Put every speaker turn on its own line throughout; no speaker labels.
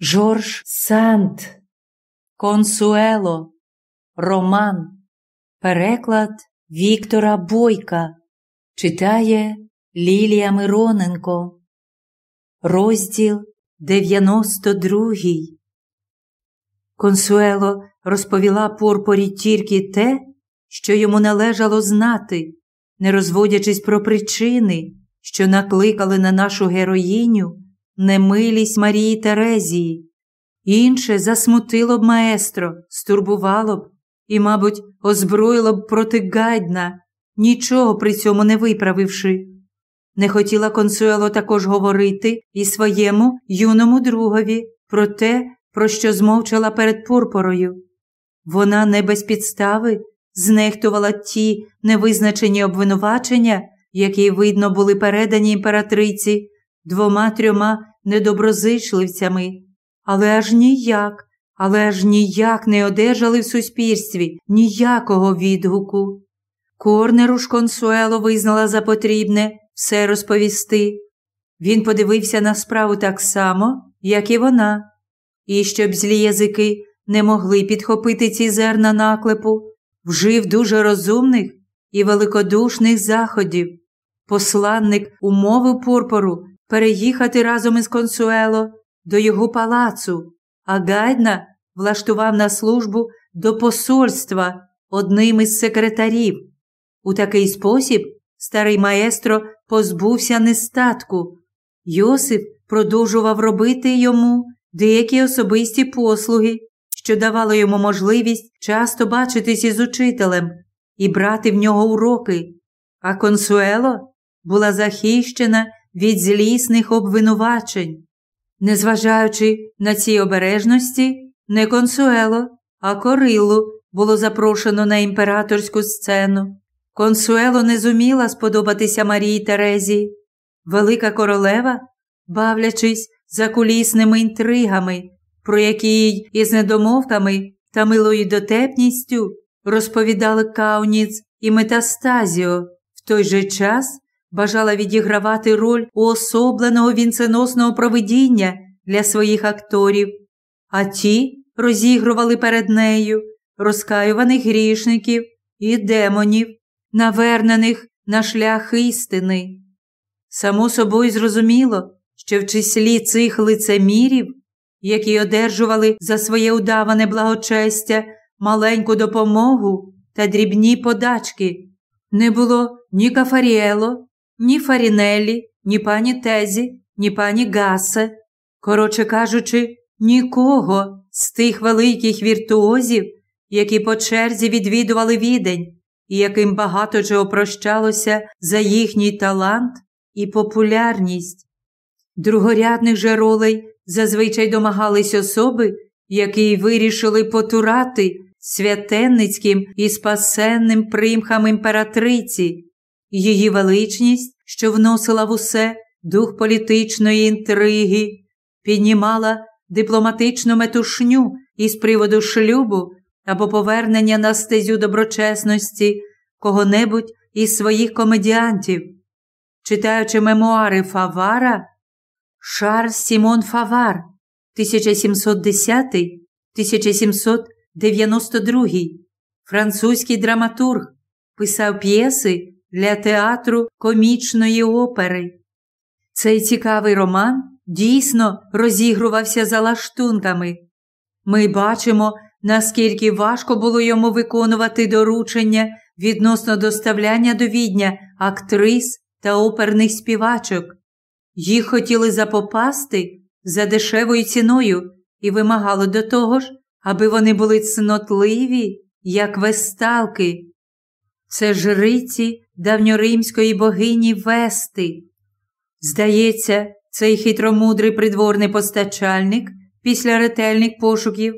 Жорж Санд, Консуело, Роман, переклад Віктора Бойка. Читає Лілія Мироненко, розділ 92. Консуело розповіла Порпорі тільки те, що йому належало знати, не розводячись про причини, що накликали на нашу героїню немилість Марії Терезії. Інше засмутило б маестро, стурбувало б і, мабуть, озброїло б проти Гайдна, нічого при цьому не виправивши. Не хотіла Консуело також говорити і своєму юному другові про те, про що змовчала перед Пурпорою. Вона не без підстави знехтувала ті невизначені обвинувачення, які, видно, були передані імператриці двома трьома недоброзичливцями, але аж ніяк, але аж ніяк не одержали в суспільстві ніякого відгуку. Корнеру ж Консуело визнала за потрібне все розповісти. Він подивився на справу так само, як і вона, і щоб злі язики не могли підхопити ці зерна наклепу, вжив дуже розумних і великодушних заходів. Посланник умовив Пурпору переїхати разом із Консуело до його палацу, а Гайдна влаштував на службу до посольства одним із секретарів. У такий спосіб старий маестро позбувся нестатку. Йосип продовжував робити йому деякі особисті послуги, що давало йому можливість часто бачитись із учителем і брати в нього уроки, а Консуело була захищена від злісних обвинувачень. Незважаючи на ці обережності, не Консуело, а Корилу було запрошено на імператорську сцену. Консуело не зуміла сподобатися Марії Терезі. Велика королева, бавлячись за кулісними інтригами, про які їй із недомовками та милою дотепністю розповідали Кауніц і Метастазіо, в той же час бажала відігравати роль уособленого вінценосного провидіння для своїх акторів, а ті розігрували перед нею розкаюваних грішників і демонів, навернених на шлях істини. Само собою зрозуміло, що в числі цих лицемірів, які одержували за своє удаване благочестя маленьку допомогу та дрібні подачки, не було ні Кафаріело, ні Фарінелі, ні пані Тезі, ні пані Гасе, коротше кажучи, нікого з тих великих віртуозів, які по черзі відвідували відень, і яким багато чого прощалося за їхній талант і популярність. Другорядних же ролей зазвичай домагались особи, які вирішили потурати святенницьким і спасенним примхам імператриці, її величність, що вносила в усе дух політичної інтриги, піднімала дипломатичну метушню із приводу шлюбу або повернення на стезю доброчесності кого-небудь із своїх комедіантів. Читаючи мемуари Фавара, Шарль Сімон Фавар, 1710-1792, французький драматург, писав п'єси для театру комічної опери. Цей цікавий роман дійсно розігрувався за лаштунками. Ми бачимо, наскільки важко було йому виконувати доручення відносно доставляння до відня актрис та оперних співачок. Їх хотіли запопасти за дешевою ціною і вимагали до того ж, аби вони були цнотливі, як весталки. Це жриці давньоримської богині Вести. Здається, цей хитромудрий придворний постачальник після ретельних пошуків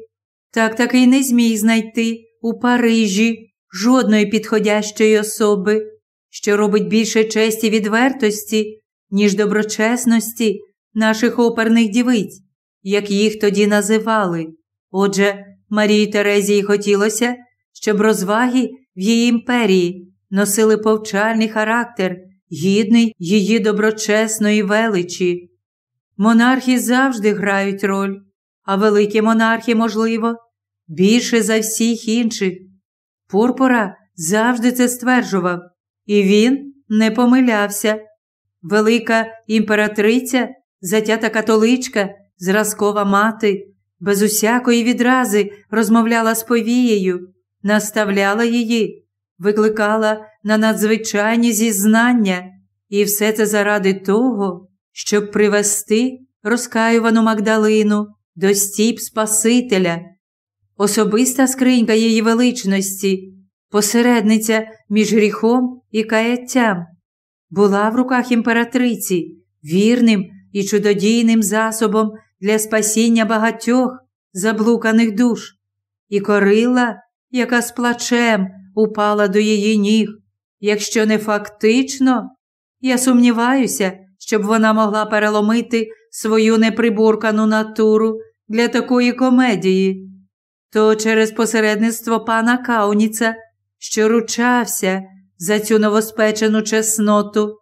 так таки не зміг знайти у Парижі жодної підходящої особи, що робить більше честі відвертості, ніж доброчесності наших оперних дівиць, як їх тоді називали. Отже, Марії Терезії хотілося, щоб розваги в її імперії носили повчальний характер, гідний її доброчесної величі. Монархи завжди грають роль, а великі монархи, можливо, більше за всіх інших. Пурпора завжди це стверджував, і він не помилявся. Велика імператриця, затята католичка, зразкова мати, без усякої відрази розмовляла з повією, наставляла її, викликала на надзвичайні зізнання, і все це заради того, щоб привести розкаювану Магдалину до стіп Спасителя, особиста скринька її величності, посередниця між гріхом і каяттям, була в руках імператриці, вірним і чудодійним засобом для спасіння багатьох заблуканих душ, і корила, яка з плачем упала до її ніг, якщо не фактично, я сумніваюся, щоб вона могла переломити свою неприборкану натуру для такої комедії, то через посередництво пана Кауніца, що ручався за цю новоспечену чесноту,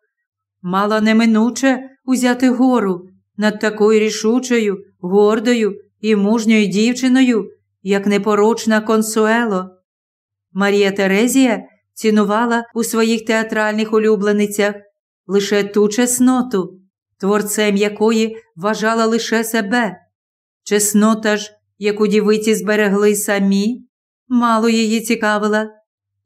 мала неминуче узяти гору над такою рішучою, гордою і мужньою дівчиною, як непорочна консуело. Марія Терезія цінувала у своїх театральних улюбленицях лише ту чесноту, творцем якої вважала лише себе. Чеснота ж, яку дівиці зберегли самі, мало її цікавила.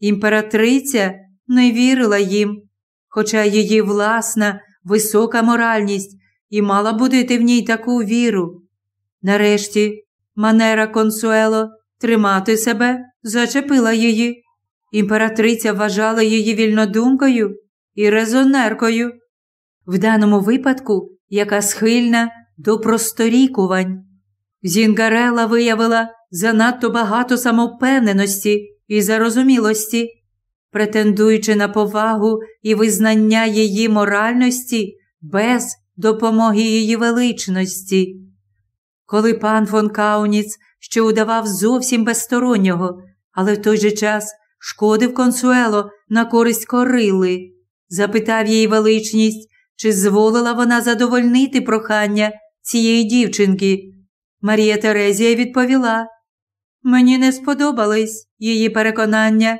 Імператриця не вірила їм, хоча її власна висока моральність і мала будити в ній таку віру. Нарешті, манера консуело тримати себе зачепила її. Імператриця вважала її вільнодумкою і резонеркою, в даному випадку, яка схильна до просторікувань. Зінгарела виявила занадто багато самовпевненості і зарозумілості, претендуючи на повагу і визнання її моральності без допомоги її величності. Коли пан фон Кауніц, що удавав зовсім безстороннього, але в той же час шкодив консуело на користь корили, запитав її величність, чи зволила вона задовольнити прохання цієї дівчинки. Марія Терезія відповіла Мені не сподобались її переконання.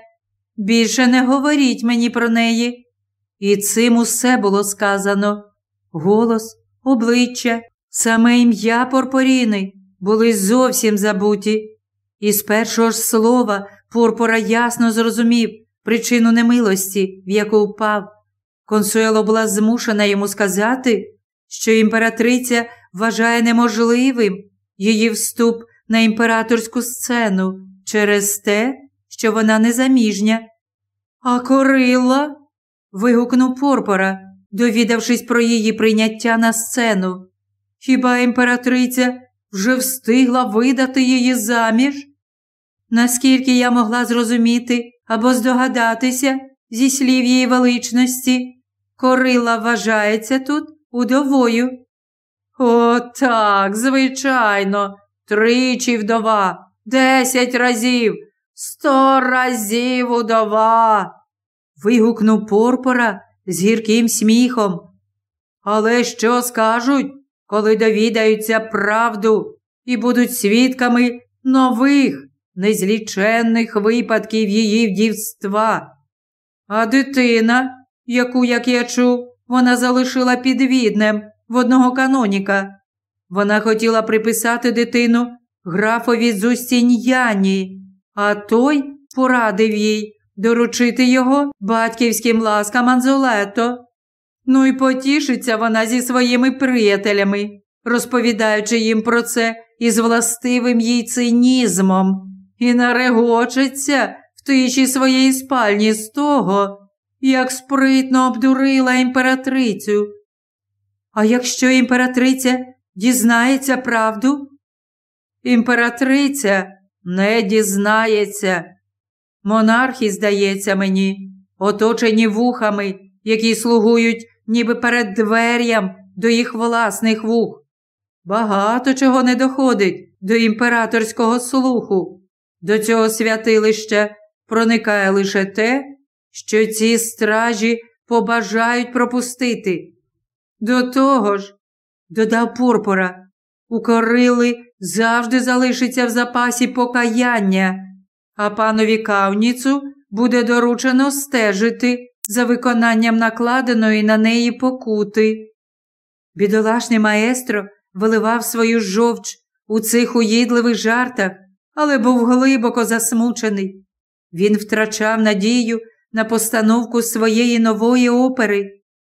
Більше не говоріть мені про неї. І цим усе було сказано. Голос, обличчя, саме ім'я Порпоріни були зовсім забуті. І з першого ж слова Порпора ясно зрозумів причину немилості, в яку впав. Консуело була змушена йому сказати, що імператриця вважає неможливим її вступ на імператорську сцену через те, що вона незаміжня. А Корила? вигукнув Порпора, довідавшись про її прийняття на сцену. Хіба імператриця вже встигла видати її заміж? Наскільки я могла зрозуміти або здогадатися зі слів її величності, Корила вважається тут удовою. О, так, звичайно, тричі вдова, десять разів, сто разів удова. вигукнув Порпора з гірким сміхом. Але що скажуть, коли довідаються правду і будуть свідками нових, незліченних випадків її вдівства? А дитина, яку, як я чув, вона залишила під віднем в одного каноніка. Вона хотіла приписати дитину графові Зустіньяні, а той порадив їй доручити його батьківським ласкам Анзолето. Ну і потішиться вона зі своїми приятелями, розповідаючи їм про це із властивим їй цинізмом, і нарегочеться в тиші своєї спальні з того, як спритно обдурила імператрицю. А якщо імператриця дізнається правду? Імператриця не дізнається. Монархи, здається мені, оточені вухами, які слугують ніби перед дверям до їх власних вух. Багато чого не доходить до імператорського слуху. До цього святилища проникає лише те, що ці стражі побажають пропустити. До того ж, додав Пурпора, у Корили завжди залишиться в запасі покаяння, а панові кавніцу буде доручено стежити за виконанням накладеної на неї покути. Бідолашний маестро виливав свою жовч у цих уїдливих жартах, але був глибоко засмучений. Він втрачав надію на постановку своєї нової опери,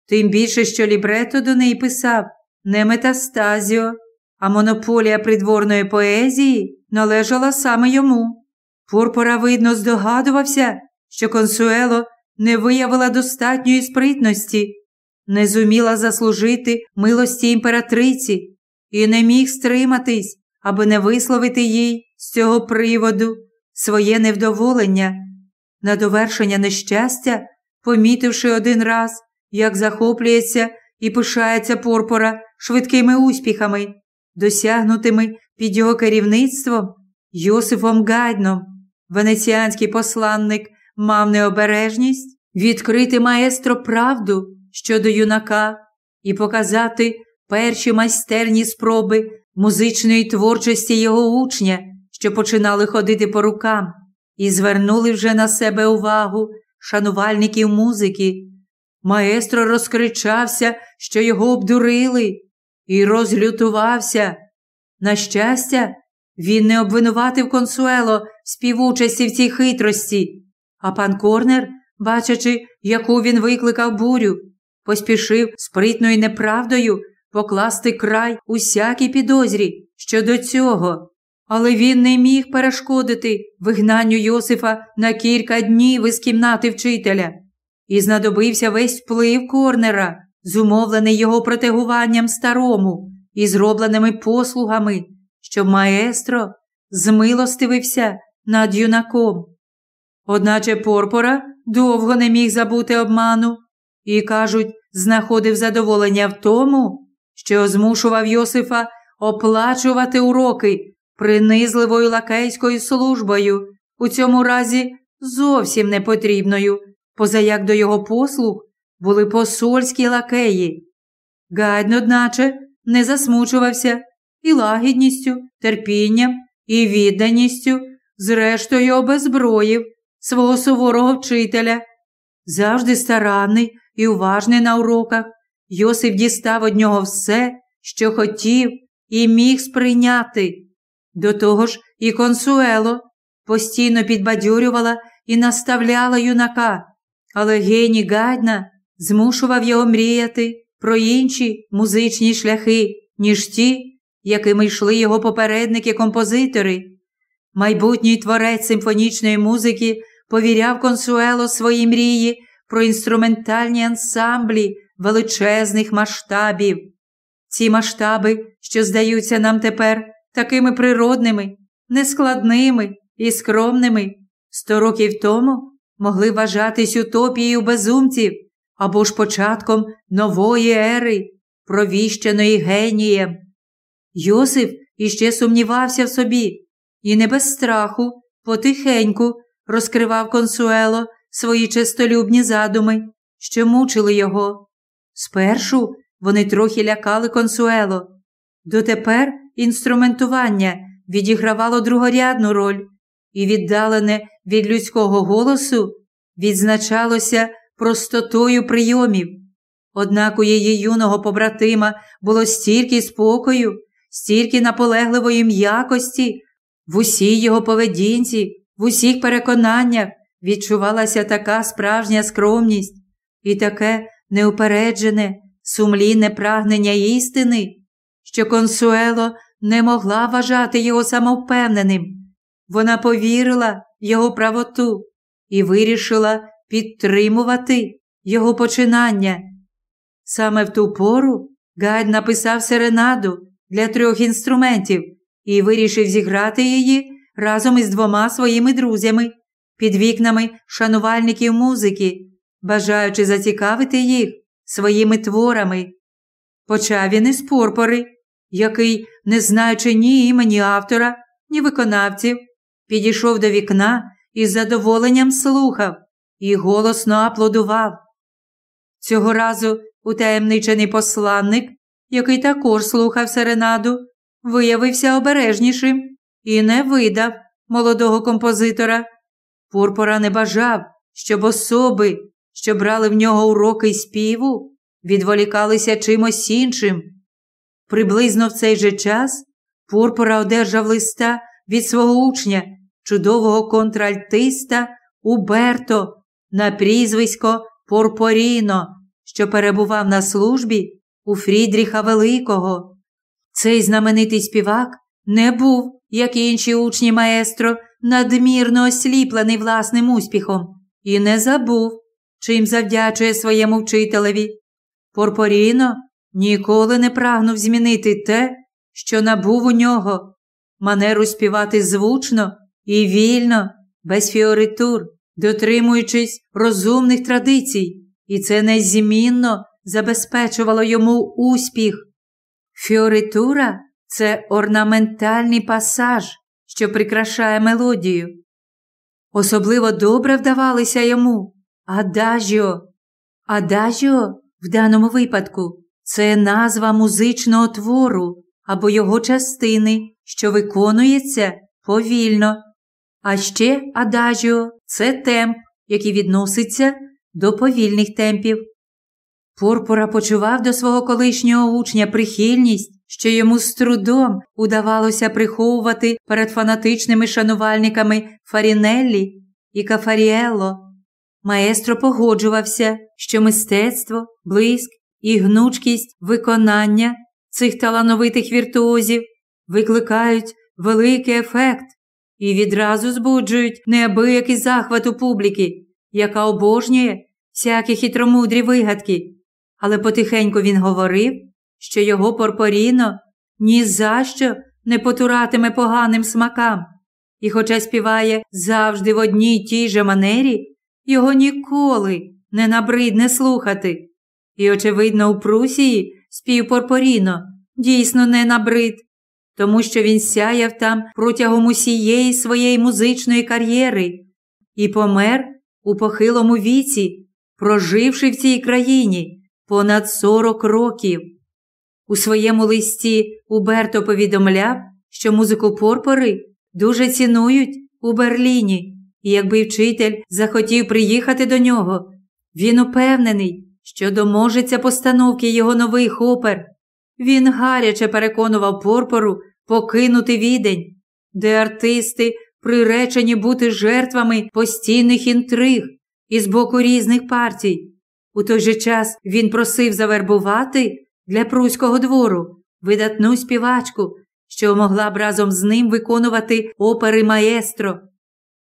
тим більше, що лібрето до неї писав не Метастазіо, а монополія придворної поезії належала саме йому. Пурпора, видно, здогадувався, що консуело не виявила достатньої спритності, не зуміла заслужити милості імператриці і не міг стриматись, аби не висловити їй з цього приводу своє невдоволення. На довершення нещастя, помітивши один раз, як захоплюється і пишається Порпора швидкими успіхами, досягнутими під його керівництвом Йосифом Гайдном, венеціанський посланник мав необережність відкрити маестро правду щодо юнака і показати перші майстерні спроби музичної творчості його учня, що починали ходити по рукам, і звернули вже на себе увагу шанувальників музики. Маестро розкричався, що його обдурили, і розлютувався. На щастя, він не обвинуватив консуело в співучасті в цій хитрості, а пан Корнер, бачачи, яку він викликав бурю, поспішив спритною неправдою покласти край усякій підозрі щодо цього. Але він не міг перешкодити вигнанню Йосифа на кілька днів із кімнати вчителя, і знадобився весь вплив Корнера, зумовлений його протегуванням старому і зробленими послугами, щоб маестро змилостивився над юнаком. Одначе Порпора довго не міг забути обману і, кажуть, знаходив задоволення в тому, що змушував Йосифа оплачувати уроки принизливою лакейською службою, у цьому разі зовсім непотрібною, позаяк до його послуг були посольські лакеї. Гайдн, одначе, не засмучувався і лагідністю, терпінням і відданістю, зрештою обезброїв свого суворого вчителя. Завжди старанний і уважний на уроках, Йосип дістав від нього все, що хотів і міг сприйняти. До того ж, і консуело постійно підбадьорювала і наставляла юнака, але геній Гайдна змушував його мріяти про інші музичні шляхи, ніж ті, якими йшли його попередники-композитори. Майбутній творець симфонічної музики повіряв консуело свої мрії про інструментальні ансамблі величезних масштабів. Ці масштаби, що здаються нам тепер такими природними, нескладними і скромними, сто років тому могли вважатись утопією безумців або ж початком нової ери, провіщеної генієм. Йосиф іще сумнівався в собі і не без страху, потихеньку розкривав консуело свої честолюбні задуми, що мучили його. Спершу вони трохи лякали консуело. Дотепер інструментування відігравало другорядну роль і, віддалене від людського голосу, відзначалося простотою прийомів. Однак у її юного побратима було стільки спокою, стільки наполегливої м'якості, в усій його поведінці, в усіх переконаннях відчувалася така справжня скромність і таке неупереджене, сумлінне прагнення істини, що консуело не могла вважати його самовпевненим. Вона повірила в його правоту і вирішила підтримувати його починання. Саме в ту пору Гайд написав серенаду для трьох інструментів і вирішив зіграти її разом із двома своїми друзями під вікнами шанувальників музики, бажаючи зацікавити їх своїми творами. Почав він із Порпори, який, не знаючи ні імені автора, ні виконавців, підійшов до вікна і з задоволенням слухав і голосно аплодував. Цього разу утаємничений посланник, який також слухав серенаду, виявився обережнішим і не видав молодого композитора. Пурпора не бажав, щоб особи, що брали в нього уроки співу, відволікалися чимось іншим. Приблизно в цей же час Пурпора одержав листа від свого учня, чудового контральтиста Уберто на прізвисько Порпоріно, що перебував на службі у Фрідріха Великого. Цей знаменитий співак не був, як і інші учні маестро, надмірно осліплений власним успіхом і не забув, чим завдячує своєму вчителеві. Порпоріно ніколи не прагнув змінити те, що набув у нього, манеру співати звучно і вільно, без фіоритур, дотримуючись розумних традицій, і це незмінно забезпечувало йому успіх. Фіоритура це орнаментальний пасаж, що прикрашає мелодію. Особливо добре вдавалися йому адажіо. Адажіо в даному випадку це назва музичного твору або його частини, що виконується повільно. А ще адажіо це темп, який відноситься до повільних темпів. Порпора почував до свого колишнього учня прихильність, що йому з трудом удавалося приховувати перед фанатичними шанувальниками Фарінеллі і Кафаріелло. Маестро погоджувався, що мистецтво, блиск і гнучкість виконання цих талановитих віртуозів викликають великий ефект і відразу збуджують неабиякий захват у публіки, яка обожнює всякі хитромудрі вигадки. Але потихеньку він говорив, що його Порпоріно ні за що не потуратиме поганим смакам, і, хоча співає завжди в одній тій же манері, його ніколи не набридне слухати. І, очевидно, у Прусії спів Порпоріно дійсно не набрид, тому що він сяяв там протягом усієї своєї музичної кар'єри і помер у похилому віці, проживши в цій країні понад 40 років. У своєму листі Уберто повідомляв, що музику Порпори дуже цінують у Берліні, і якби вчитель захотів приїхати до нього, він упевнений, що доможеться постановки його нових опер. Він гаряче переконував Порпору покинути відень, де артисти приречені бути жертвами постійних інтриг із боку різних партій. У той же час він просив завербувати для Пруського двору видатну співачку, що могла б разом з ним виконувати опери маестро.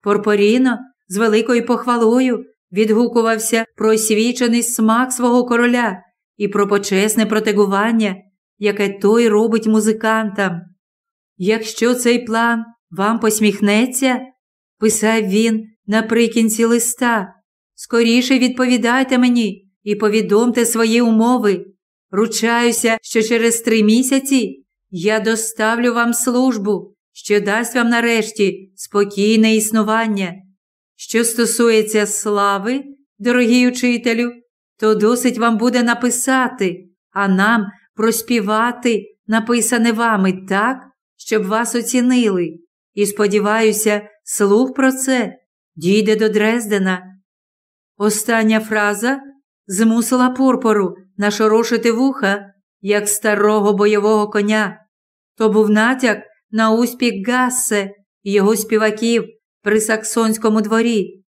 Порпоріно з великою похвалою відгукувався про освічений смак свого короля і про почесне протегування, яке той робить музикантам. Якщо цей план вам посміхнеться, писав він наприкінці листа, скоріше відповідайте мені і повідомте свої умови. Ручаюся, що через три місяці я доставлю вам службу, що дасть вам нарешті спокійне існування. Що стосується слави, дорогий учителю, то досить вам буде написати, а нам проспівати написане вами так, щоб вас оцінили. І сподіваюся, слух про це дійде до Дрездена. Остання фраза змусила Порпору нашорошити вуха, як старого бойового коня. То був натяк на успіх Гассе і його співаків при саксонському дворі.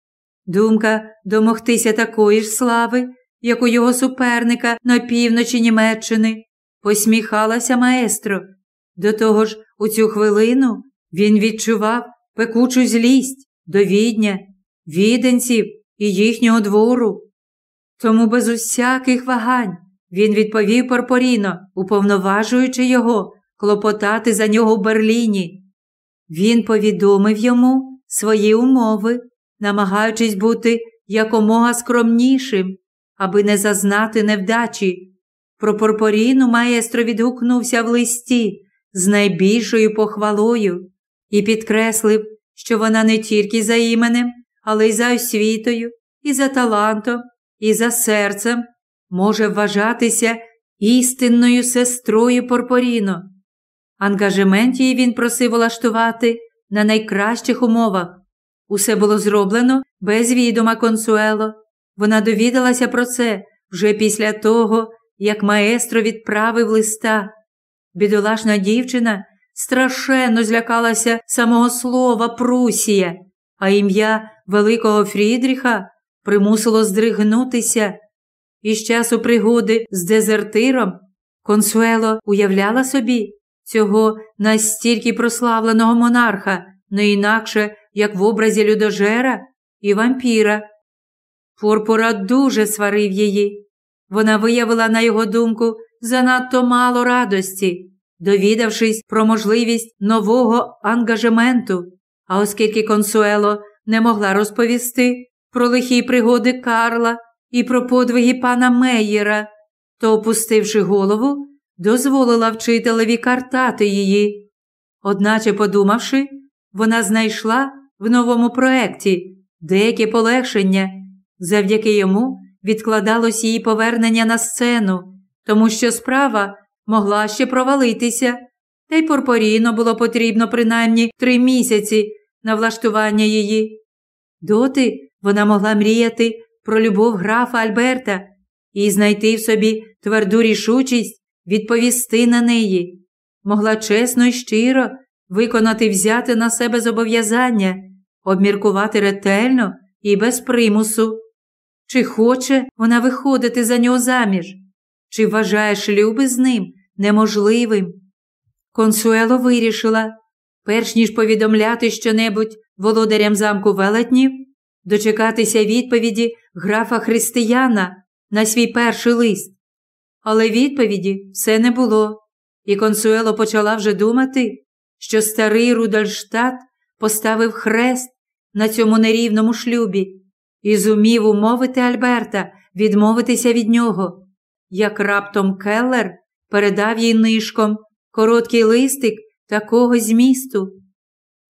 Думка домогтися такої ж слави, як у його суперника на півночі Німеччини, посміхалася маестро. До того ж, у цю хвилину він відчував пекучу злість до відня, віденців і їхнього двору. Тому без усяких вагань він відповів Порпоріно, уповноважуючи його клопотати за нього в Берліні. Він повідомив йому свої умови, намагаючись бути якомога скромнішим, аби не зазнати невдачі. Про Порпоріну маестро відгукнувся в листі з найбільшою похвалою і підкреслив, що вона не тільки за іменем, але й за освітою, і за талантом, і за серцем може вважатися істинною сестрою Порпоріно. Ангажемент її він просив улаштувати на найкращих умовах. Усе було зроблено без відома консуело. Вона довідалася про це вже після того, як маестро відправив листа. Бідолашна дівчина страшенно злякалася самого слова Прусія, а ім'я Великого Фрідріха примусило здригнутися. І з часу пригоди з дезертиром Консуело уявляла собі цього настільки прославленого монарха, не інакше, як в образі людожера і вампіра. Порпора дуже сварив її. Вона виявила, на його думку, занадто мало радості, довідавшись про можливість нового ангажементу, а оскільки Консуело не могла розповісти про лихі пригоди Карла і про подвиги пана Мейєра, то, опустивши голову, дозволила вчителеві картати її. Одначе, подумавши, вона знайшла в новому проекті деяке полегшення, завдяки йому відкладалось її повернення на сцену, тому що справа могла ще провалитися, та й Порпоріно було потрібно принаймні три місяці на влаштування її. Доти вона могла мріяти про любов графа Альберта і знайти в собі тверду рішучість відповісти на неї, могла чесно і щиро виконати взяти на себе зобов'язання, обміркувати ретельно і без примусу. Чи хоче вона виходити за нього заміж, чи вважає шлюби з ним неможливим? Консуело вирішила, перш ніж повідомляти щонебудь володарям замку велетнів, дочекатися відповіді графа Християна на свій перший лист. Але відповіді все не було, і Консуело почала вже думати, що старий Рудольштадт поставив хрест на цьому нерівному шлюбі і зумів умовити Альберта відмовитися від нього, як раптом Келлер передав їй нишком короткий листик такого змісту.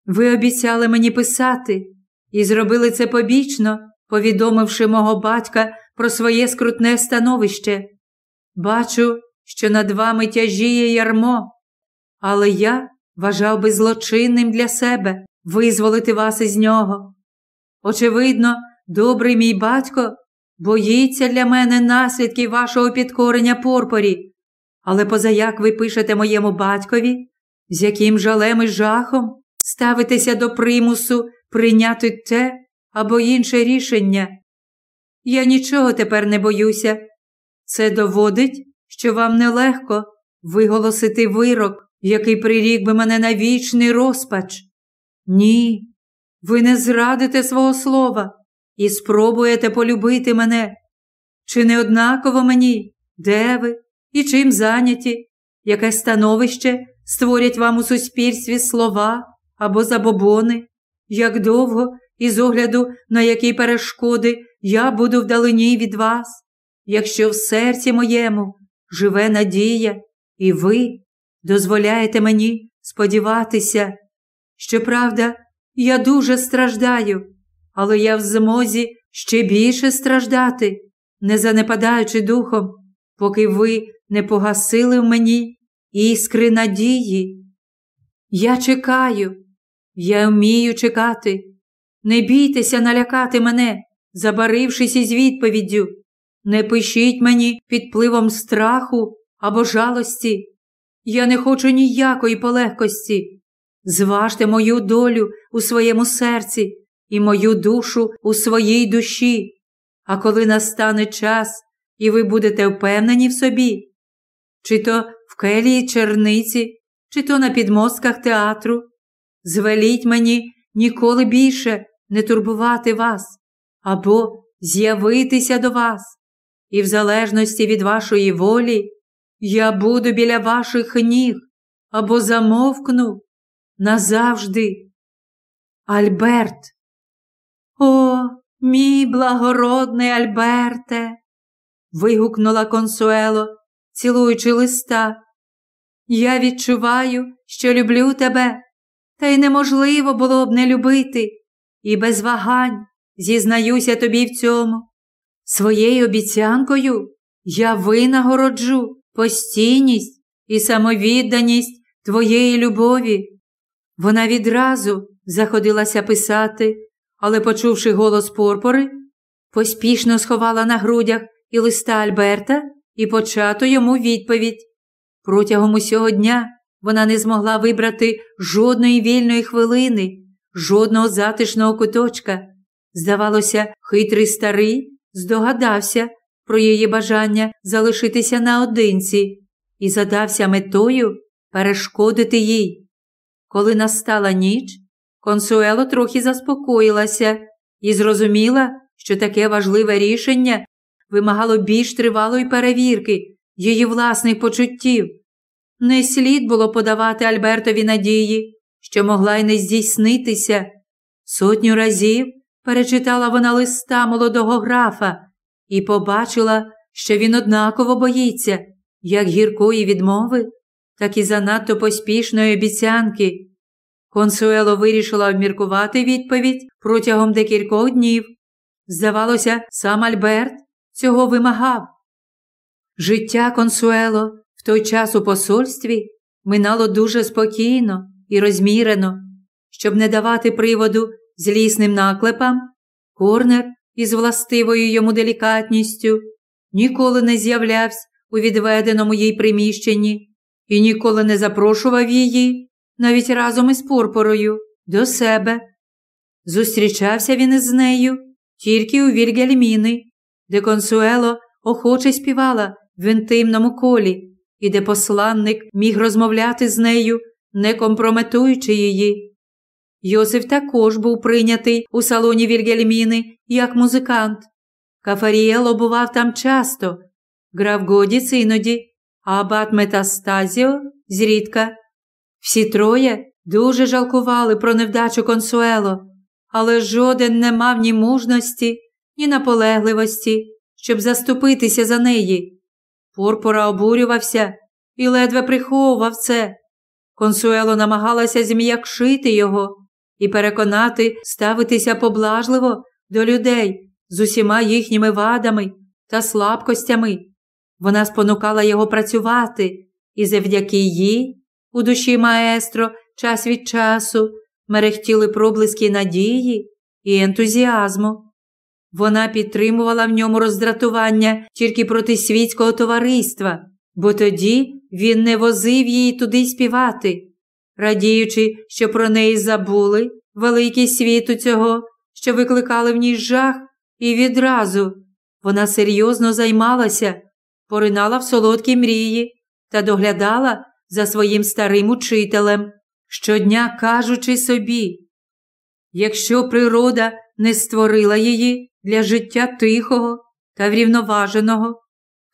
Ви обіцяли мені писати і зробили це побічно, повідомивши мого батька про своє скрутне становище. Бачу, що над вами тяжіє ярмо, але я вважав би злочинним для себе визволити вас із нього. Очевидно, добрий мій батько боїться для мене наслідків вашого підкорення порпорі, але позаяк ви пишете моєму батькові, з яким жалем і жахом ставитеся до примусу прийняти те або інше рішення. Я нічого тепер не боюся. Це доводить, що вам нелегко виголосити вирок, який прирік би мене на вічний розпач. Ні, ви не зрадите свого слова і спробуєте полюбити мене. Чи не однаково мені, де ви і чим зайняті, яке становище створять вам у суспільстві слова або забобони, як довго і з огляду на які перешкоди я буду вдалині від вас, якщо в серці моєму живе надія, і ви дозволяєте мені сподіватися. Щоправда, я дуже страждаю, але я в змозі ще більше страждати, не занепадаючи духом, поки ви не погасили в мені іскри надії. Я чекаю, я вмію чекати. Не бійтеся налякати мене, забарившись із відповіддю. Не пишіть мені під пливом страху або жалості. Я не хочу ніякої полегкості. Зважте мою долю у своєму серці і мою душу у своїй душі. А коли настане час, і ви будете впевнені в собі, чи то в келії черниці, чи то на підмостках театру, звеліть мені ніколи більше не турбувати вас або з'явитися до вас, і в залежності від вашої волі я буду біля ваших ніг або замовкну назавжди. Альберт. О, мій благородний Альберте. вигукнула консуело, цілуючи листа. Я відчуваю, що люблю тебе, та й неможливо було б не любити, і без вагань зізнаюся тобі в цьому. Своєю обіцянкою я винагороджу постійність і самовідданість твоєї любові. Вона відразу заходилася писати, але, почувши голос Порпори, поспішно сховала на грудях і листа Альберта і почато йому відповідь. Протягом усього дня вона не змогла вибрати жодної вільної хвилини, жодного затишного куточка. Здавалося, хитрий старий здогадався про її бажання залишитися наодинці і задався метою перешкодити їй. Коли настала ніч, консуело трохи заспокоїлася і зрозуміла, що таке важливе рішення вимагало більш тривалої перевірки її власних почуттів. Не слід було подавати Альбертові надії, що могла й не здійснитися. Сотню разів перечитала вона листа молодого графа і побачила, що він однаково боїться як гіркої відмови, так і занадто поспішної обіцянки. Консуело вирішила обміркувати відповідь протягом декількох днів. Здавалося, сам Альберт цього вимагав. Життя Консуело в той час у посольстві минало дуже спокійно і розмірено, щоб не давати приводу злісним наклепам, Корнер із властивою йому делікатністю ніколи не з'являвся у відведеному їй приміщенні і ніколи не запрошував її, навіть разом із Пурпорою, до себе. Зустрічався він із нею тільки у Вільгельміни, де консуело охоче співала в інтимному колі, і де посланник міг розмовляти з нею, не компрометуючи її. Йосиф також був прийнятий у салоні Вільгельміни як музикант. Кафаріело бував там часто, грав Годіц іноді, а абат Метастазіо зрідка. Всі троє дуже жалкували про невдачу консуело, але жоден не мав ні мужності, ні наполегливості, щоб заступитися за неї. Порпора обурювався і ледве приховував це. Консуело намагалася зм'якшити його і переконати ставитися поблажливо до людей з усіма їхніми вадами та слабкостями. Вона спонукала його працювати, і завдяки їй, у душі маестро, час від часу, мерехтіли проблиски надії і ентузіазму. Вона підтримувала в ньому роздратування тільки проти світського товариства, бо тоді він не возив її туди співати, радіючи, що про неї забули великий світу цього, що викликали в ній жах, і відразу вона серйозно займалася, поринала в солодкі мрії та доглядала за своїм старим учителем, щодня кажучи собі, якщо природа не створила її для життя тихого та врівноваженого,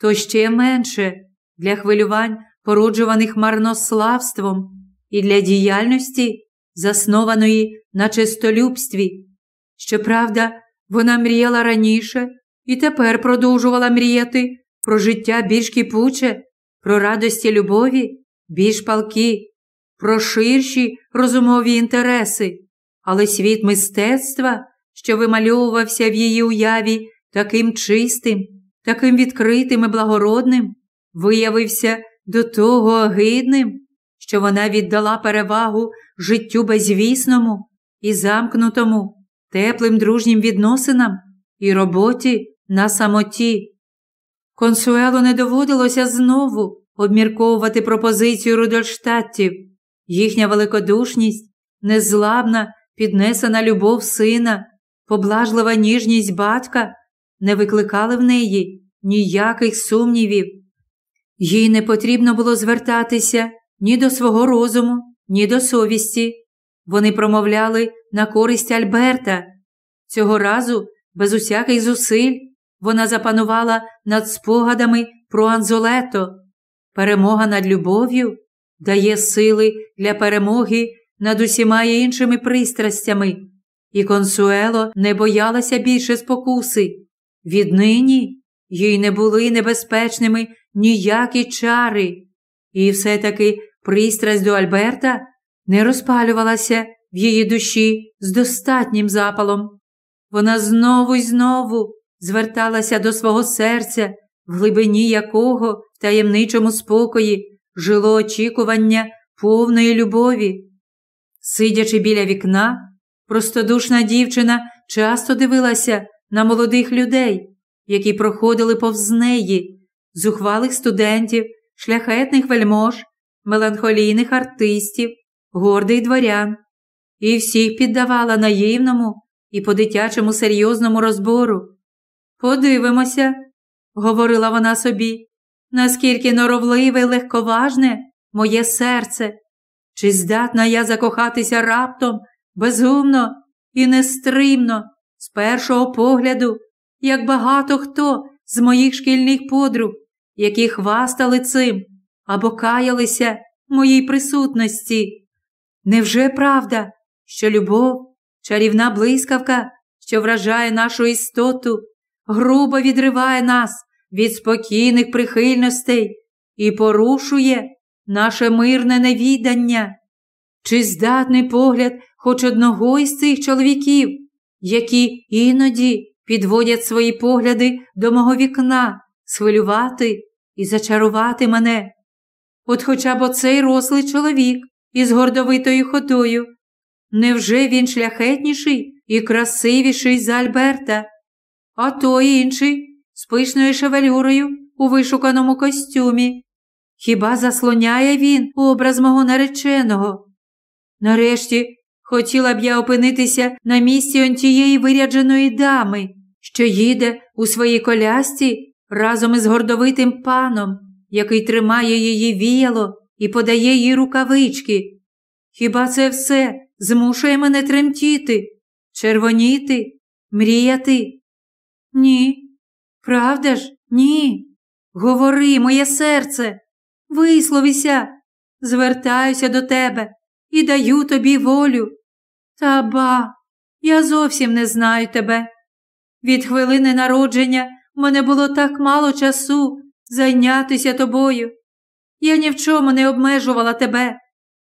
то ще менше для хвилювань, породжуваних марнославством, і для діяльності, заснованої на чистолюбстві. Щоправда, вона мріяла раніше і тепер продовжувала мріяти про життя більш кипуче, про радості любові, більш палки, про ширші розумові інтереси, але світ мистецтва, що вимальовувався в її уяві таким чистим, таким відкритим і благородним, виявився до того огидним, що вона віддала перевагу життю безвісному і замкнутому, теплим дружнім відносинам і роботі на самоті. Консуело не доводилося знову обмірковувати пропозицію Рудольштаттів. Їхня великодушність, незламна, піднесена любов сина, поблажлива ніжність батька не викликали в неї ніяких сумнівів. Їй не потрібно було звертатися ні до свого розуму, ні до совісті. Вони промовляли на користь Альберта. Цього разу, без усяких зусиль, вона запанувала над спогадами про Анзолето. Перемога над любов'ю дає сили для перемоги над усіма іншими пристрастями, і консуело не боялася більше спокуси. Віднині їй не були небезпечними ніякі чари, і все-таки пристрасть до Альберта не розпалювалася в її душі з достатнім запалом. Вона знову й знову зверталася до свого серця, в глибині якого в таємничому спокої жило очікування повної любові. Сидячи біля вікна, простодушна дівчина часто дивилася на молодих людей, які проходили повз неї, зухвалих студентів, шляхетних вельмож, меланхолійних артистів, гордих дворян, і всіх піддавала наївному і по дитячому серйозному розбору. Подивимося, говорила вона собі, наскільки норовливе й легковажне моє серце, чи здатна я закохатися раптом, безумно і нестримно, з першого погляду, як багато хто з моїх шкільних подруг, які хвастали цим або каялися моїй присутності. Невже правда, що любов, чарівна блискавка, що вражає нашу істоту, грубо відриває нас від спокійних прихильностей і порушує наше мирне невідання? Чи здатний погляд хоч одного із цих чоловіків, які іноді підводять свої погляди до мого вікна, схвилювати і зачарувати мене? От хоча б оцей рослий чоловік із гордовитою ходою. Невже він шляхетніший і красивіший за Альберта, а той інший з пишною шевелюрою у вишуканому костюмі? Хіба заслоняє він образ мого нареченого? Нарешті хотіла б я опинитися на місці он тієї вирядженої дами, що їде у своїй колясці разом із гордовитим паном, який тримає її віяло і подає їй рукавички. Хіба це все змушує мене тремтіти, червоніти, мріяти? Ні, правда ж, ні. Говори, моє серце, висловися, звертаюся до тебе і даю тобі волю. Та ба, я зовсім не знаю тебе. Від хвилини народження в мене було так мало часу зайнятися тобою. Я ні в чому не обмежувала тебе.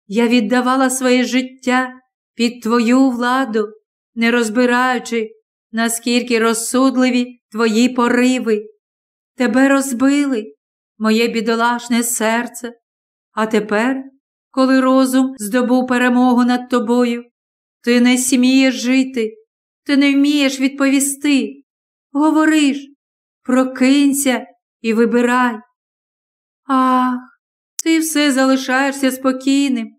Я віддавала своє життя під твою владу, не розбираючи, наскільки розсудливі твої пориви. Тебе розбили, моє бідолашне серце. А тепер, коли розум здобув перемогу над тобою, ти не смієш жити, ти не вмієш відповісти. Говориш, прокинься і вибирай. Ах, ти все залишаєшся спокійним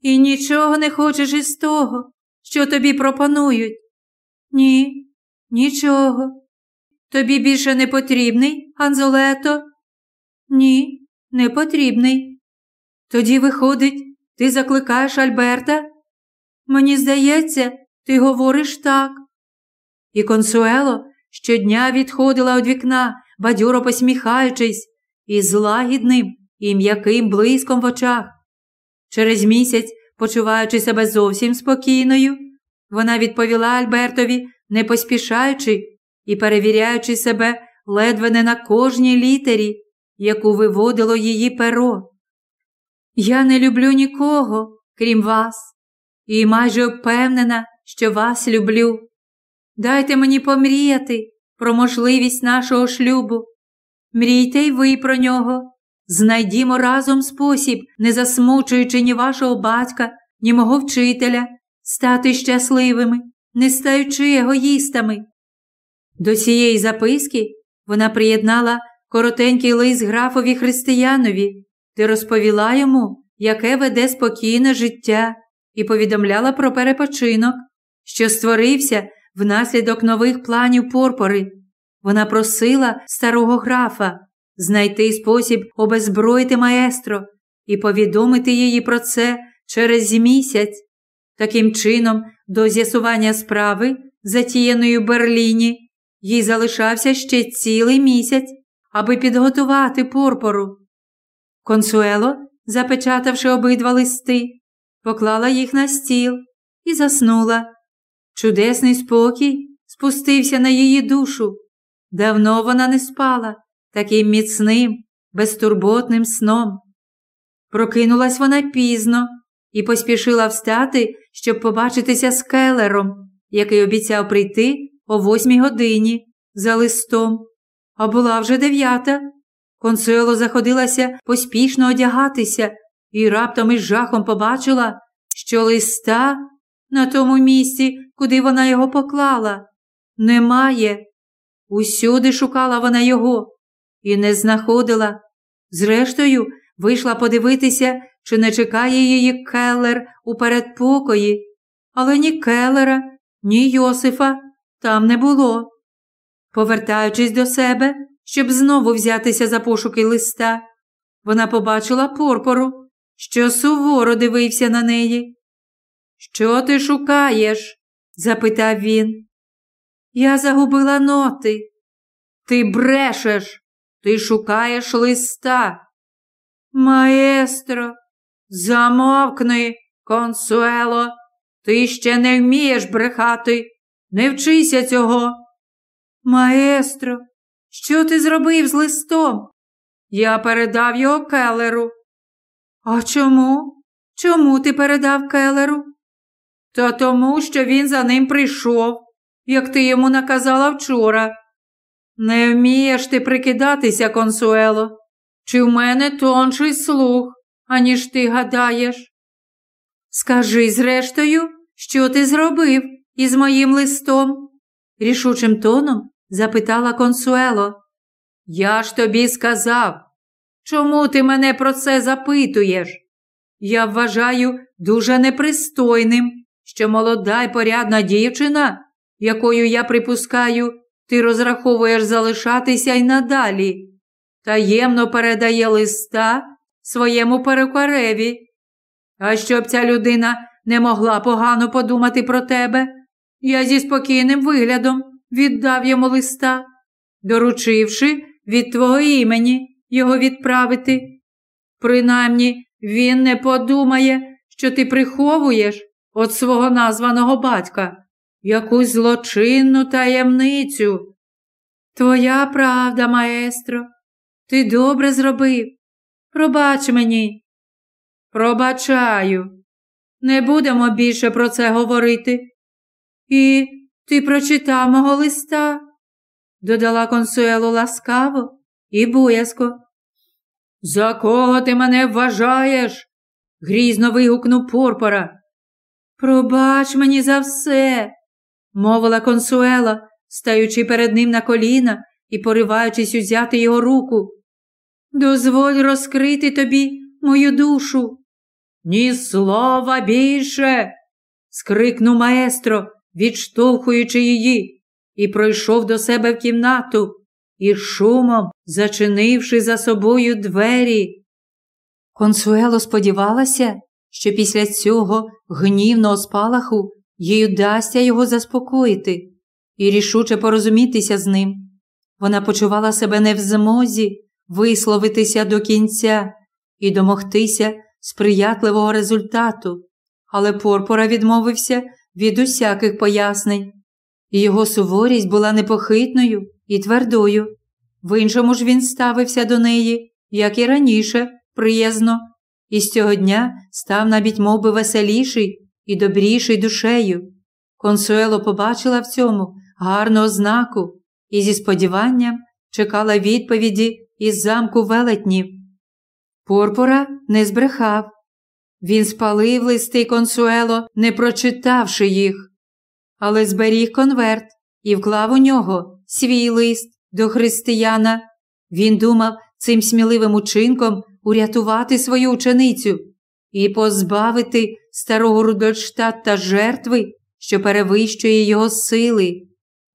і нічого не хочеш із того, що тобі пропонують. Ні, нічого. Тобі більше не потрібний, Анзолето? Ні, не потрібний. Тоді, виходить, ти закликаєш Альберта? Мені здається, ти говориш так. І консуело щодня відходила від вікна, бадьоро посміхаючись, із лагідним і м'яким блиском в очах. Через місяць, почуваючи себе зовсім спокійною, вона відповіла Альбертові, не поспішаючи і перевіряючи себе ледве не на кожній літері, яку виводило її перо. Я не люблю нікого, крім вас, і майже впевнена, що вас люблю. Дайте мені помріяти про можливість нашого шлюбу. Мрійте й ви про нього. Знайдімо разом спосіб, не засмучуючи ні вашого батька, ні мого вчителя, стати щасливими, не стаючи егоїстами. До цієї записки вона приєднала коротенький лист графові Християнові, де розповіла йому, яке веде спокійне життя, і повідомляла про перепочинок, що створився внаслідок нових планів порпори. Вона просила старого графа знайти спосіб обезброїти маестро і повідомити її про це через місяць. Таким чином, до з'ясування справи, затіяної в Берліні, їй залишався ще цілий місяць, аби підготувати порпору. Консуело, запечатавши обидва листи, поклала їх на стіл і заснула. Чудесний спокій спустився на її душу. Давно вона не спала таким міцним, безтурботним сном. Прокинулась вона пізно і поспішила встати, щоб побачитися з келером, який обіцяв прийти о восьмій годині за листом. А була вже дев'ята. Консуело заходилася поспішно одягатися, і раптом із жахом побачила, що листа на тому місці, куди вона його поклала, немає. Усюди шукала вона його і не знаходила. Зрештою, вийшла подивитися, чи не чекає її келер у передпокої, але ні келера, ні Йосифа там не було. Повертаючись до себе, щоб знову взятися за пошуки листа, вона побачила порпору, що суворо дивився на неї. Що ти шукаєш? Запитав він. Я загубила ноти. Ти брешеш, ти шукаєш листа. Маестро, замовкни, консуело, ти ще не вмієш брехати. Не вчися цього. Маестро, що ти зробив з листом? Я передав його келеру. А чому? Чому ти передав келеру? Та тому, що він за ним прийшов, як ти йому наказала вчора. Не вмієш ти прикидатися, консуело, чи в мене тонший слух, аніж ти гадаєш? Скажи, зрештою, що ти зробив із моїм листом? рішучим тоном запитала консуело. Я ж тобі сказав, чому ти мене про це запитуєш? Я вважаю дуже непристойним, що молода й порядна дівчина, якою я припускаю, ти розраховуєш залишатися й надалі, таємно передає листа своєму перукареві. А щоб ця людина не могла погано подумати про тебе, я зі спокійним виглядом віддав йому листа, доручивши від твого імені його відправити. Принаймні, він не подумає, що ти приховуєш від свого названого батька якусь злочинну таємницю. Твоя правда, маестро, ти добре зробив. Пробач мені. Пробачаю. Не будемо більше про це говорити. І ти прочитав мого листа, додала консуело ласкаво і боязко. За кого ти мене вважаєш? грізно вигукнув Порпора. Пробач мені за все, мовила консуела, стаючи перед ним на коліна і пориваючись узяти його руку. Дозволь розкрити тобі мою душу. Ні слова більше. скрикнув маестро, відштовхуючи її, і пройшов до себе в кімнату і шумом зачинивши за собою двері. Консуело сподівалася, що після цього гнівного спалаху їй удасться його заспокоїти і рішуче порозумітися з ним. Вона почувала себе не в змозі висловитися до кінця і домогтися сприятливого результату, але Порпора відмовився від усяких пояснень, його суворість була непохитною і твердою. В іншому ж він ставився до неї, як і раніше, приязно, і з цього дня став навіть мов би, веселіший і добріший душею. Консуело побачила в цьому гарну ознаку і зі сподіванням чекала відповіді із замку велетнів. Порпора не збрехав. Він спалив листи консуело, не прочитавши їх, але зберіг конверт і вклав у нього свій лист до християна. Він думав цим сміливим учинком урятувати свою ученицю і позбавити старого Рудольштата жертви, що перевищує його сили.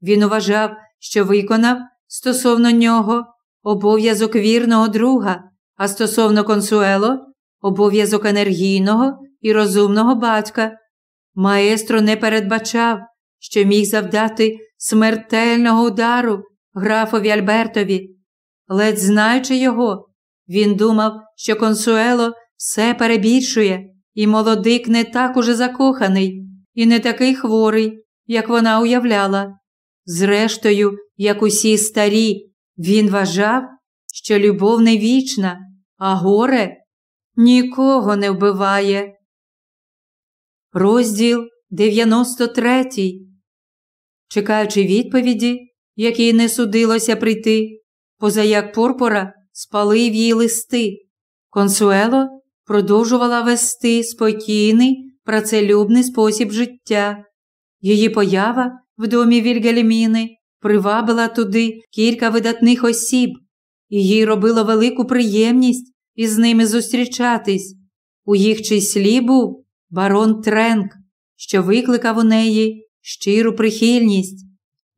Він вважав, що виконав стосовно нього обов'язок вірного друга, а стосовно консуело обов'язок енергійного і розумного батька. Маестро не передбачав, що міг завдати смертельного удару графові Альбертові. Ледь знаючи його, він думав, що консуело все перебільшує, і молодик не так уже закоханий, і не такий хворий, як вона уявляла. Зрештою, як усі старі, він вважав, що любов не вічна, а горе нікого не вбиває. Розділ 93. Чекаючи відповіді, якій не судилося прийти, позаяк Порпора спалив їй листи. Консуело продовжувала вести спокійний, працелюбний спосіб життя. Її поява в домі Вільгельміни привабила туди кілька видатних осіб, і їй робило велику приємність із ними зустрічатись. У їх числі був барон Тренк, що викликав у неї щиру прихильність.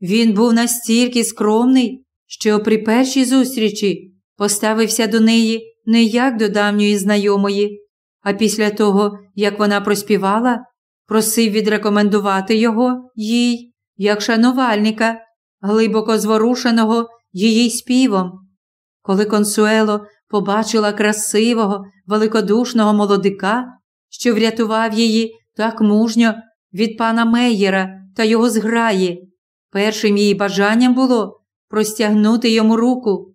Він був настільки скромний, що при першій зустрічі поставився до неї не як до давньої знайомої, а після того, як вона проспівала, просив відрекомендувати його їй як шанувальника, глибоко зворушеного її співом. Коли консуело побачила красивого, великодушного молодика, що врятував її так мужньо від пана Мейєра та його зграї, першим її бажанням було простягнути йому руку.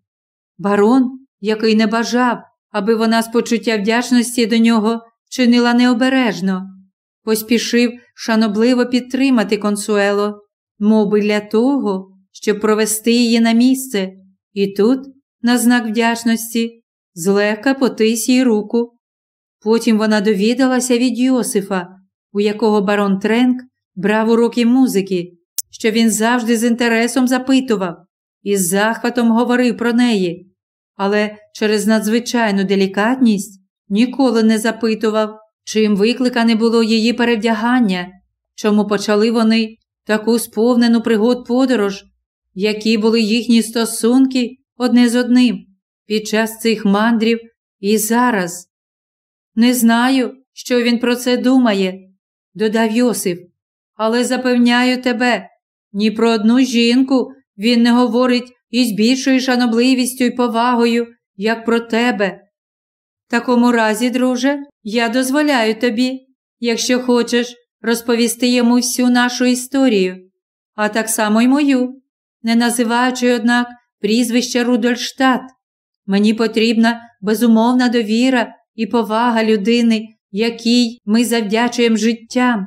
Барон, який не бажав, аби вона з почуття вдячності до нього чинила необережно, поспішив шанобливо підтримати консуело, мов би для того, щоб провести її на місце, і тут, на знак вдячності, злегка потис їй руку. Потім вона довідалася від Йосифа, у якого барон Тренк брав уроки музики, що він завжди з інтересом запитував і з захватом говорив про неї, але через надзвичайну делікатність ніколи не запитував, чим викликане було її перевдягання, чому почали вони таку сповнену пригод подорож, які були їхні стосунки одне з одним під час цих мандрів і зараз. Не знаю, що він про це думає, додав Йосиф, але запевняю тебе, ні про одну жінку він не говорить із більшою шанобливістю і повагою, як про тебе. В такому разі, друже, я дозволяю тобі, якщо хочеш, розповісти йому всю нашу історію, а так само й мою, не називаючи, однак, прізвище Рудольштадт. Мені потрібна безумовна довіра і повага людини, якій ми завдячуємо життям,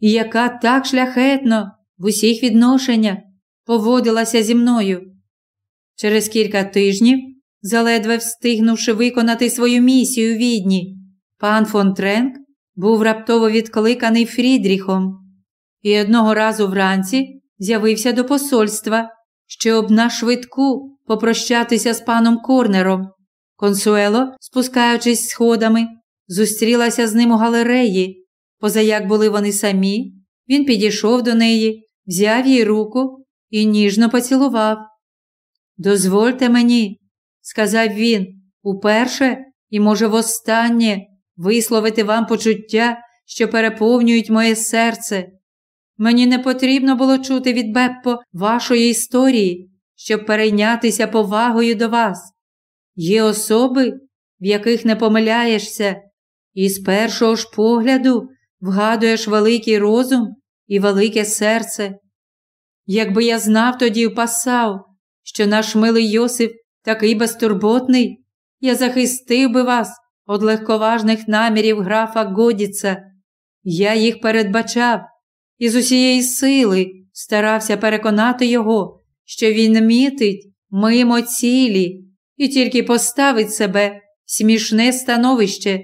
і яка так шляхетно в усіх відношеннях поводилася зі мною. Через кілька тижнів, заледве встигнувши виконати свою місію у відні, пан фон Тренк був раптово відкликаний Фрідріхом і одного разу вранці з'явився до посольства, щоб на швидку попрощатися з паном Корнером. Консуело, спускаючись сходами, зустрілася з ним у галереї. Позаяк були вони самі, він підійшов до неї, взяв їй руку і ніжно поцілував. Дозвольте мені, сказав він, уперше і, може, востаннє висловити вам почуття, що переповнюють моє серце. Мені не потрібно було чути від Беппо вашої історії, щоб перейнятися повагою до вас. Є особи, в яких не помиляєшся, і з першого ж погляду вгадуєш великий розум і велике серце. Якби я знав тоді в Пасау, що наш милий Йосип такий безтурботний, я захистив би вас від легковажних намірів графа Годіца. Я їх передбачав і з усієї сили старався переконати його, що він мітить мимо цілі і тільки поставить себе в смішне становище.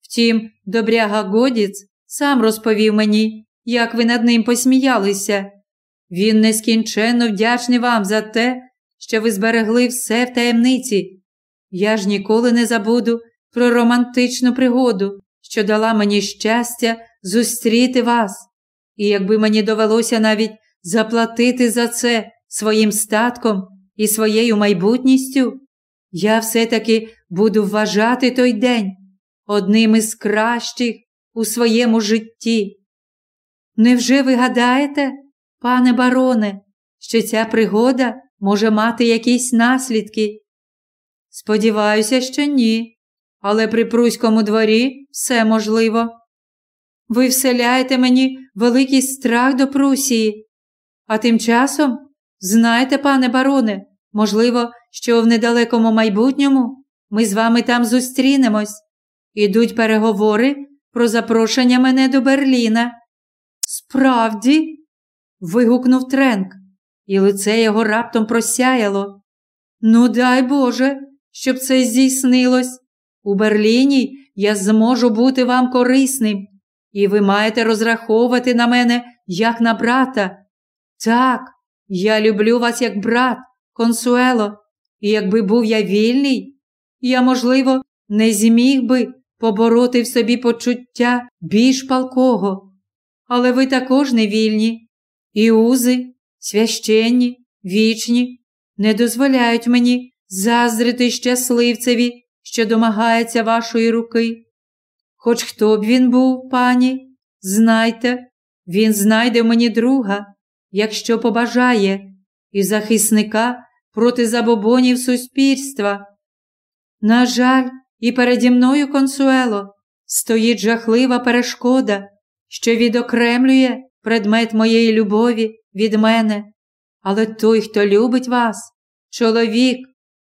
Втім, добряга Годіц сам розповів мені, як ви над ним посміялися. Він нескінченно вдячний вам за те, що ви зберегли все в таємниці. Я ж ніколи не забуду про романтичну пригоду, що дала мені щастя зустріти вас. І якби мені довелося навіть заплатити за це своїм статком і своєю майбутністю, я все-таки буду вважати той день одним із кращих у своєму житті. Невже ви гадаєте, пане бароне, що ця пригода може мати якісь наслідки? Сподіваюся, що ні, але при Пруському дворі все можливо. Ви вселяєте мені великий страх до Прусії, а тим часом, знаєте, пане бароне, можливо, що в недалекому майбутньому ми з вами там зустрінемось. Ідуть переговори про запрошення мене до Берліна. Справді, вигукнув Тренк, і лице його раптом просяяло. Ну, дай Боже, щоб це здійснилось. у Берліні я зможу бути вам корисним, і ви маєте розраховувати на мене як на брата. Так, я люблю вас як брат, консуело, і якби був я вільний, я, можливо, не зміг би побороти в собі почуття більш палкого. Але ви також не вільні, і узи, священні, вічні, не дозволяють мені заздрити щасливцеві, що домагається вашої руки. Хоч хто б він був, пані, знайте, він знайде мені друга, якщо побажає, і захисника проти забобонів суспільства. На жаль, і переді мною, консуело, стоїть жахлива перешкода, що відокремлює предмет моєї любові від мене. Але той, хто любить вас, чоловік,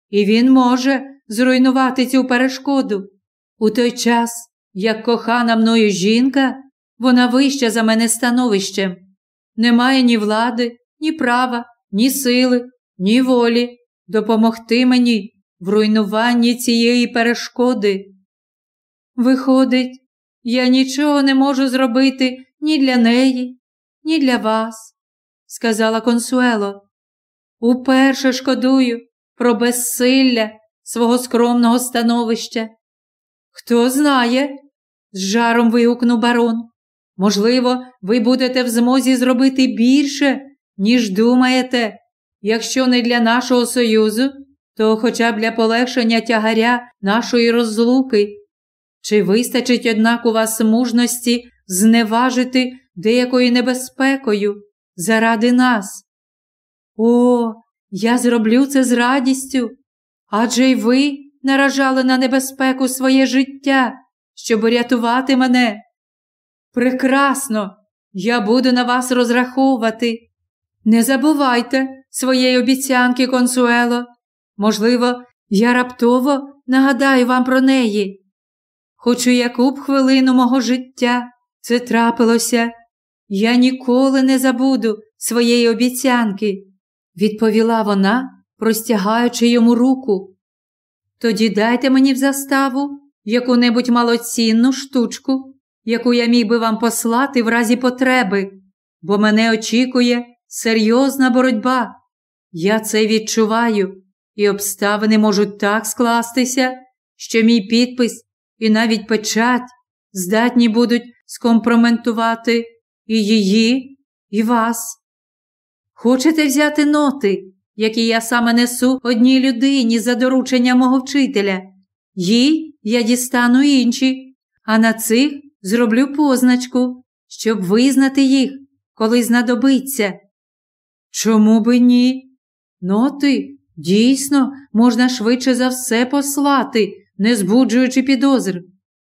і він може зруйнувати цю перешкоду. У той час, як кохана мною жінка, вона вища за мене становищем. Немає ні влади, ні права, ні сили, ні волі допомогти мені в руйнуванні цієї перешкоди. Виходить, я нічого не можу зробити ні для неї, ні для вас, сказала консуело. Уперше шкодую про безсилля свого скромного становища. Хто знає, з жаром вигукнув барон. Можливо, ви будете в змозі зробити більше, ніж думаєте, якщо не для нашого союзу, то хоча б для полегшення тягаря нашої розлуки. Чи вистачить, однак, у вас мужності зневажити деякою небезпекою заради нас? О, я зроблю це з радістю, адже й ви наражали на небезпеку своє життя, щоб рятувати мене. Прекрасно, я буду на вас розраховувати. Не забувайте своєї обіцянки, консуело. Можливо, я раптово нагадаю вам про неї. Хоч у яку б хвилину мого життя це трапилося, я ніколи не забуду своєї обіцянки, відповіла вона, простягаючи йому руку. Тоді дайте мені в заставу яку-небудь малоцінну штучку, яку я міг би вам послати в разі потреби, бо мене очікує серйозна боротьба. Я це відчуваю, і обставини можуть так скластися, що мій підпис і навіть печать здатні будуть скомпроментувати і її, і вас. Хочете взяти ноти, які я саме несу одній людині за доручення мого вчителя? Їй я дістану інші, а на цих зроблю позначку, щоб визнати їх, коли знадобиться. Чому би ні? Ноти дійсно можна швидше за все послати, не збуджуючи підозр.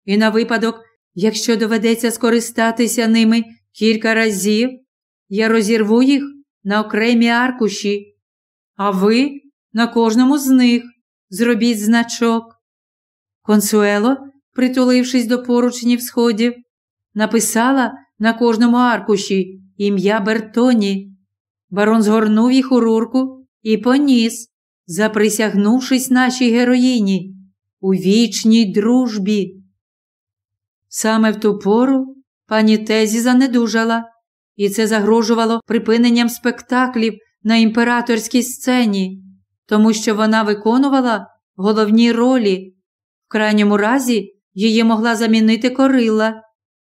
І на випадок, якщо доведеться скористатися ними кілька разів, я розірву їх на окремі аркуші, а ви на кожному з них зробіть значок. Консуело, притулившись до поручнів сходів, написала на кожному аркуші ім'я Бертоні. Барон згорнув їх у рурку і поніс, заприсягнувшись нашій героїні у вічній дружбі. Саме в ту пору пані Тезі занедужала, і це загрожувало припиненням спектаклів на імператорській сцені, тому що вона виконувала головні ролі. В крайньому разі її могла замінити корила.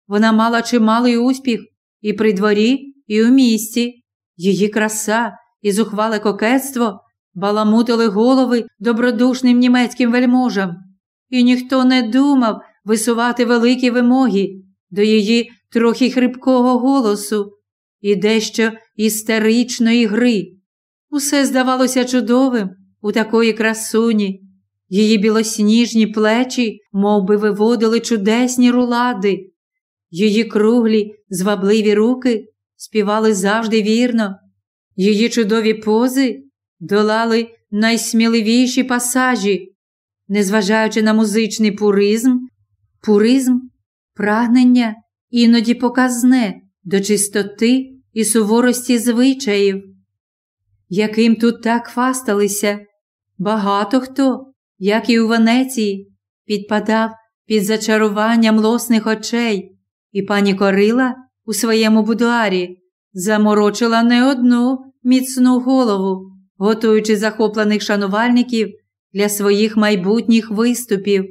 Вона мала чималий успіх і при дворі, і у місті. Її краса і зухвале кокетство баламутили голови добродушним німецьким вельможам, і ніхто не думав висувати великі вимоги до її трохи хрипкого голосу і дещо істеричної гри. Усе здавалося чудовим у такої красуні. Її білосніжні плечі мов би, виводили чудесні рулади. Її круглі, звабливі руки співали завжди вірно. Її чудові пози долали найсміливіші пасажі, незважаючи на музичний пуризм, пуризм, прагнення іноді показне до чистоти і суворості звичаїв, яким тут так фасталися, багато хто, як і у Венеції, підпадав під зачаруванням лосних очей, і пані Корила у своєму будуарі заморочила не одну міцну голову, готуючи захоплених шанувальників для своїх майбутніх виступів.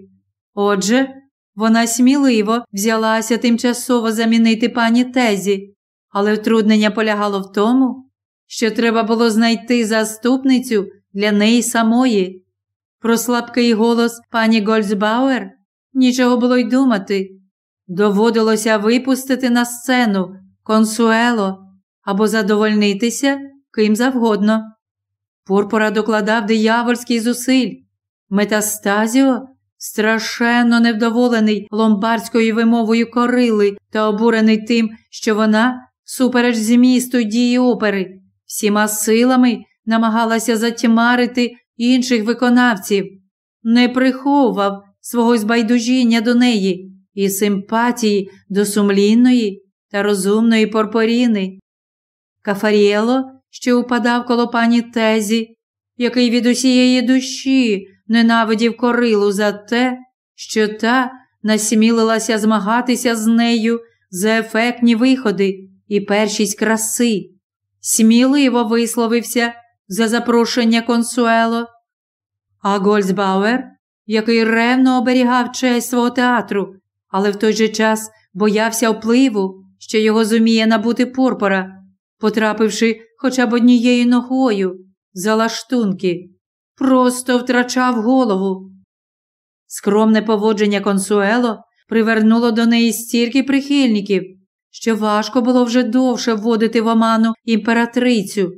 Отже, вона сміливо взялася тимчасово замінити пані Тезі, але втруднення полягало в тому, що треба було знайти заступницю для неї самої. Про слабкий голос пані Гольцбауер нічого було й думати. Доводилося випустити на сцену консуело або задовольнитися ким завгодно. Порпора докладав диявольський зусиль. Метастазіо, страшенно невдоволений ломбардською вимовою корили та обурений тим, що вона, супереч змісту дії опери, всіма силами намагалася затьмарити інших виконавців, не приховував свого збайдужіння до неї і симпатії до сумлінної та розумної порпоріни. Кафаріело, що упадав коло пані Тезі, який від усієї душі ненавидів корилу за те, що та насмілилася змагатися з нею за ефектні виходи і першість краси, сміливо висловився за запрошення консуело. А Гольцбауер, який ревно оберігав честь свого театру, але в той же час боявся впливу, що його зуміє набути порпора, потрапивши хоча б однією ногою за лаштунки, просто втрачав голову. Скромне поводження консуело привернуло до неї стільки прихильників, що важко було вже довше вводити в оману імператрицю.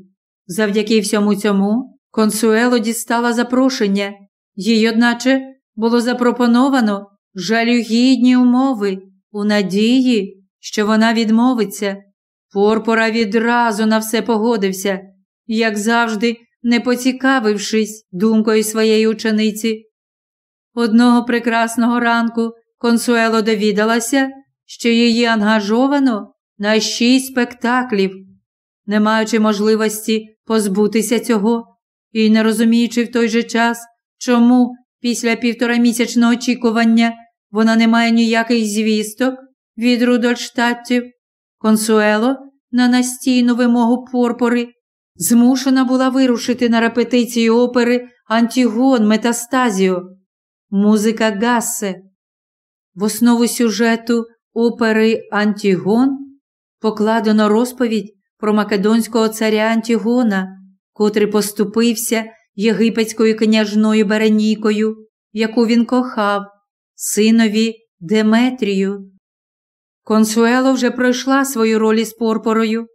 Завдяки всьому цьому консуело дістала запрошення, їй, одначе, було запропоновано жалюгідні умови у надії, що вона відмовиться. Порпора відразу на все погодився, як завжди, не поцікавившись думкою своєї учениці. Одного прекрасного ранку консуело довідалася, що її ангажовано на шість спектаклів, не маючи можливості позбутися цього і не розуміючи в той же час, чому після півторамісячного очікування вона не має ніяких звісток від Рудольштаттів, консуело на настійну вимогу порпори змушена була вирушити на репетицію опери Антігон Метастазіо, музика Гассе. В основу сюжету опери Антігон покладено розповідь про македонського царя Антігона, котрий поступився єгипетською княжною Беренікою, яку він кохав, синові Деметрію. Консуело вже пройшла свою роль із порпорою.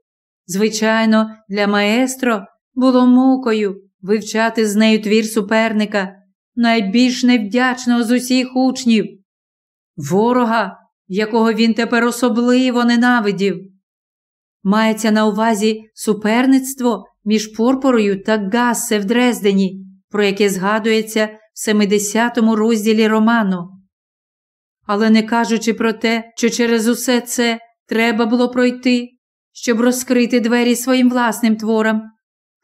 Звичайно, для маестро було мукою вивчати з нею твір суперника, найбільш невдячного з усіх учнів, ворога, якого він тепер особливо ненавидів. Мається на увазі суперництво між Порпорою та Гассе в Дрездені, про яке згадується в 70-му розділі роману. Але не кажучи про те, що через усе це треба було пройти, щоб розкрити двері своїм власним творам,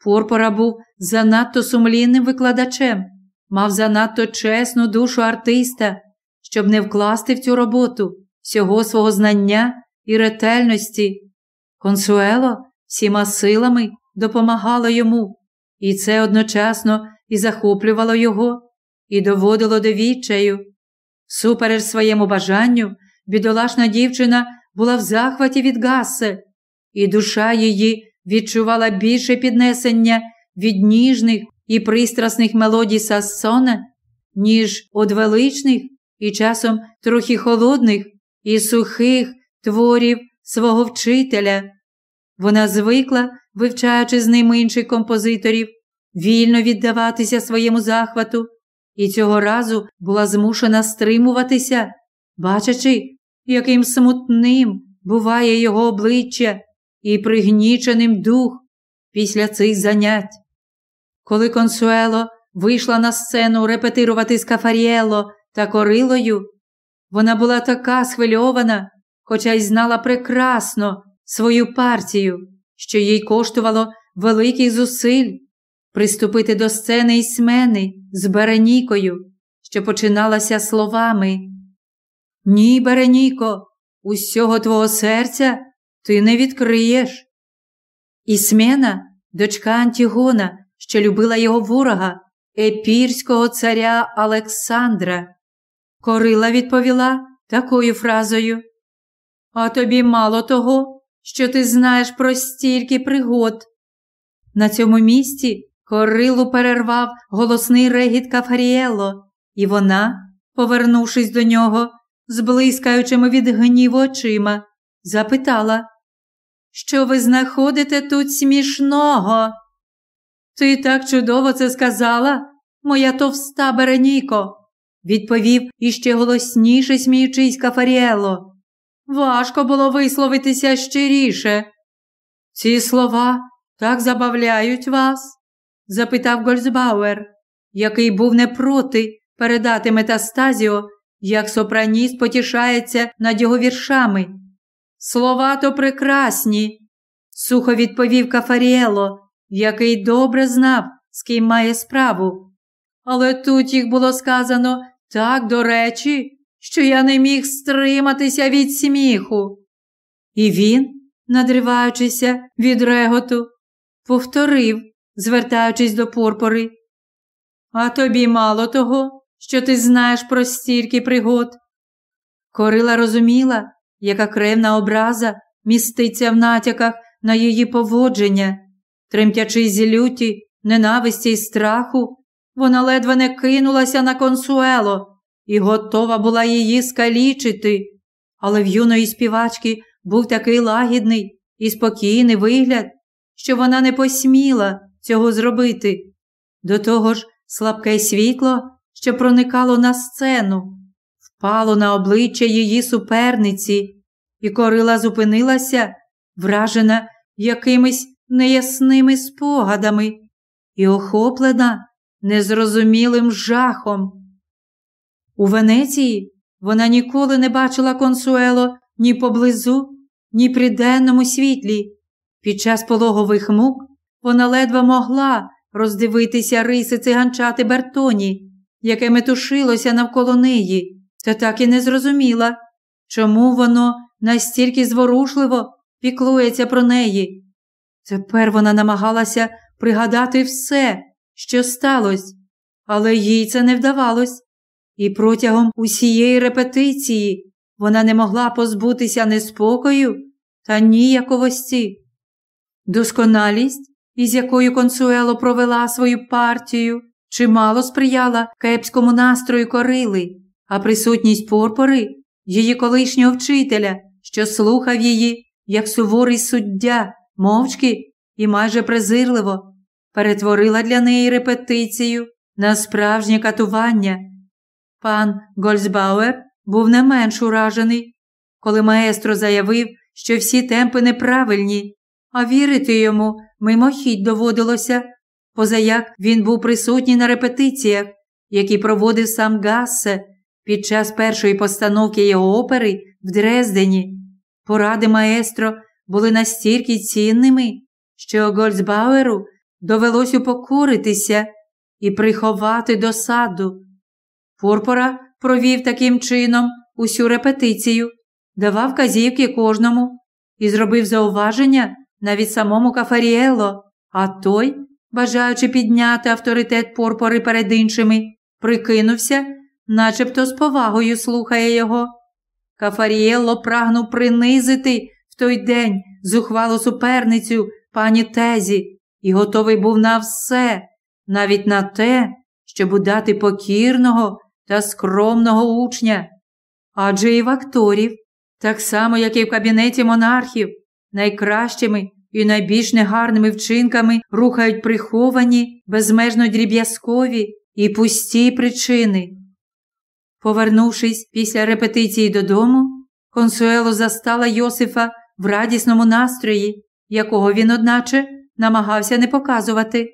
Порпора був занадто сумлінним викладачем, мав занадто чесну душу артиста, щоб не вкласти в цю роботу всього свого знання і ретельності. Консуело всіма силами допомагало йому, і це одночасно і захоплювало його, і доводило до відчаю. Супереч своєму бажанню, бідолашна дівчина була в захваті від Гассе, і душа її відчувала більше піднесення від ніжних і пристрасних мелодій Сассона, ніж од величних і часом трохи холодних і сухих творів свого вчителя. Вона звикла, вивчаючи з ним інших композиторів, вільно віддаватися своєму захвату, і цього разу була змушена стримуватися, бачачи, яким смутним буває його обличчя і пригніченим дух після цих занять. Коли консуело вийшла на сцену репетирувати з Кафаріело та корилою, вона була така схвильована, хоча й знала прекрасно свою партію, що їй коштувало великих зусиль приступити до сцени із смени з Беренікою, що починалася словами. Ні, Береніко, усього твого серця ти не відкриєш. Ісмена, дочка Антігона, що любила його ворога, епірського царя Олександра. Корила відповіла такою фразою. А тобі мало того, що ти знаєш про стільки пригод. На цьому місці Корилу перервав голосний регіт Кафаріело, і вона, повернувшись до нього, з блискаючими від гніву очима, запитала, що ви знаходите тут смішного? Ти так чудово це сказала, моя товста Береніко, відповів іще голосніше сміючись Кафаріело. Важко було висловитися щиріше. Ці слова так забавляють вас? запитав Гольцбауер, який був не проти передати метастазіо, як сопраніст потішається над його віршами. Слова то прекрасні, сухо відповів Кафаріело, який добре знав, з ким має справу. Але тут їх було сказано так до речі, що я не міг стриматися від сміху. І він, надриваючися від реготу, повторив, звертаючись до порпори. А тобі мало того, що ти знаєш про стільки пригод. Корила розуміла, яка кревна образа міститься в натяках на її поводження, тремтячи з люті, ненависті й страху, вона ледве не кинулася на консуело і готова була її скалічити. Але в юної співачки був такий лагідний і спокійний вигляд, що вона не посміла цього зробити. До того ж, слабке світло, що проникало на сцену, впало на обличчя її суперниці, і корила зупинилася, вражена якимись неясними спогадами і охоплена незрозумілим жахом. У Венеції вона ніколи не бачила консуело ні поблизу, ні при денному світлі. Під час пологових мук вона ледве могла роздивитися риси циганчати Бертоні, яке метушилося навколо неї, та так і не зрозуміла, чому воно настільки зворушливо піклується про неї. Тепер вона намагалася пригадати все, що сталося, але їй це не вдавалось. І протягом усієї репетиції вона не могла позбутися неспокою та ніяковості. Досконалість, із якою консуело провела свою партію, чимало сприяла кепському настрою корили, а присутність порпори, її колишнього вчителя, що слухав її, як суворий суддя, мовчки і майже презирливо, перетворила для неї репетицію на справжнє катування. Пан Гольцбауер був не менш уражений, коли маестро заявив, що всі темпи неправильні, а вірити йому мимохідь доводилося, позаяк він був присутній на репетиціях, які проводив сам Гассе під час першої постановки його опери в Дрездені. Поради маестро були настільки цінними, що Гольцбауеру довелось упокоритися і приховати досаду. Порпора провів таким чином усю репетицію, давав казівки кожному і зробив зауваження навіть самому Кафаріело, а той, бажаючи підняти авторитет порпори перед іншими, прикинувся, начебто з повагою слухає його. Кафаріелло прагнув принизити в той день зухвалу суперницю пані Тезі і готовий був на все, навіть на те, щоб удати покірного та скромного учня. Адже і в акторів, так само, як і в кабінеті монархів, найкращими і найбільш негарними вчинками рухають приховані, безмежно дріб'язкові і пусті причини. Повернувшись після репетиції додому, консуело застала Йосифа в радісному настрої, якого він, одначе, намагався не показувати.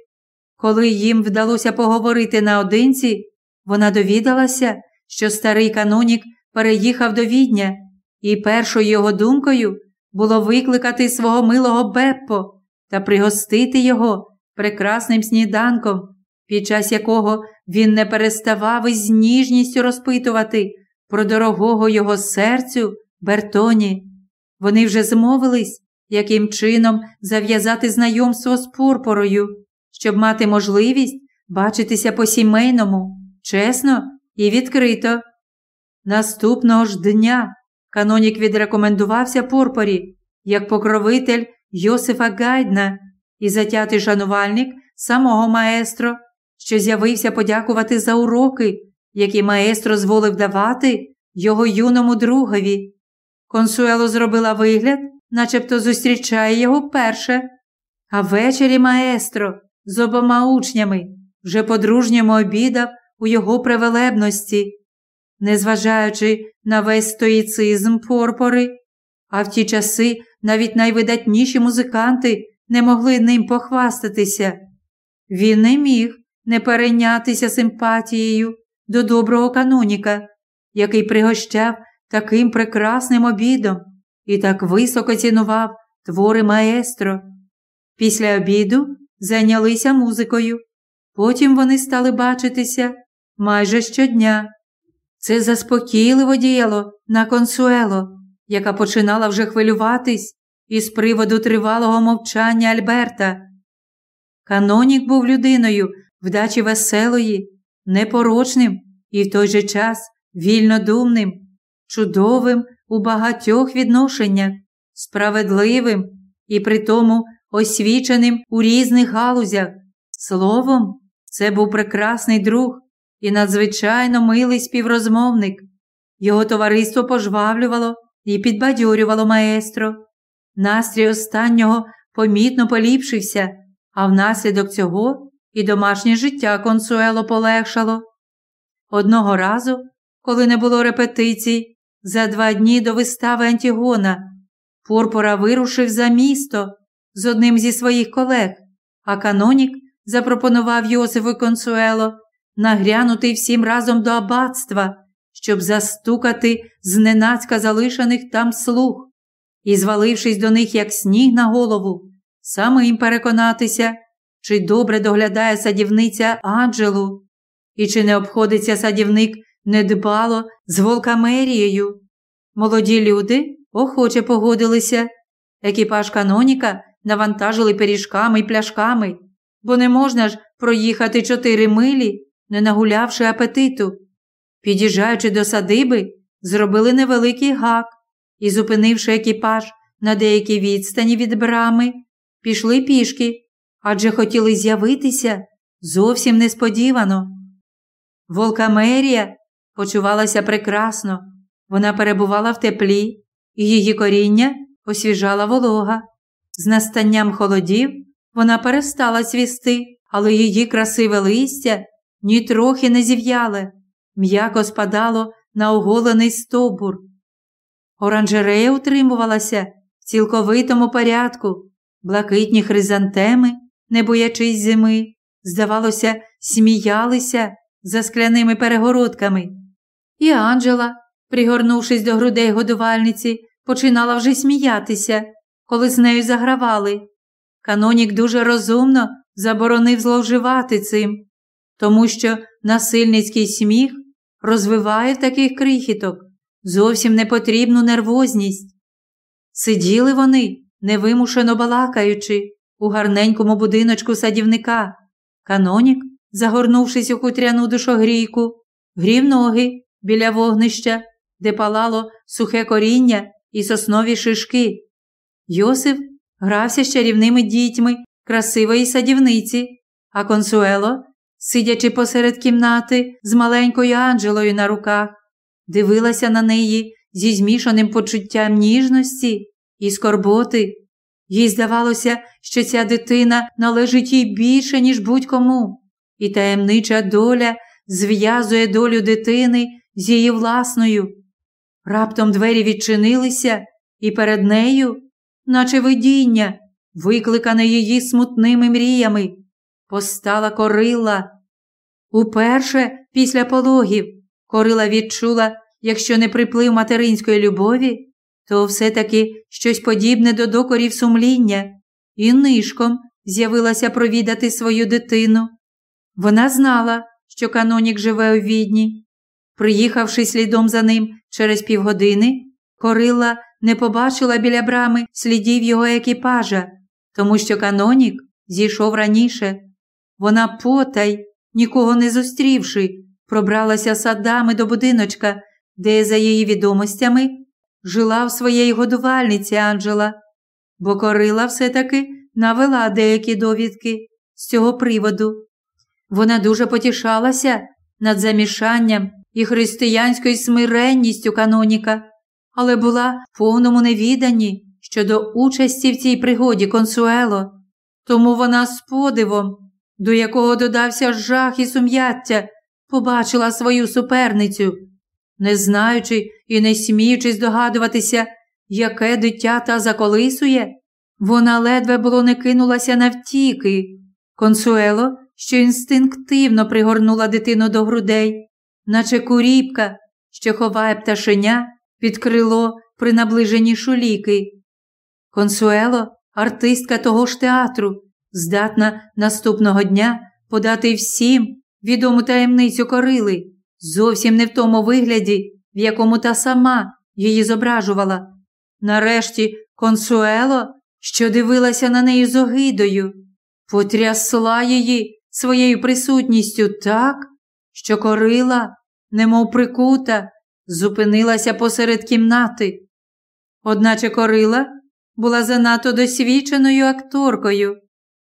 Коли їм вдалося поговорити наодинці, вона довідалася, що старий канонік переїхав до відня, і першою його думкою було викликати свого милого Беппо та пригостити його прекрасним сніданком, під час якого він не переставав із ніжністю розпитувати про дорогого його серцю Бертоні. Вони вже змовились, яким чином зав'язати знайомство з Пурпорою, щоб мати можливість бачитися по сімейному, чесно і відкрито. Наступного ж дня канонік відрекомендувався Пурпорі як покровитель Йосифа Гайдна і затятий шанувальник самого маестро, що з'явився подякувати за уроки, які маестро зволив давати його юному другові. Консуело зробила вигляд, начебто зустрічає його вперше, а ввечері маестро з обома учнями вже по-дружньому обідав у його превелебності, незважаючи на весь стоїцизм порпори, а в ті часи навіть найвидатніші музиканти не могли ним похвастатися. Він не міг не перейнятися симпатією до доброго каноніка, який пригощав таким прекрасним обідом і так високо цінував твори маестро. Після обіду зайнялися музикою. Потім вони стали бачитися майже щодня. Це заспокійливо діяло на консуело, яка починала вже хвилюватись із приводу тривалого мовчання Альберта. Канонік був людиною вдачі веселої, непорочним і в той же час вільнодумним, чудовим у багатьох відношеннях, справедливим і при тому освіченим у різних галузях. Словом, це був прекрасний друг і надзвичайно милий співрозмовник. Його товариство пожвавлювало і підбадьорювало маестро. Настрій останнього помітно поліпшився, а внаслідок цього і домашнє життя консуело полегшало. Одного разу, коли не було репетицій, за два дні до вистави Антігона, Пурпура вирушив за місто з одним зі своїх колег, а канонік запропонував Йосифу Консуело нагрянути всім разом до аббатства, щоб застукати зненацька залишених там слуг і, звалившись до них, як сніг на голову, самим переконатися, чи добре доглядає садівниця Анджелу, і чи не обходиться садівник недбало з волкамерією. Молоді люди охоче погодилися. Екіпаж каноніка навантажили пиріжками й пляшками, бо не можна ж проїхати чотири милі, не нагулявши апетиту. Під'їжджаючи до садиби, зробили невеликий гак і, зупинивши екіпаж на деякій відстані від брами, пішли пішки, адже хотіли з'явитися зовсім несподівано. Волкамерія почувалася прекрасно, вона перебувала в теплі, і її коріння освіжала волога. З настанням холодів вона перестала цвісти, але її красиве листя нітрохи не зів'яле, м'яко спадало на оголений стовбур. Оранжерея утримувалася в цілковитому порядку, блакитні хризантеми, не боячись зими, здавалося, сміялися за скляними перегородками. І Анджела, пригорнувшись до грудей годувальниці, починала вже сміятися, коли з нею загравали. Канонік дуже розумно заборонив зловживати цим, тому що насильницький сміх розвиває в таких крихіток зовсім непотрібну нервозність. Сиділи вони, невимушено балакаючи, у гарненькому будиночку садівника. Канонік, загорнувшись у хутряну душогрійку, грів ноги біля вогнища, де палало сухе коріння і соснові шишки. Йосиф грався з чарівними дітьми красивої садівниці, а консуело, сидячи посеред кімнати з маленькою Анджелою на руках, дивилася на неї зі змішаним почуттям ніжності і скорботи. Їй здавалося, що ця дитина належить їй більше, ніж будь-кому, і таємнича доля зв'язує долю дитини з її власною. Раптом двері відчинилися, і перед нею, наче видіння, викликане її смутними мріями, постала корила. Уперше, після пологів, корила відчула, якщо не приплив материнської любові, то все-таки щось подібне до докорів сумління, і нишком з'явилася провідати свою дитину. Вона знала, що канонік живе у відні. Приїхавши слідом за ним через півгодини, Корила не побачила біля брами слідів його екіпажа, тому що канонік зійшов раніше. Вона потай, нікого не зустрівши, пробралася садами до будиночка, де, за її відомостями, жила в своєї годувальниці Анджела, бо Корила все-таки навела деякі довідки з цього приводу. Вона дуже потішалася над замішанням і християнською смиренністю каноніка, але була в повному невіданні щодо участі в цій пригоді консуело, тому вона з подивом, до якого додався жах і сум'яття, побачила свою суперницю, не знаючи і не сміючи здогадуватися, яке дитя та заколисує, вона ледве було не кинулася навтіки. Консуело, що інстинктивно пригорнула дитину до грудей, наче куріпка, що ховає пташеня під крило при наближенні шуліки. Консуело, артистка того ж театру, здатна наступного дня подати всім відому таємницю корили, зовсім не в тому вигляді, в якому та сама її зображувала. Нарешті консуело, що дивилася на неї з огидою, потрясла її своєю присутністю так, що корила, немов прикута, зупинилася посеред кімнати. Одначе корила була занадто досвідченою акторкою.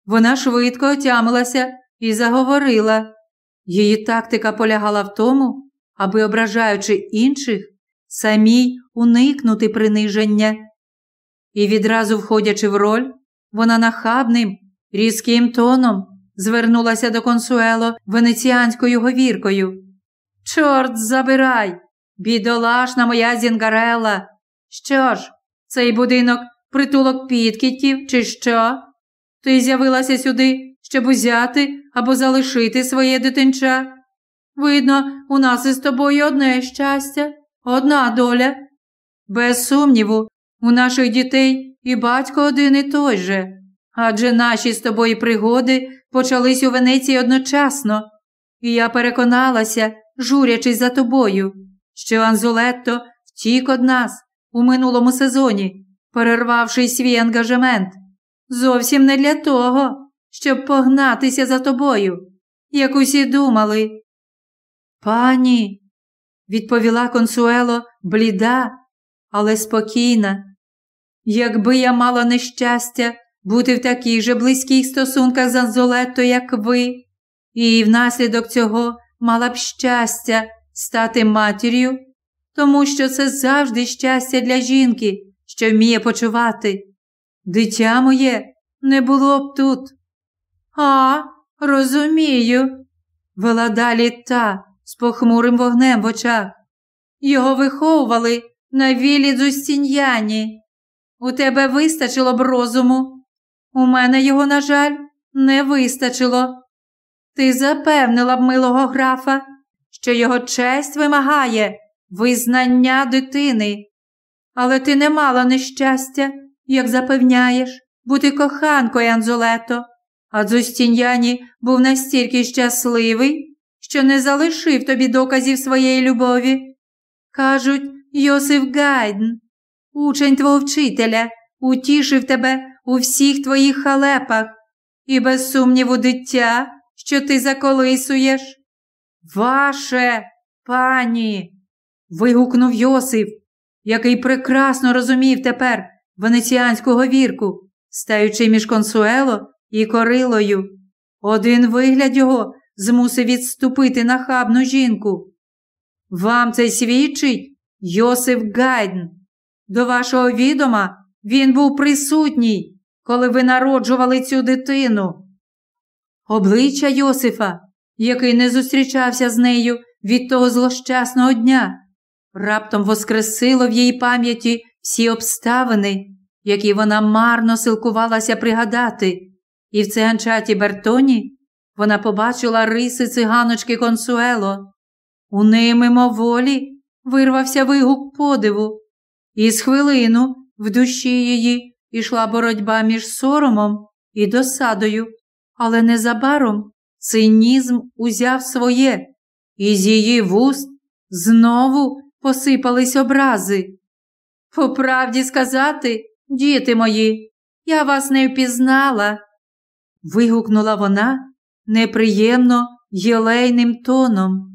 Вона швидко отямилася і заговорила. Її тактика полягала в тому, аби, ображаючи інших, самій уникнути приниження. І відразу входячи в роль, вона нахабним, різким тоном звернулася до консуело венеціанською говіркою. Чорт забирай, бідолашна моя зінгарела. Що ж, цей будинок притулок підкітів, чи що? Ти з'явилася сюди, щоб узяти або залишити своє дитинча? Видно, у нас із тобою одне щастя, одна доля. Без сумніву, у наших дітей і батько один і той же. Адже наші з тобою пригоди почались у Венеції одночасно, і я переконалася, журячись за тобою, що Анзулетто втік од нас у минулому сезоні, перервавши свій ангажемент, зовсім не для того, щоб погнатися за тобою, як усі думали. Пані, відповіла консуело бліда, але спокійна. Якби я мала нещастя бути в таких же близьких стосунках з Анзолетто, як ви, і внаслідок цього мала б щастя стати матір'ю, тому що це завжди щастя для жінки, що вміє почувати. Дитя моє не було б тут. А, розумію, вела далі та з похмурим вогнем в очах. Його виховували на вілі Дзустіньяні. У тебе вистачило б розуму. У мене його, на жаль, не вистачило. Ти запевнила б милого графа, що його честь вимагає визнання дитини. Але ти не мала нещастя, як запевняєш, бути коханкою Анзолето, а Дзустіньяні був настільки щасливий, що не залишив тобі доказів своєї любові. Кажуть, Йосиф Гайден, учень твого вчителя, утішив тебе у всіх твоїх халепах, і без сумніву дитя, що ти заколисуєш. Ваше, пані. вигукнув Йосиф, який прекрасно розумів тепер венеціанську говірку, стаючи між консуело і корилою. Один вигляд його змусив відступити нахабну жінку. Вам це свідчить Йосиф Гайден. До вашого відома він був присутній, коли ви народжували цю дитину. Обличчя Йосифа, який не зустрічався з нею від того злощасного дня, раптом воскресило в її пам'яті всі обставини, які вона марно силкувалася пригадати, і в циганчаті Бертоні вона побачила риси циганочки Консуело. У неї мимоволі вирвався вигук подиву, і з хвилину в душі її йшла боротьба між соромом і досадою, але незабаром цинізм узяв своє, і з її вуст знову посипались образи. По правді сказати, діти мої, я вас не впізнала. Вигукнула вона неприємно єлейним тоном.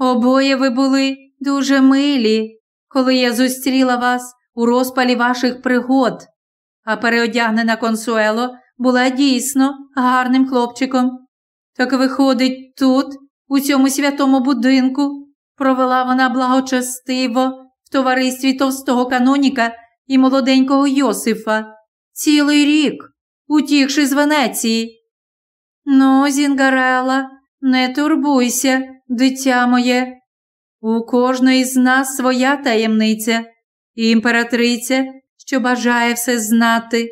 Обоє ви були дуже милі, коли я зустріла вас у розпалі ваших пригод, а переодягнена консуело була дійсно гарним хлопчиком. Так виходить, тут, у цьому святому будинку, провела вона благочестиво в товаристві товстого каноніка і молоденького Йосифа цілий рік, утікши з Венеції. Ну, Зінгарела, не турбуйся, дитя моє. У кожної з нас своя таємниця, і імператриця, що бажає все знати,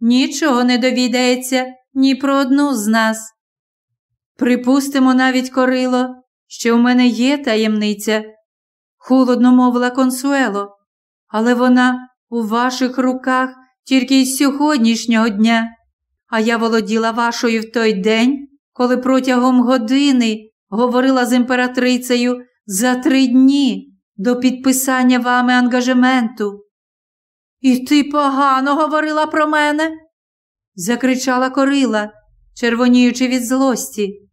нічого не довідається ні про одну з нас. Припустимо навіть, Корило, що в мене є таємниця, холодно мовила консуело, але вона у ваших руках тільки з сьогоднішнього дня, а я володіла вашою в той день, коли протягом години говорила з імператрицею за три дні до підписання вами ангажементу. І ти погано говорила про мене? закричала Корила, червоніючи від злості.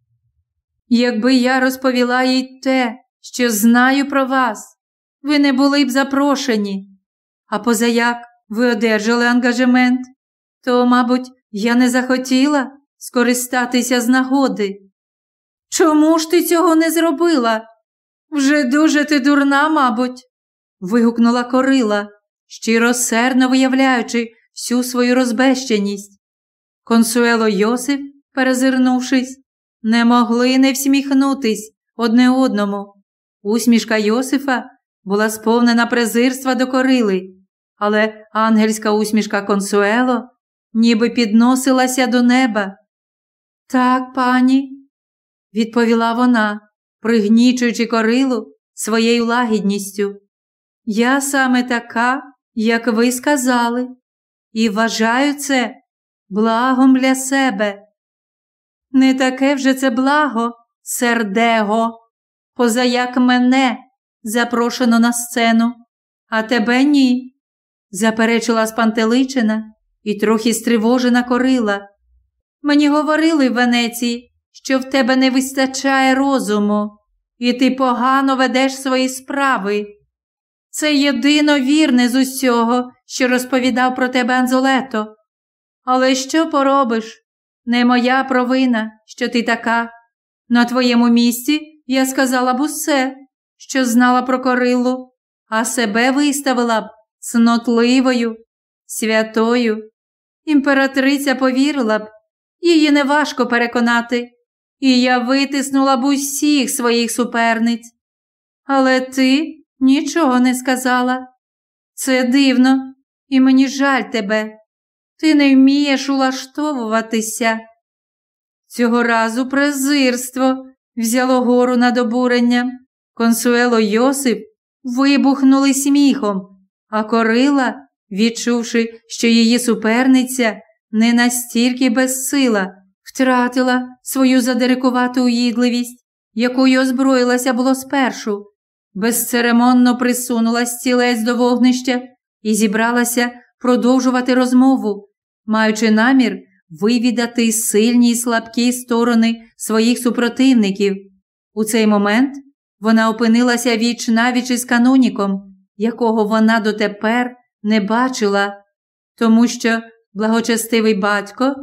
Якби я розповіла їй те, що знаю про вас, ви не були б запрошені. А позаяк ви одержали ангажемент, то, мабуть, я не захотіла скористатися з нагоди. Чому ж ти цього не зробила? Вже дуже ти дурна, мабуть, вигукнула корила, щиросердно виявляючи всю свою розбещеність. Консуело Йосип, перезирнувшись, не могли не всміхнутись одне одному. Усмішка Йосифа була сповнена презирства до корили, але ангельська усмішка Консуело ніби підносилася до неба. Так, пані, відповіла вона, пригнічуючи корилу своєю лагідністю. Я саме така, як ви сказали, і вважаю це благом для себе. Не таке вже це благо, сердего, позаяк мене запрошено на сцену, а тебе ні, заперечила спантеличина і трохи стривожена корила. Мені говорили в Венеції, що в тебе не вистачає розуму, і ти погано ведеш свої справи. Це єдино вірне з усього, що розповідав про тебе Анзолето. Але що поробиш? Не моя провина, що ти така. На твоєму місці я сказала б усе, що знала про корилу, а себе виставила б цнотливою, святою. Імператриця повірила б, її неважко переконати, і я витиснула б усіх своїх суперниць. Але ти нічого не сказала. Це дивно, і мені жаль тебе. Ти не вмієш улаштовуватися. Цього разу презирство взяло гору над обуренням. Консуело Йосип вибухнули сміхом, а корила, відчувши, що її суперниця не настільки безсила, втратила свою задирикувату уїдливість, якою озброїлася було спершу, безцеремонно присунула стілець до вогнища і зібралася продовжувати розмову, маючи намір вивідати сильні й слабкі сторони своїх супротивників. У цей момент вона опинилася віч навіч із каноніком, якого вона дотепер не бачила, тому що благочестивий батько,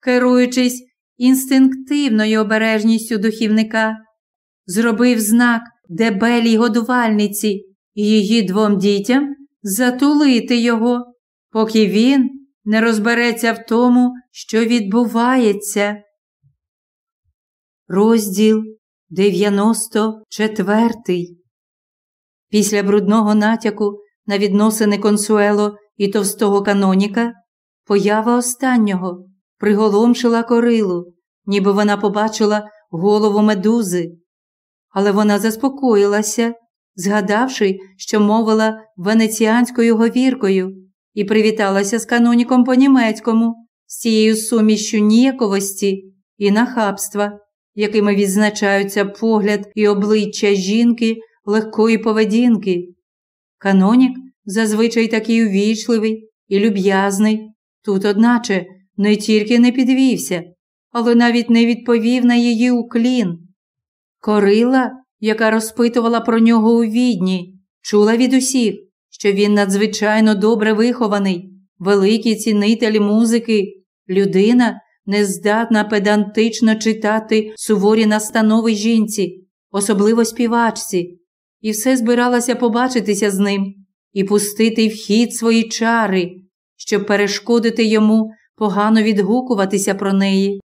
керуючись інстинктивною обережністю духівника, зробив знак дебелій годувальниці і її двом дітям затулити його, поки він не розбереться в тому, що відбувається. Розділ 94 Після брудного натяку на відносини консуело і товстого каноніка поява останнього приголомшила корилу, ніби вона побачила голову медузи. Але вона заспокоїлася, згадавши, що мовила венеціанською говіркою, і привіталася з каноніком по німецькому, з цією сумішю ніяковості і нахабства, якими відзначаються погляд і обличчя жінки легкої поведінки. Канонік зазвичай такий увічливий і люб'язний, тут, одначе, не тільки не підвівся, але навіть не відповів на її уклін. Корила, яка розпитувала про нього у відні, чула від усіх, що він надзвичайно добре вихований, великий цінитель музики, людина, нездатна педантично читати суворі настанови жінці, особливо співачці, і все збиралася побачитися з ним і пустити в хід свої чари, щоб перешкодити йому погано відгукуватися про неї.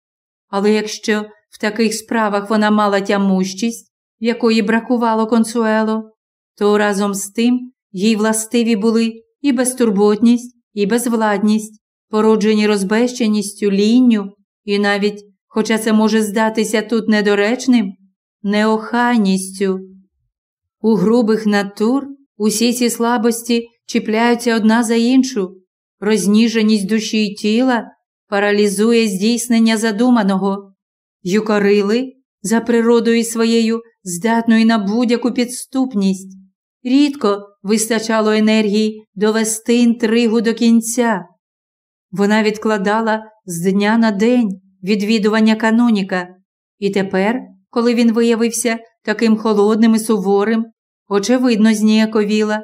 Але якщо в таких справах вона мала тямущість, якої бракувало консуело, то разом з тим їй властиві були і безтурботність, і безвладність, породжені розбещеністю, лінню, і навіть, хоча це може здатися тут недоречним, неохайністю. У грубих натур усі ці слабості чіпляються одна за іншу, розніженість душі й тіла паралізує здійснення задуманого, юкорили за природою своєю здатною на будь-яку підступність. Рідко вистачало енергії довести інтригу до кінця. Вона відкладала з дня на день відвідування каноніка, і тепер, коли він виявився таким холодним і суворим, очевидно, зніяковіла.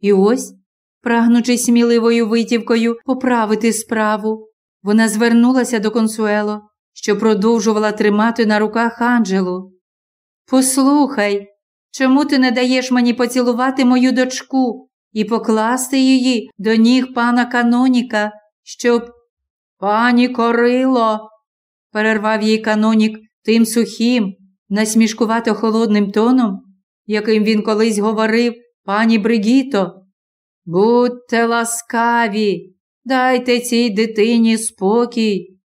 І ось, прагнучи сміливою витівкою поправити справу, вона звернулася до консуело, що продовжувала тримати на руках Анджелу. Послухай, чому ти не даєш мені поцілувати мою дочку і покласти її до ніг пана Каноніка, щоб. Пані Корило, перервав їй канонік тим сухим, насмішкувато холодним тоном, яким він колись говорив пані Бригіто. Будьте ласкаві, дайте цій дитині спокій.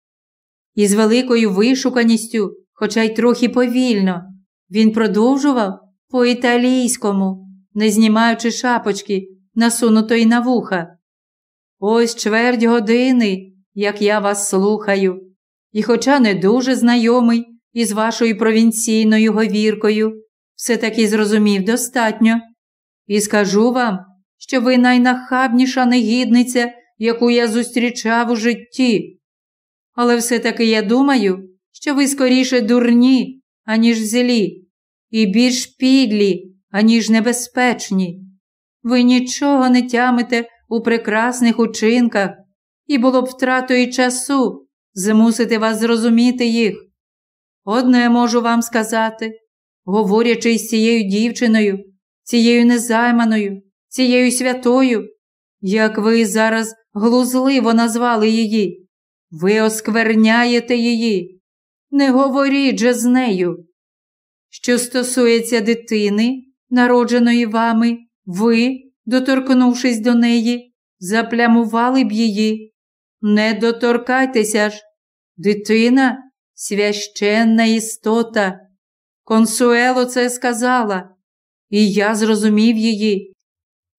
І з великою вишуканістю, хоча й трохи повільно, він продовжував по-італійському, не знімаючи шапочки, насунутої на вуха. Ось чверть години, як я вас слухаю, і, хоча не дуже знайомий із вашою провінційною говіркою, все таки зрозумів достатньо. І скажу вам, що ви найнахабніша негідниця, яку я зустрічав у житті. Але все-таки я думаю, що ви скоріше дурні, аніж злі, і більш підлі, аніж небезпечні. Ви нічого не тямите у прекрасних учинках, і було б втратою часу змусити вас зрозуміти їх. Одне можу вам сказати, говорячи із цією дівчиною, цією незайманою, цією святою, як ви зараз глузливо назвали її, ви оскверняєте її. Не говоріть же з нею. Що стосується дитини, народженої вами, ви, доторкнувшись до неї, заплямували б її. Не доторкайтеся ж, дитина священна істота. Консуело це сказала, і я зрозумів її.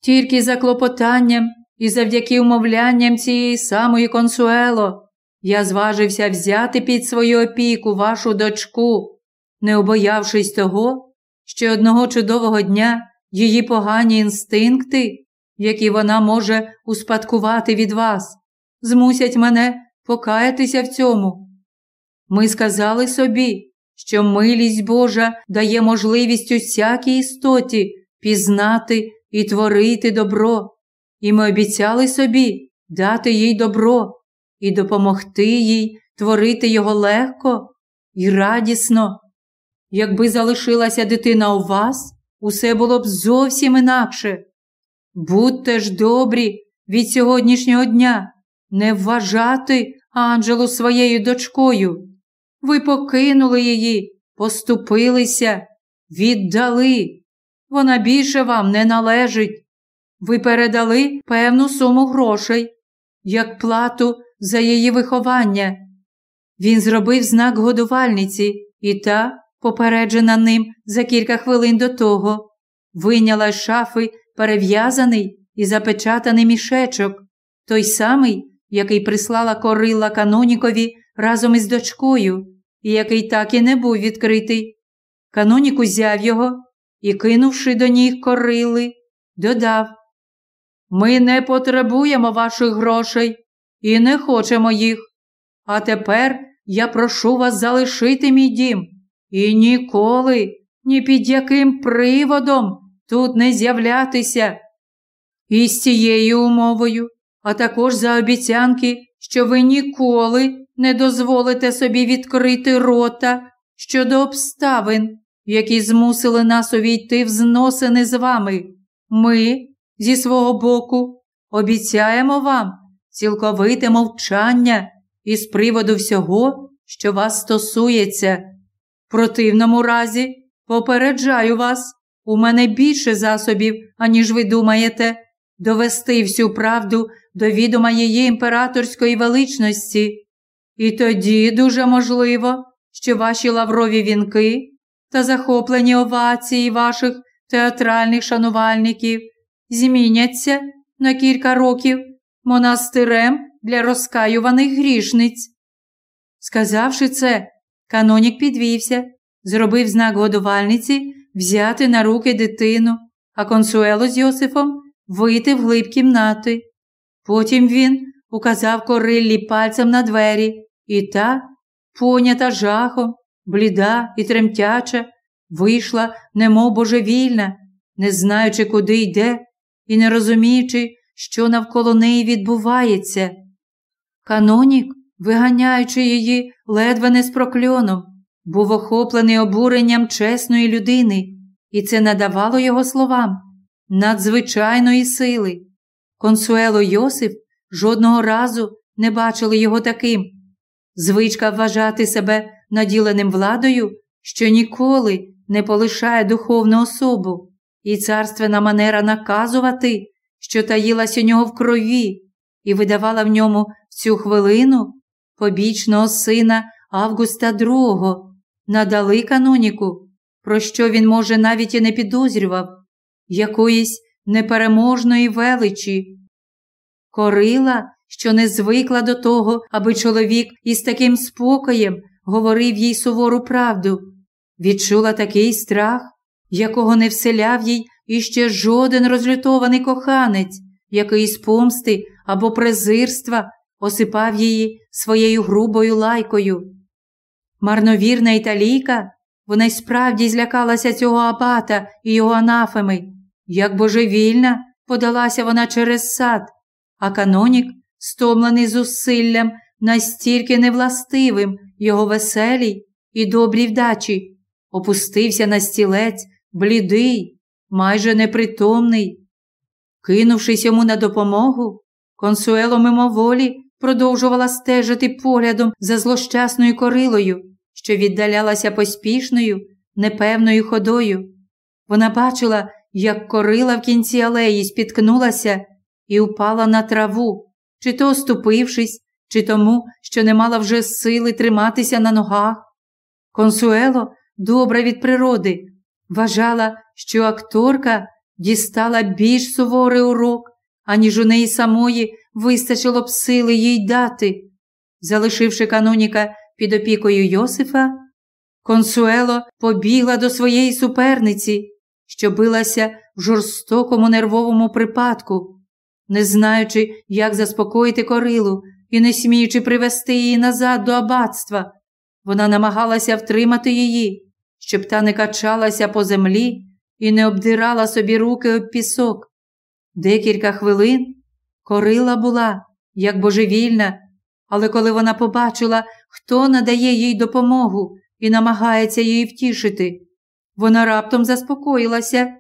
Тільки за клопотанням і завдяки умовлянням цієї самої консуело я зважився взяти під свою опіку вашу дочку, не обоявшись того, що одного чудового дня її погані інстинкти, які вона може успадкувати від вас, змусять мене покаятися в цьому. Ми сказали собі, що милість Божа дає можливість усякій істоті пізнати і творити добро, і ми обіцяли собі дати їй добро і допомогти їй творити його легко і радісно. Якби залишилася дитина у вас, усе було б зовсім інакше. Будьте ж добрі від сьогоднішнього дня не вважати Анджелу своєю дочкою. Ви покинули її, поступилися, віддали. Вона більше вам не належить. Ви передали певну суму грошей, як плату за її виховання. Він зробив знак годувальниці, і та, попереджена ним за кілька хвилин до того, виняла з шафи перев'язаний і запечатаний мішечок, той самий, який прислала корила Канонікові разом із дочкою, який так і не був відкритий. Канонік узяв його і, кинувши до ніг корили, додав Ми не потребуємо ваших грошей і не хочемо їх. А тепер я прошу вас залишити мій дім і ніколи, ні під яким приводом тут не з'являтися. І з цією умовою, а також за обіцянки, що ви ніколи не дозволите собі відкрити рота щодо обставин, які змусили нас увійти в зносини з вами. Ми, зі свого боку, обіцяємо вам цілковите мовчання із приводу всього, що вас стосується. В противному разі, попереджаю вас, у мене більше засобів, аніж ви думаєте, довести всю правду до відома її імператорської величності. І тоді дуже можливо, що ваші лаврові вінки та захоплені овації ваших театральних шанувальників зміняться на кілька років монастирем для розкаюваних грішниць. Сказавши це, канонік підвівся, зробив знак годувальниці взяти на руки дитину, а консуело з Йосифом вийти в глиб кімнати. Потім він указав кориллі пальцем на двері, і та, понята жахом, бліда і тремтяча, вийшла, немов божевільна, не знаючи, куди йде, і не розуміючи, що навколо неї відбувається. Канонік, виганяючи її ледве не з прокльоном, був охоплений обуренням чесної людини, і це надавало його словам надзвичайної сили. Консуело Йосиф жодного разу не бачили його таким. Звичка вважати себе наділеним владою, що ніколи не полишає духовну особу, і царственна манера наказувати, що таїлась у нього в крові, і видавала в ньому цю хвилину побічного сина Августа II, надали каноніку, про що він, може, навіть і не підозрював, якоїсь непереможної величі. Корила, що не звикла до того, аби чоловік із таким спокоєм говорив їй сувору правду, відчула такий страх, якого не вселяв їй іще жоден розлютований коханець, який з помсти або презирства осипав її своєю грубою лайкою. Марновірна італійка, вона й справді злякалася цього абата і його анафеми. Як божевільна, подалася вона через сад, а канонік, стомлений зусиллям, настільки невластивим його веселій і добрій вдачі, опустився на стілець, блідий, майже непритомний. Кинувшись йому на допомогу, консуело мимоволі продовжувала стежити поглядом за злощасною корилою, що віддалялася поспішною, непевною ходою. Вона бачила, як корила в кінці алеї спіткнулася і упала на траву, чи то оступившись, чи тому, що не мала вже сили триматися на ногах. Консуело, добра від природи, вважала, що акторка дістала більш суворий урок, аніж у неї самої вистачило б сили їй дати. Залишивши каноніка під опікою Йосифа, консуело побігла до своєї суперниці, що билася в жорстокому нервовому припадку, не знаючи, як заспокоїти корилу і не сміючи привести її назад до аббатства. Вона намагалася втримати її, щоб та не качалася по землі і не обдирала собі руки об пісок. Декілька хвилин корила була, як божевільна, але коли вона побачила, хто надає їй допомогу і намагається її втішити, вона раптом заспокоїлася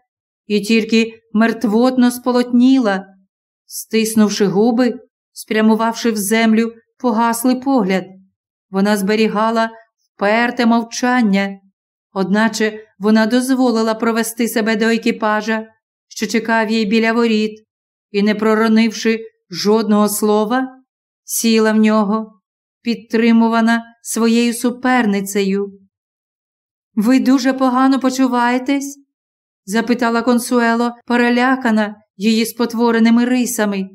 і тільки мертвотно сполотніла, стиснувши губи, спрямувавши в землю погаслий погляд. Вона зберігала вперте мовчання, одначе вона дозволила провести себе до екіпажа, що чекав їй біля воріт, і, не проронивши жодного слова, сіла в нього, підтримувана своєю суперницею. Ви дуже погано почуваєтесь? запитала консуело, перелякана її спотвореними рисами.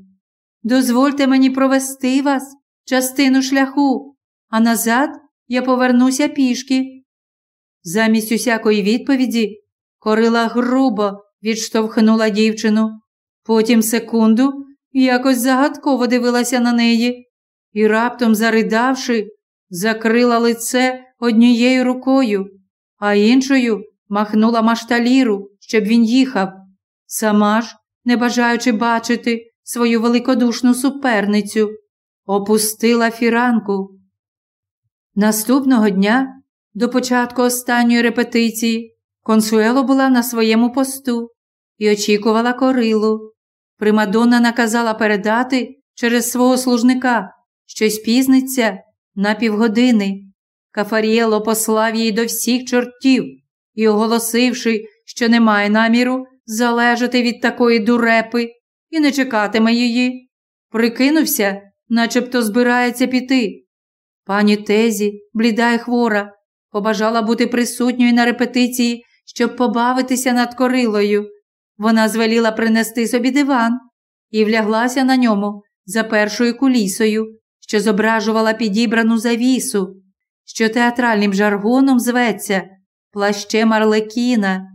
Дозвольте мені провести вас частину шляху, а назад я повернуся пішки. Замість усякої відповіді корила грубо відштовхнула дівчину. Потім секунду якось загадково дивилася на неї і, раптом, заридавши, закрила лице однією рукою, а іншою махнула машталіру, щоб він їхав. Сама ж, не бажаючи бачити свою великодушну суперницю, опустила фіранку. Наступного дня, до початку останньої репетиції, консуело була на своєму посту і очікувала корилу. Примадонна наказала передати через свого служника, що спізниться на півгодини. Кафарієло послав їй до всіх чортів і, оголосивши, що немає наміру залежати від такої дурепи і не чекатиме її, прикинувся, начебто збирається піти. Пані Тезі, бліда й хвора, побажала бути присутньою на репетиції, щоб побавитися над корилою. Вона звеліла принести собі диван і вляглася на ньому за першою кулісою, що зображувала підібрану завісу, що театральним жаргоном зветься плащем Арлекіна.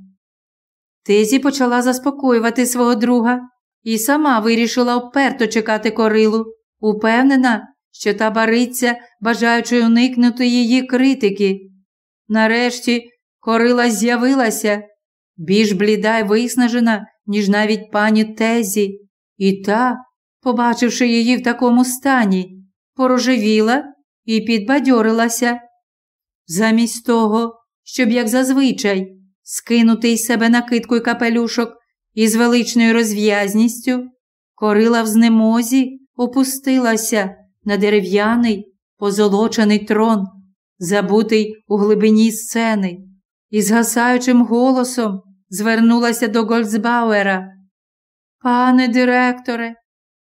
Тезі почала заспокоювати свого друга і сама вирішила вперто чекати корилу, упевнена, що та бариться, бажаючи уникнути її критики. Нарешті корила з'явилася, більш бліда й виснажена, ніж навіть пані Тезі, і та, побачивши її в такому стані, порожевіла і підбадьорилася. Замість того, щоб, як зазвичай, скинути із себе накидку й капелюшок із величною розв'язністю, корила в знемозі опустилася на дерев'яний позолочений трон, забутий у глибині сцени, і згасаючим голосом звернулася до Гольцбауера. Пане директоре,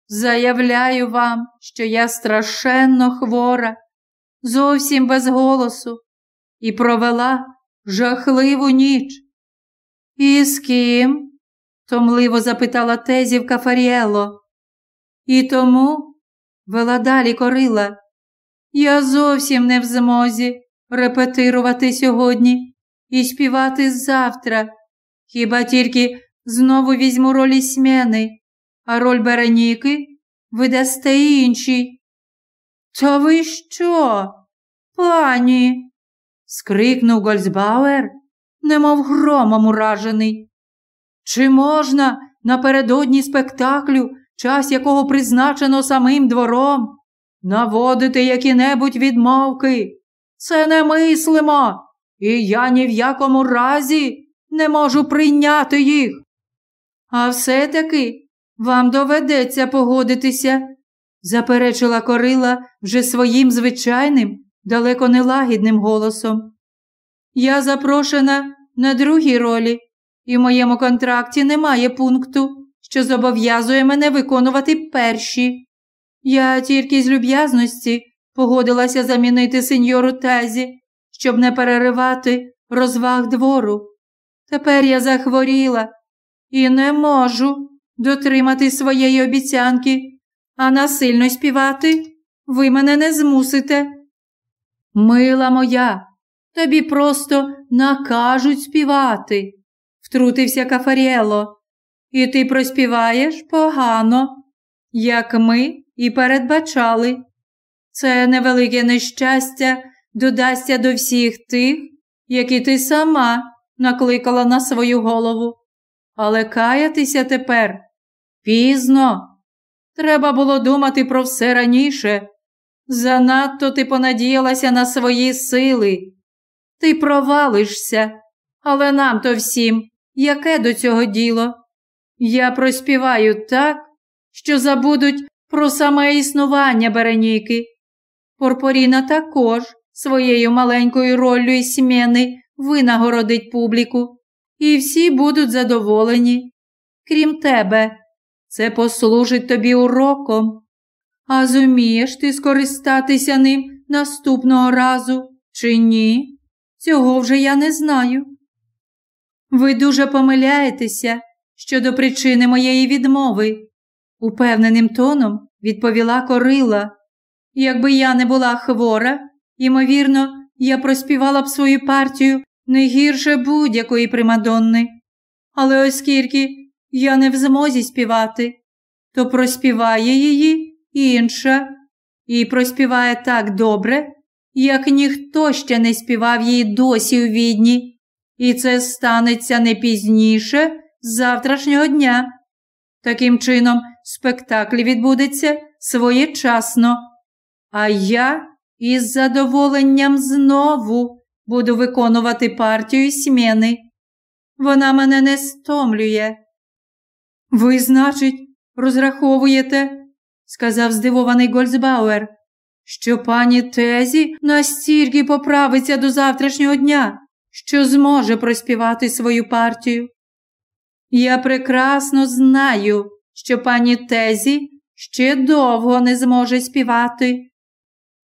заявляю вам, що я страшенно хвора, зовсім без голосу, і провела жахливу ніч. І з ким? томливо запитала Тезівка Фаріело. І тому вела далі корила. Я зовсім не в змозі репетирувати сьогодні і співати завтра. Хіба тільки знову візьму ролі смени, а роль Береніки ви дасте іншій. Та ви що, пані? Скрикнув Гольцбауер, немов громом уражений. Чи можна напередодні спектаклю, час якого призначено самим двором, наводити які-небудь відмовки? Це немислимо, і я ні в якому разі не можу прийняти їх. А все-таки вам доведеться погодитися, заперечила корила вже своїм звичайним, далеко не лагідним голосом. Я запрошена на другій ролі, і в моєму контракті немає пункту, що зобов'язує мене виконувати перші. Я тільки з люб'язності погодилася замінити сеньору Тазі, щоб не переривати розваг двору. Тепер я захворіла і не можу дотримати своєї обіцянки, а насильно співати ви мене не змусите. Мила моя, тобі просто накажуть співати, втрутився Кафаріело. І ти проспіваєш погано, як ми і передбачали. Це невелике нещастя додасться до всіх тих, які ти сама накликала на свою голову. Але каятися тепер пізно. Треба було думати про все раніше. Занадто ти понадіялася на свої сили. Ти провалишся, але нам то всім, яке до цього діло? Я проспіваю так, що забудуть про саме існування Береніки. Порпоріна також своєю маленькою роллю і сміни винагородить публіку, і всі будуть задоволені. Крім тебе, це послужить тобі уроком. А зумієш ти скористатися ним наступного разу, чи ні? Цього вже я не знаю. Ви дуже помиляєтеся щодо причини моєї відмови, упевненим тоном відповіла корила. Якби я не була хвора, Ймовірно, я проспівала б свою партію не гірше будь-якої примадонни. Але оскільки я не в змозі співати, то проспіває її інша, і проспіває так добре, як ніхто ще не співав її досі у відні, і це станеться не пізніше завтрашнього дня. Таким чином, спектакль відбудеться своєчасно, а я із задоволенням знову буду виконувати партію сміни. Вона мене не стомлює. Ви, значить, розраховуєте, сказав здивований Гольцбауер, що пані Тезі настільки поправиться до завтрашнього дня, що зможе проспівати свою партію. Я прекрасно знаю, що пані Тезі ще довго не зможе співати,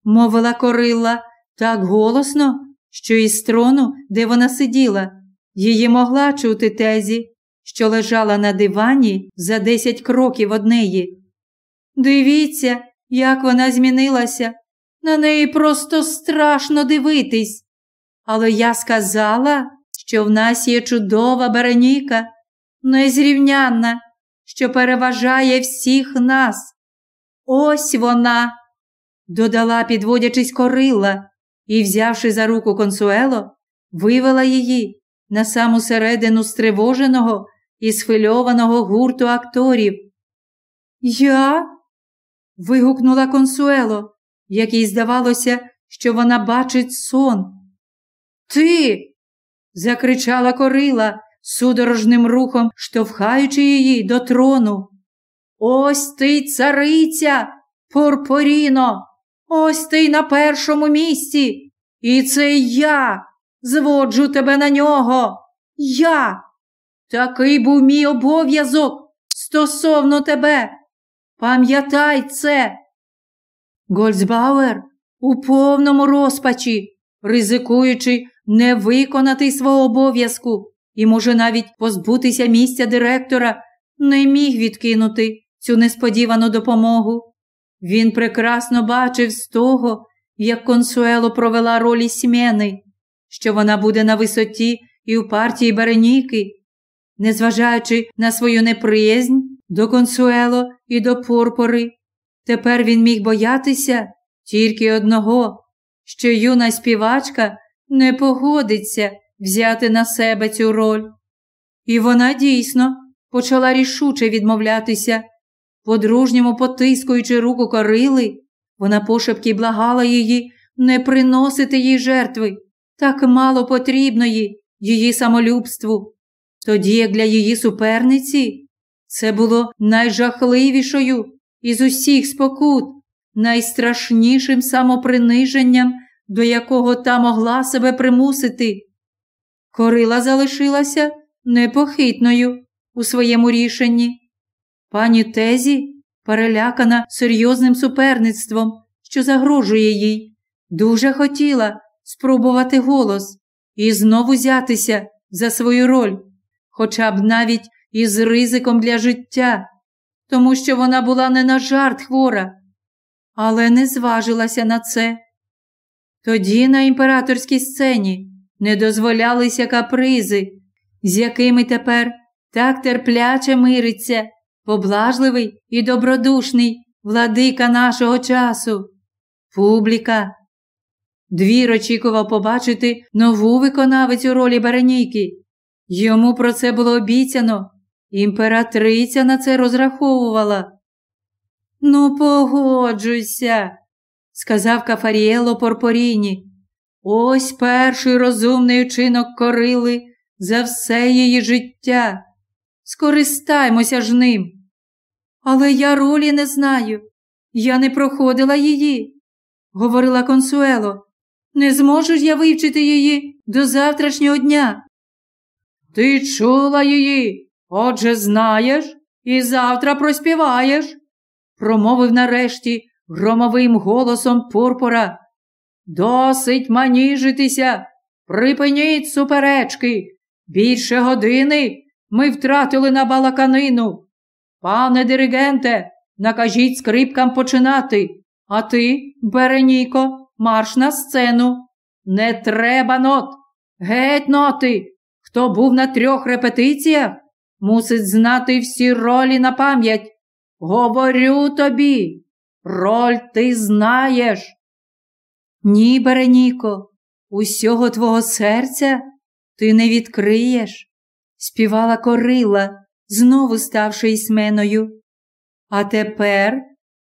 мовила корила так голосно, що із трону, де вона сиділа, її могла чути Тезі, що лежала на дивані за десять кроків од неї. Дивіться, як вона змінилася. На неї просто страшно дивитись. Але я сказала, що в нас є чудова Береніка, незрівнянна, що переважає всіх нас. Ось вона, додала, підводячись корила, і, взявши за руку консуело, вивела її на саму середину стривоженого і схвильованого гурту акторів. Я? Вигукнула консуело, якій здавалося, що вона бачить сон. Ти. закричала корила, судорожним рухом штовхаючи її до трону. Ось ти, цариця, Порпоріно, ось ти на першому місці. І це я зводжу тебе на нього. Я. Такий був мій обов'язок стосовно тебе. Пам'ятай це. Гольцбауер у повному розпачі, ризикуючи не виконати свого обов'язку і, може, навіть позбутися місця директора, не міг відкинути цю несподівану допомогу. Він прекрасно бачив з того, як консуело провела ролі сміни, що вона буде на висоті і у партії Береніки, незважаючи на свою неприязнь до консуело і до порпори. Тепер він міг боятися тільки одного, що юна співачка не погодиться взяти на себе цю роль. І вона дійсно почала рішуче відмовлятися. По-дружньому потискуючи руку корили, вона пошепки благала її не приносити їй жертви, так мало потрібної її самолюбству. Тоді, як для її суперниці, це було найжахливішою із усіх спокут, найстрашнішим самоприниженням, до якого та могла себе примусити. Корила залишилася непохитною у своєму рішенні. Пані Тезі, перелякана серйозним суперництвом, що загрожує їй, дуже хотіла спробувати голос і знову взятися за свою роль, хоча б навіть із ризиком для життя, тому що вона була не на жарт хвора, але не зважилася на це. Тоді на імператорській сцені не дозволялися капризи, з якими тепер так терпляче мириться поблажливий і добродушний владика нашого часу. Публіка. Двір очікував побачити нову виконавицю ролі Береніки. Йому про це було обіцяно. Імператриця на це розраховувала. Ну, погоджуйся, сказав Кафаріело Порпоріні. Ось перший розумний учинок корили за все її життя. Скористаймося ж ним. Але я ролі не знаю. Я не проходила її, говорила консуело. Не зможу ж я вивчити її до завтрашнього дня. Ти чула її, отже, знаєш, і завтра проспіваєш, промовив нарешті громовим голосом Пурпура. Досить маніжитися, припиніть суперечки. Більше години ми втратили на балаканину. Пане диригенте, накажіть скрипкам починати, а ти, Береніко, марш на сцену. Не треба нот. Геть ноти. Хто був на трьох репетиціях, мусить знати всі ролі на пам'ять. Говорю тобі, роль ти знаєш. Ні, Береніко, усього твого серця ти не відкриєш, співала корила, знову ставши ісменою. А тепер,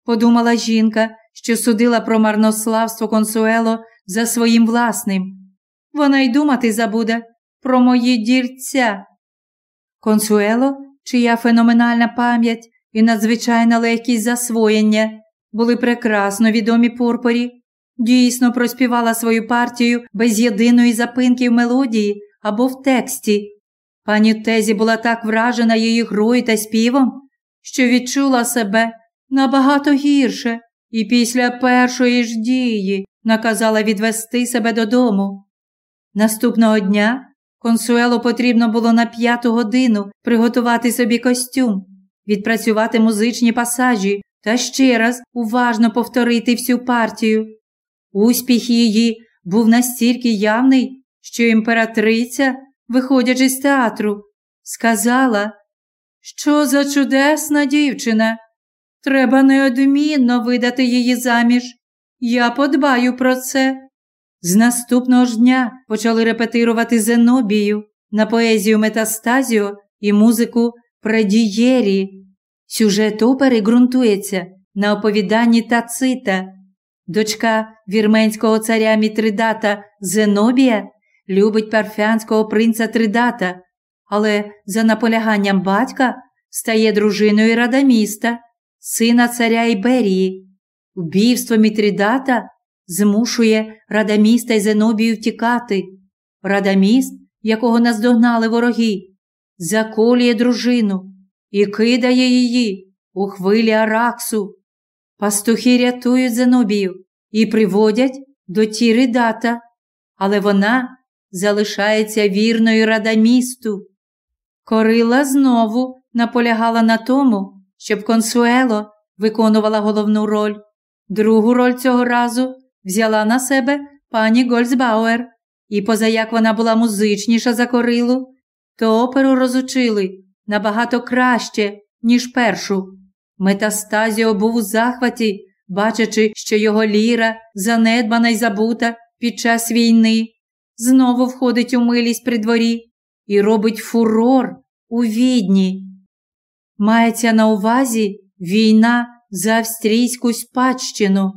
подумала жінка, що судила про марнославство консуело за своїм власним, вона й думати забуде про мої дірця. Консуело, чия феноменальна пам'ять і надзвичайна легкість засвоєння були прекрасно відомі Порпорі, дійсно проспівала свою партію без єдиної запинки в мелодії або в тексті. Пані Тезі була так вражена її грою та співом, що відчула себе набагато гірше і після першої ж дії наказала відвести себе додому. Наступного дня консуело потрібно було на п'яту годину приготувати собі костюм, відпрацювати музичні пасажі та ще раз уважно повторити всю партію. Успіх її був настільки явний, що імператриця, виходячи з театру, сказала, що за чудесна дівчина. Треба неодмінно видати її заміж. Я подбаю про це. З наступного ж дня почали репетирувати Зенобію на поезію Метастазіо і музику Предієрі. Сюжет опери ґрунтується на оповіданні Тацита. Дочка вірменського царя Мітридата Зенобія любить парфянського принца Тридата, але за наполяганням батька стає дружиною Радаміста, сина царя Іберії. Вбівство Мітридата змушує Радаміста й Зенобію втікати. Радаміст, якого наздогнали вороги, заколює дружину і кидає її у хвилі Араксу. Пастухи рятують Зенобію і приводять до Тіридата, але вона залишається вірною радамісту. Корила знову наполягала на тому, щоб консуело виконувала головну роль. Другу роль цього разу взяла на себе пані Гольцбауер, і позаяк вона була музичніша за корилу, то оперу розучили набагато краще, ніж першу. Метастазіо був у захваті, бачачи, що його ліра, занедбана й забута під час війни, знову входить у милість при дворі і робить фурор у відні. Мається на увазі війна за австрійську спадщину.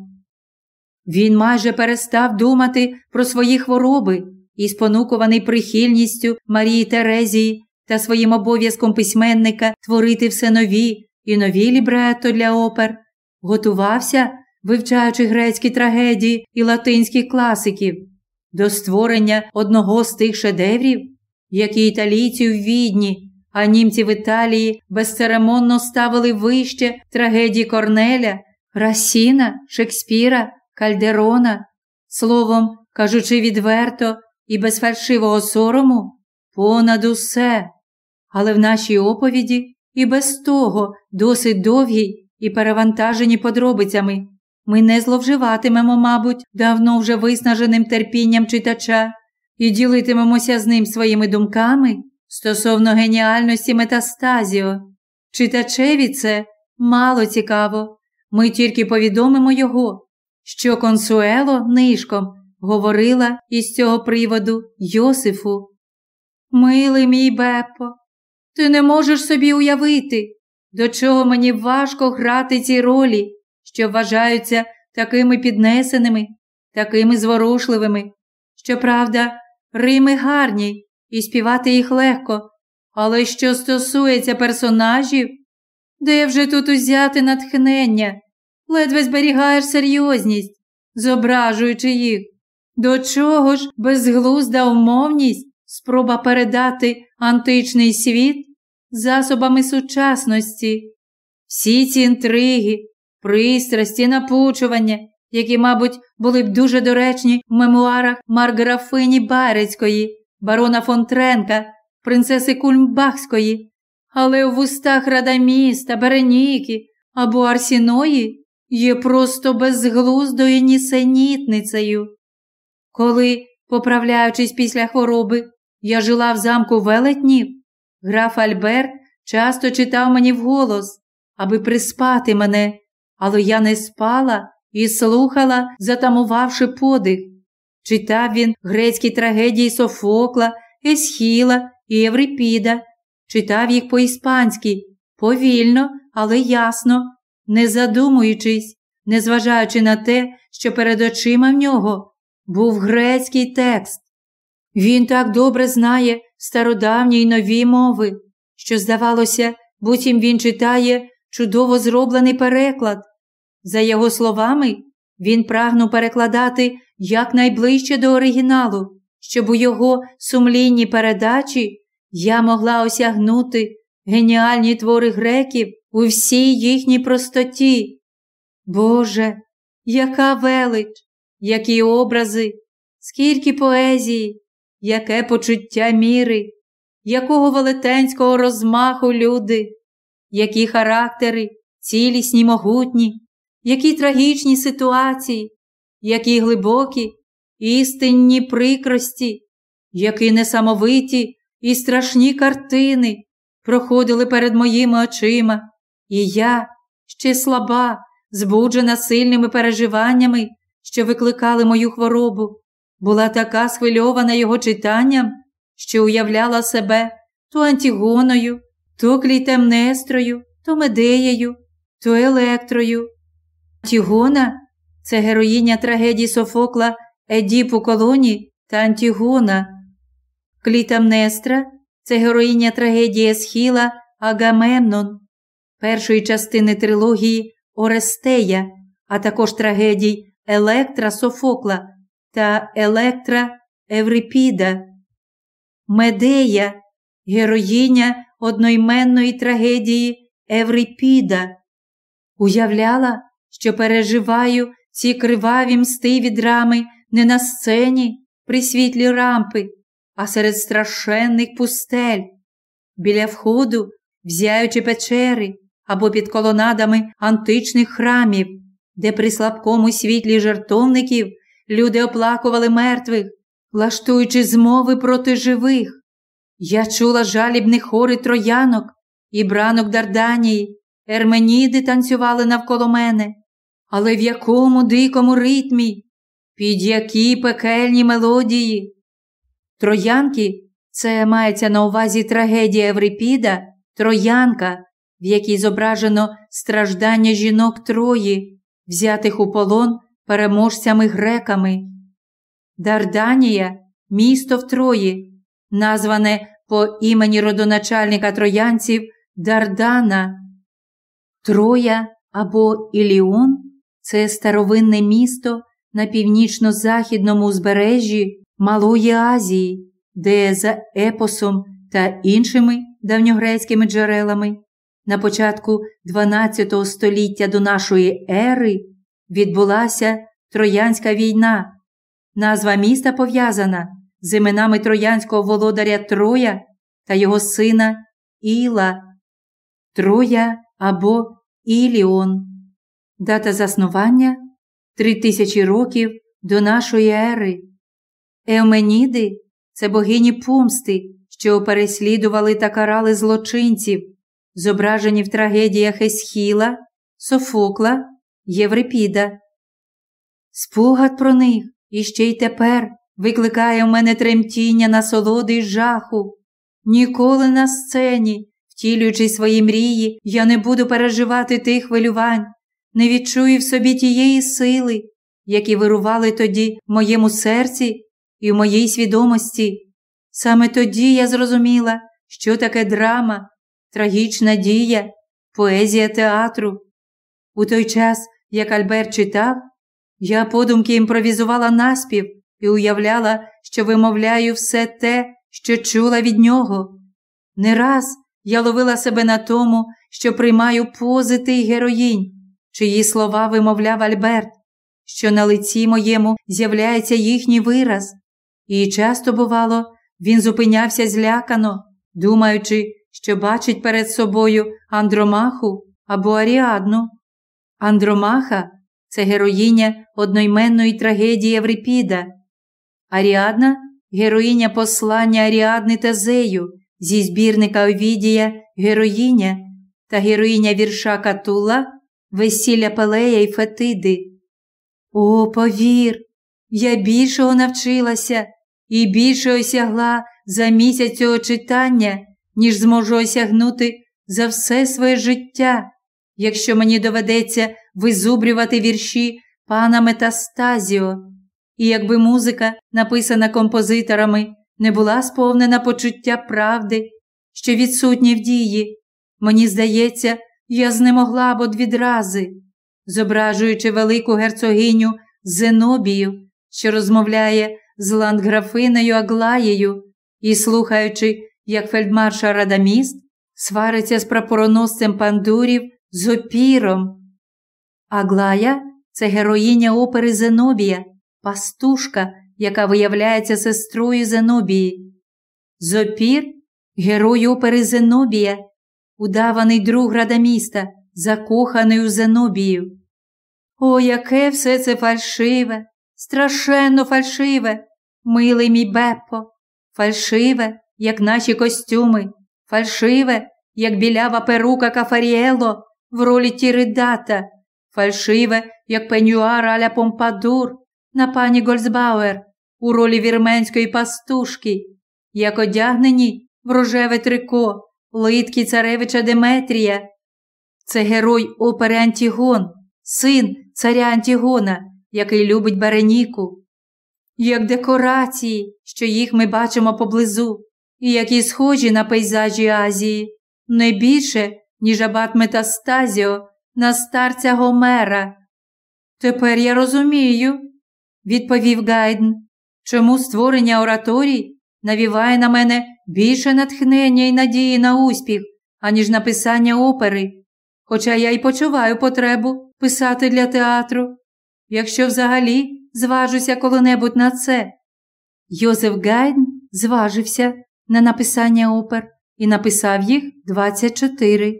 Він майже перестав думати про свої хвороби і, спонукуваний прихильністю Марії Терезії та своїм обов'язком письменника творити все нові і нові лібретто для опер, готувався, вивчаючи грецькі трагедії і латинських класиків, до створення одного з тих шедеврів, які італійці в відні, а німці в Італії безцеремонно ставили вище трагедії Корнеля, Расіна, Шекспіра, Кальдерона, словом, кажучи відверто і без фальшивого сорому, понад усе. Але в нашій оповіді і без того досить довгій і перевантажені подробицями. Ми не зловживатимемо, мабуть, давно вже виснаженим терпінням читача і ділитимемося з ним своїми думками стосовно геніальності метастазіо. Читачеві це мало цікаво. Ми тільки повідомимо його, що консуело нишком говорила із цього приводу Йосифу. Милий мій Беппо, ти не можеш собі уявити, до чого мені важко грати ці ролі, що вважаються такими піднесеними, такими зворушливими. Щоправда, Рими гарні і співати їх легко, але що стосується персонажів, де вже тут узяти натхнення, ледве зберігаєш серйозність, зображуючи їх. До чого ж безглузда умовність спроба передати античний світ засобами сучасності? Всі ці інтриги, пристрасті, напучування, які, мабуть, були б дуже доречні в мемуарах Марграфині Барецької, барона Фонтренка, принцеси Кульмбахської, але в устах Радаміста, Береніки або Арсіної є просто безглуздою нісенітницею. Коли, поправляючись після хвороби, я жила в замку велетнів, граф Альберт часто читав мені вголос, аби приспати мене, але я не спала і слухала, затамувавши подих. Читав він грецькі трагедії Софокла, Есхіла і Єврипіда, читав їх по-іспанськи, повільно, але ясно, не задумуючись, незважаючи на те, що перед очима в нього був грецький текст. Він так добре знає стародавні й нові мови, що, здавалося, буцім він читає чудово зроблений переклад. За його словами, він прагнув перекладати якнайближче до оригіналу, щоб у його сумлінній передачі я могла осягнути геніальні твори греків у всій їхній простоті. Боже, яка велич, які образи, скільки поезії, яке почуття міри, якого велетенського розмаху люди, які характери, цілісні, могутні, які трагічні ситуації, які глибокі, істинні прикрості, які несамовиті і страшні картини проходили перед моїми очима, і я, ще слаба, збуджена сильними переживаннями, що викликали мою хворобу, була така схвильована його читанням, що уявляла себе то Антігоною, то Клітемнестрою, то Медеєю, то Електрою. Антігона це героїня трагедії Софокла Едіп у колоні та Антігона. Клітамнестра це героїня трагедії Есхіла Агамемнон, першої частини трилогії Орестея, а також трагедій Електра Софокла та Електра Еврипіда. Медея героїня одноіменної трагедії Еврипіда. Уявляла, що переживаю ці криваві мстиві драми не на сцені при світлі рампи, а серед страшенних пустель, біля входу, взяючи печери або під колонадами античних храмів, де при слабкому світлі жертовників люди оплакували мертвих, влаштуючи змови проти живих. Я чула жалібні хори троянок і бранок Дарданії, Ерменіди танцювали навколо мене, але в якому дикому ритмі, під які пекельні мелодії. Троянки це мається на увазі трагедія Еврипіда, Троянка, в якій зображено страждання жінок Трої, взятих у полон переможцями греками. Дарданія місто в Трої, назване по імені родоначальника троянців Дардана. Троя або Іліон це старовинне місто на північно-західному узбережжі Малої Азії, де за епосом та іншими давньогрецькими джерелами на початку XII століття до нашої ери відбулася Троянська війна. Назва міста пов'язана з іменами троянського володаря Троя та його сина Іла, Троя або Іліон. Дата заснування три тисячі років до нашої ери. Еоменіди це богині помсти, що переслідували та карали злочинців, зображені в трагедіях Есхіла, Софокла, Єврипіда. Спогад про них іще й тепер викликає в мене тремтіння насолоди й жаху. Ніколи на сцені, втілюючи свої мрії, я не буду переживати тих хвилювань, не відчую в собі тієї сили, які вирували тоді в моєму серці і в моїй свідомості. Саме тоді я зрозуміла, що таке драма, трагічна дія, поезія театру. У той час, як Альберт читав, я подумки імпровізувала наспів і уявляла, що вимовляю все те, що чула від нього. Не раз я ловила себе на тому, що приймаю позити й героїнь, чиї слова вимовляв Альберт, що на лиці моєму з'являється їхній вираз, і часто, бувало, він зупинявся злякано, думаючи, що бачить перед собою Андромаху або Аріадну. Андромаха це героїня одноіменної трагедії Еврипіда. Аріадна героїня послання Аріадни Тазею зі збірника Овідія Героїня та героїня вірша Катула Весілля Палея і Фетиди. О, повір, я більшого навчилася і більше осягла за місяць цього читання, ніж зможу осягнути за все своє життя, якщо мені доведеться визубрювати вірші пана Метастазіо. І якби музика, написана композиторами, не була сповнена почуття правди, що відсутні в дії, мені здається, я знемогла б од відрази, зображуючи велику герцогиню Зенобію, що розмовляє з ландграфинею Аглаєю, і слухаючи, як фельдмаршал Радаміст свариться з прапороносцем пандурів з опіром. Аглая це героїня опери Зенобія, пастушка, яка виявляється сестрою Зенобії. Зопір герой опери Зенобія, удаваний друг Радаміста, закоханий у Зенобію. О, яке все це фальшиве, страшенно фальшиве, милий мій Беппо, фальшиве, як наші костюми, фальшиве, як білява перука Кафаріело в ролі Тіридата, фальшиве, як пенюар аля Помпадур на пані Гольцбауер у ролі вірменської пастушки, як одягнені в рожеве трико, литки царевича Деметрія. Це герой опери Антігон, син царя Антігона, який любить Береніку. Як декорації, що їх ми бачимо поблизу, і які схожі на пейзажі Азії, не більше, ніж абат Метастазіо на старця Гомера. Тепер я розумію, відповів Гайден, чому створення ораторій навіває на мене більше натхнення і надії на успіх, аніж написання опери, хоча я й почуваю потребу писати для театру, якщо взагалі зважуся коли-небудь на це. Йозеф Гайден зважився на написання опер і написав їх 24.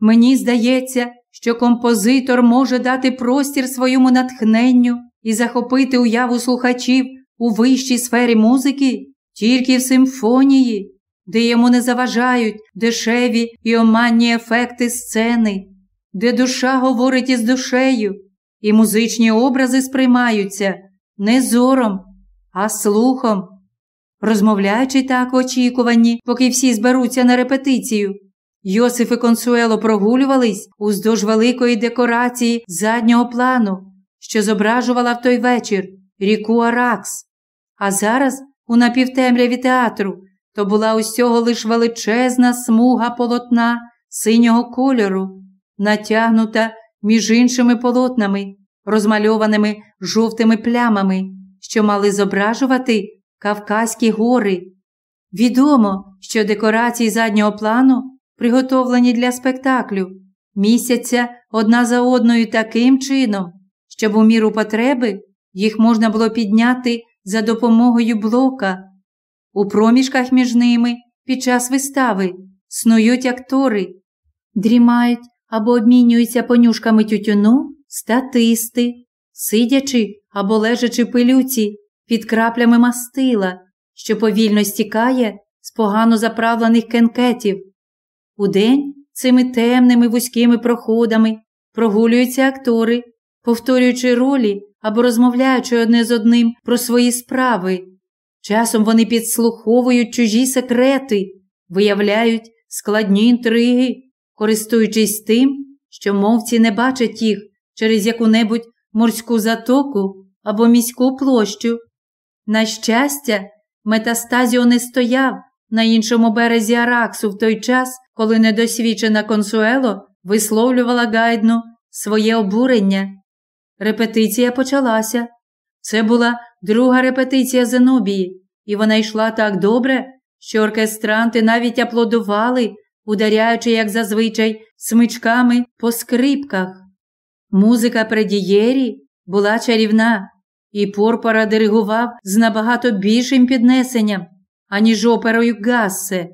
Мені здається, що композитор може дати простір своєму натхненню і захопити уяву слухачів у вищій сфері музики тільки в симфонії, де йому не заважають дешеві і оманні ефекти сцени, де душа говорить із душею, і музичні образи сприймаються не зором, а слухом. Розмовляючи так в очікуванні, поки всі зберуться на репетицію, Йосиф і Консуело прогулювались уздовж великої декорації заднього плану, що зображувала в той вечір ріку Аракс. А зараз, у напівтемряві театру, то була усього лиш величезна смуга полотна синього кольору, натягнута між іншими полотнами, розмальованими жовтими плямами, що мали зображувати Кавказькі гори. Відомо, що декорації заднього плану, приготовлені для спектаклю, місяця одна за одною таким чином, щоб у міру потреби їх можна було підняти за допомогою блока. У проміжках між ними під час вистави снують актори, дрімають або обмінюються понюшками тютюну статисти, сидячи або лежачи пилюці під краплями мастила, що повільно стікає з погано заправлених кенкетів. Удень цими темними вузькими проходами прогулюються актори, повторюючи ролі або розмовляючи одне з одним про свої справи. Часом вони підслуховують чужі секрети, виявляють складні інтриги, користуючись тим, що мовці не бачать їх через яку-небудь морську затоку або міську площу. На щастя, Метастазіо не стояв на іншому березі Араксу в той час, коли недосвідчена консуело висловлювала гайдну своє обурення. Репетиція почалася. Це була друга репетиція Зенобії, і вона йшла так добре, що оркестранти навіть аплодували, ударяючи, як зазвичай, смичками по скрипках. Музика Предієрі була чарівна, і Порпора диригував з набагато більшим піднесенням, аніж оперою Гассе.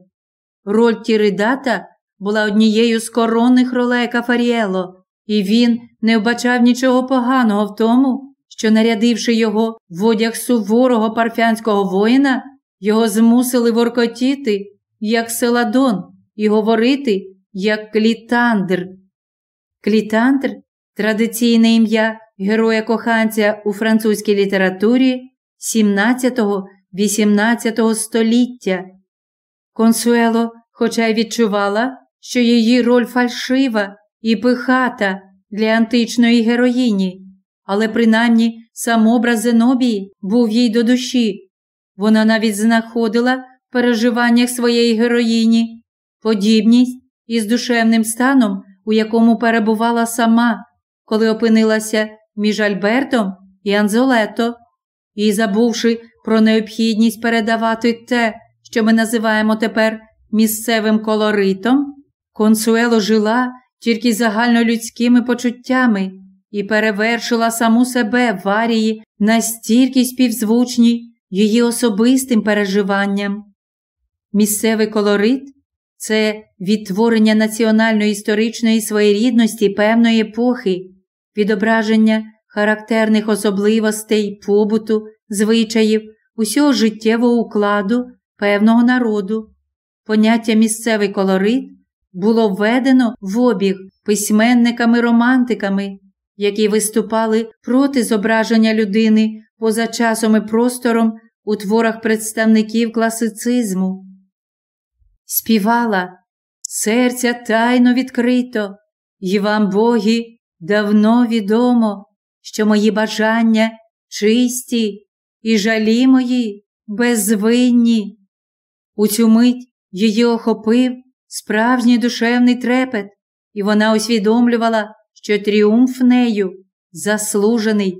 Роль Тіридата була однією з коронних ролей Кафаріело, і він не вбачав нічого поганого в тому, що, нарядивши його в одяг суворого парфянського воїна, його змусили воркотіти, як селадон, і говорити, як клітандр. Клітандр традиційне ім'я героя коханця у французькій літературі 17-18 століття. Консуело, хоча й відчувала, що її роль фальшива і пихата для античної героїні, але принаймні сам образ Зенобії був їй до душі. Вона навіть знаходила в переживаннях своєї героїні подібність із душевним станом, у якому перебувала сама, коли опинилася між Альбертом і Анзолето, і, забувши про необхідність передавати те, що ми називаємо тепер місцевим колоритом, консуело жила тільки загальнолюдськими почуттями і перевершила саму себе в арії настільки співзвучній її особистим переживанням. Місцевий колорит це відтворення національно-історичної своєрідності певної епохи, відображення характерних особливостей побуту, звичаїв, усього життєвого укладу певного народу. Поняття місцевий колорит було введено в обіг письменниками-романтиками, які виступали проти зображення людини поза часом і простором у творах представників класицизму. Співала серця тайно відкрито, і вам, боги, давно відомо, що мої бажання чисті і жалі мої безвинні. У цю мить її охопив справжній душевний трепет, і вона усвідомлювала, що тріумф нею заслужений.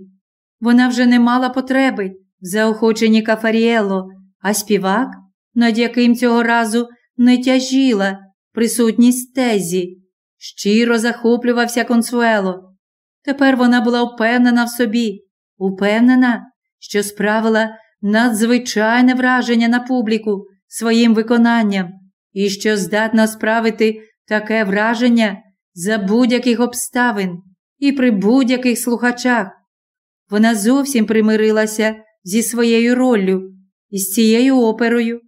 Вона вже не мала потреби в заохоченні Кафаріело, а співак, над яким цього разу не тяжіла присутність тезі, щиро захоплювався консуело. Тепер вона була впевнена в собі, упевнена, що справила надзвичайне враження на публіку своїм виконанням і що здатна справити таке враження за будь-яких обставин і при будь-яких слухачах. Вона зовсім примирилася зі своєю роллю, із цією оперою,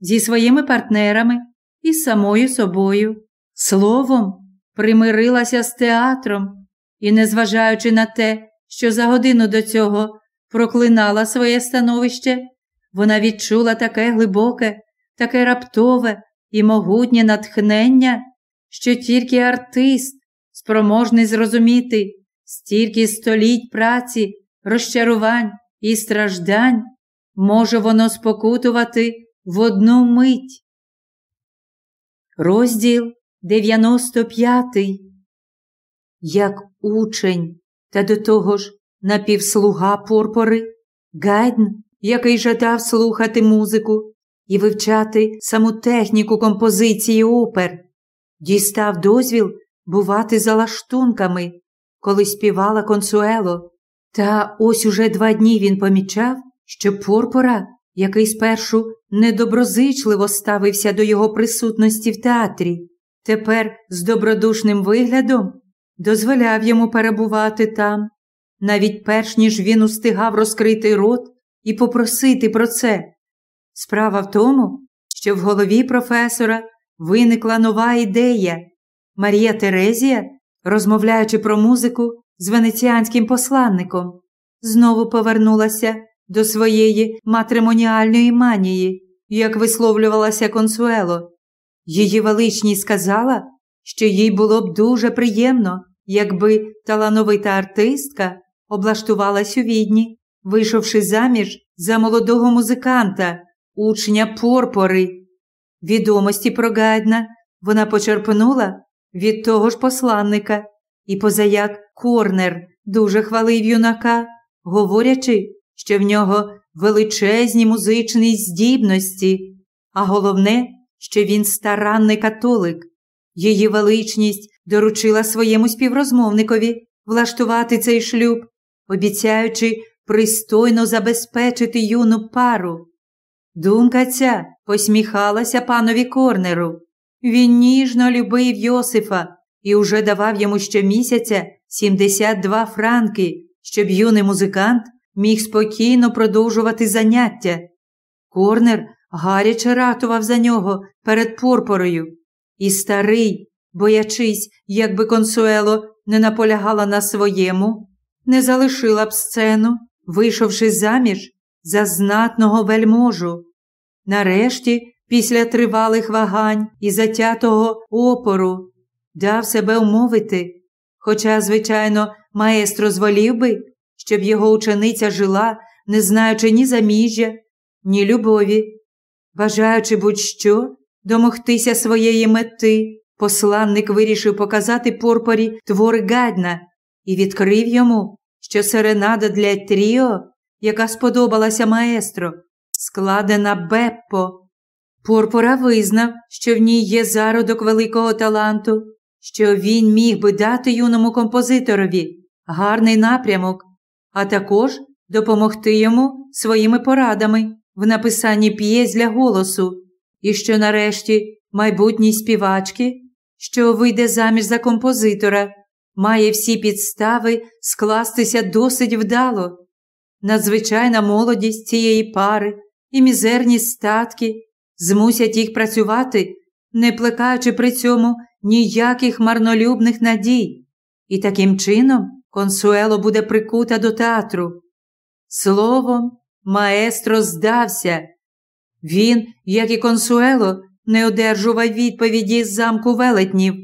зі своїми партнерами і самою собою. Словом, примирилася з театром і, незважаючи на те, що за годину до цього проклинала своє становище, вона відчула таке глибоке, таке раптове і могутнє натхнення, що тільки артист, спроможний зрозуміти стільки століть праці, розчарувань і страждань, може воно спокутувати в одну мить. Розділ 95 Як учень, та до того ж напівслуга порпори, Гайдн, який жадав слухати музику і вивчати саму техніку композиції опер, дістав дозвіл бувати за лаштунками, коли співала консуело. Та ось уже два дні він помічав, що Порпора, який спершу недоброзичливо ставився до його присутності в театрі, тепер з добродушним виглядом дозволяв йому перебувати там, навіть перш ніж він устигав розкрити рот і попросити про це. Справа в тому, що в голові професора виникла нова ідея. Марія Терезія, розмовляючи про музику з венеціанським посланником, знову повернулася до своєї матримоніальної манії, як висловлювалася консуело. Її величність сказала, що їй було б дуже приємно, якби талановита артистка облаштувалась у відні, вийшовши заміж за молодого музиканта, учня Порпори. Відомості про Гайдна вона почерпнула від того ж посланника, і позаяк Корнер дуже хвалив юнака, говорячи, що в нього величезні музичні здібності, а головне, що він старанний католик. Її величність доручила своєму співрозмовникові влаштувати цей шлюб, обіцяючи пристойно забезпечити юну пару. Думка ця посміхалася панові Корнеру. Він ніжно любив Йосифа і уже давав йому щомісяця 72 франки, щоб юний музикант міг спокійно продовжувати заняття. Корнер гаряче ратував за нього перед порпорою, і старий, боячись, якби консуело не наполягала на своєму, не залишила б сцену, вийшовши заміж за знатного вельможу. Нарешті, після тривалих вагань і затятого опору, дав себе умовити, хоча, звичайно, маестро зволів би, щоб його учениця жила, не знаючи ні заміжжя, ні любові, бажаючи будь-що домогтися своєї мети, посланник вирішив показати Порпорі твори Гадна і відкрив йому, що серенада для Тріо, яка сподобалася маестро, складена Беппо. Порпора визнав, що в ній є зародок великого таланту, що він міг би дати юному композиторові гарний напрямок, а також допомогти йому своїми порадами в написанні п'єс для голосу, і що нарешті майбутній співачки, що вийде заміж за композитора, має всі підстави скластися досить вдало. Надзвичайна молодість цієї пари і мізерні статки змусять їх працювати, не плекаючи при цьому ніяких марнолюбних надій, і таким чином консуело буде прикута до театру. Словом, маестро здався. Він, як і консуело, не одержував відповіді з замку велетнів.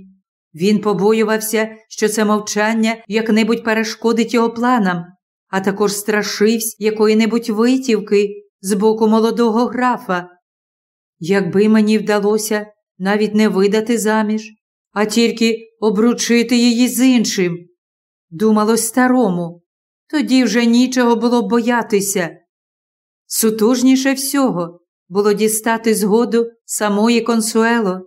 Він побоювався, що це мовчання як-небудь перешкодить його планам, а також страшився якої-небудь витівки з боку молодого графа. Якби мені вдалося навіть не видати заміж, а тільки обручити її з іншим, думалось старому, тоді вже нічого було боятися. Сутужніше всього було дістати згоду самої консуело,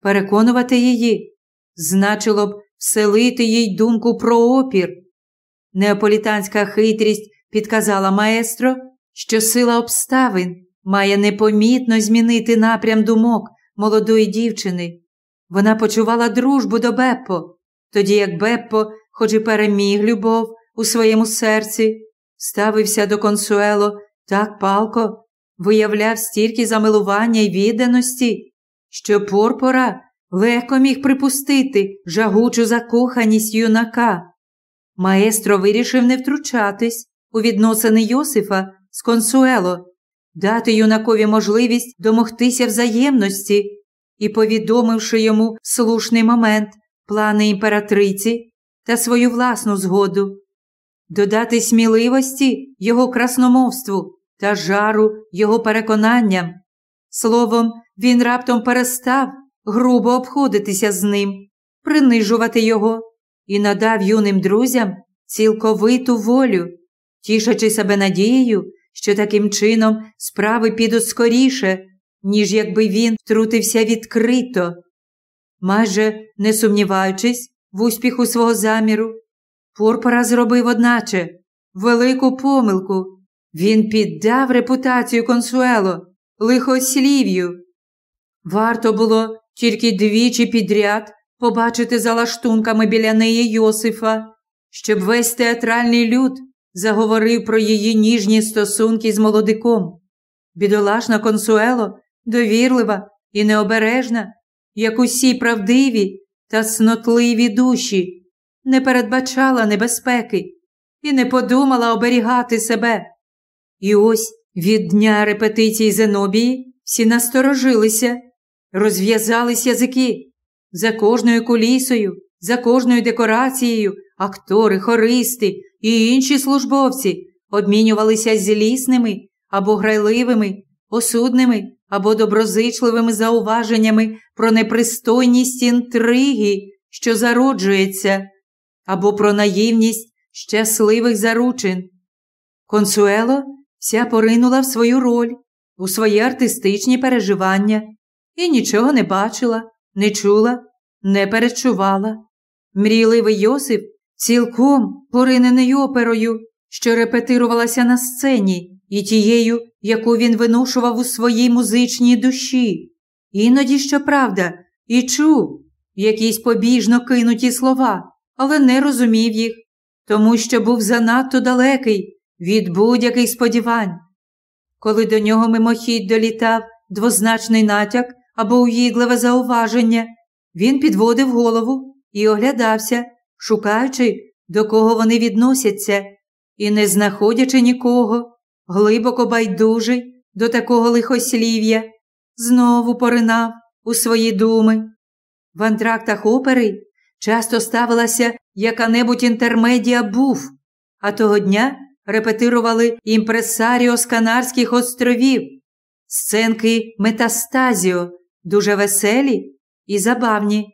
переконувати її, значило б вселити їй думку про опір. Неаполітанська хитрість підказала маестро, що сила обставин має непомітно змінити напрям думок молодої дівчини. Вона почувала дружбу до Беппо, тоді як Беппо, хоч і переміг любов у своєму серці, ставився до консуело так палко, виявляв стільки замилування й відданості, що Порпора легко міг припустити жагучу закоханість юнака. Маестро вирішив не втручатись у відносини Йосифа з консуело, дати юнакові можливість домогтися взаємності і, повідомивши йому слушний момент плани імператриці та свою власну згоду, додати сміливості його красномовству та жару його переконанням. Словом, він раптом перестав грубо обходитися з ним, принижувати його і надав юним друзям цілковиту волю, тішачи себе надією, що таким чином справи підуть скоріше, ніж якби він втрутився відкрито. Майже не сумніваючись в успіху свого заміру, Порпора зробив, одначе, велику помилку. Він піддав репутацію консуело, лихослів'ю. Варто було тільки двічі підряд побачити за лаштунками біля неї Йосифа, щоб весь театральний люд заговорив про її ніжні стосунки з молодиком. Бідолашна консуело, довірлива і необережна, як усі правдиві та снотливі душі, не передбачала небезпеки і не подумала оберігати себе. І ось від дня репетиції Зенобії всі насторожилися, розв'язались язики. За кожною кулісою, за кожною декорацією, актори, хористи і інші службовці обмінювалися злісними або грайливими, осудними або доброзичливими зауваженнями про непристойність інтриги, що зароджується, або про наївність щасливих заручин. Консуело вся поринула в свою роль, у свої артистичні переживання і нічого не бачила, не чула, не перечувала. Мрійливий Йосип цілком поринений оперою, що репетирувалася на сцені, і тією, яку він винушував у своїй музичній душі. Іноді, щоправда, і чув, якісь побіжно кинуті слова, але не розумів їх, тому що був занадто далекий від будь-яких сподівань. Коли до нього мимохідь долітав двозначний натяк або уїдливе зауваження, він підводив голову і оглядався, шукаючи, до кого вони відносяться, і, не знаходячи нікого, глибоко байдужий до такого лихослів'я, знову поринав у свої думи. В антрактах опери часто ставилася яка-небудь інтермедія був, а того дня репетирували імпресаріо з Канарських островів, сценки Метастазіо, дуже веселі і забавні.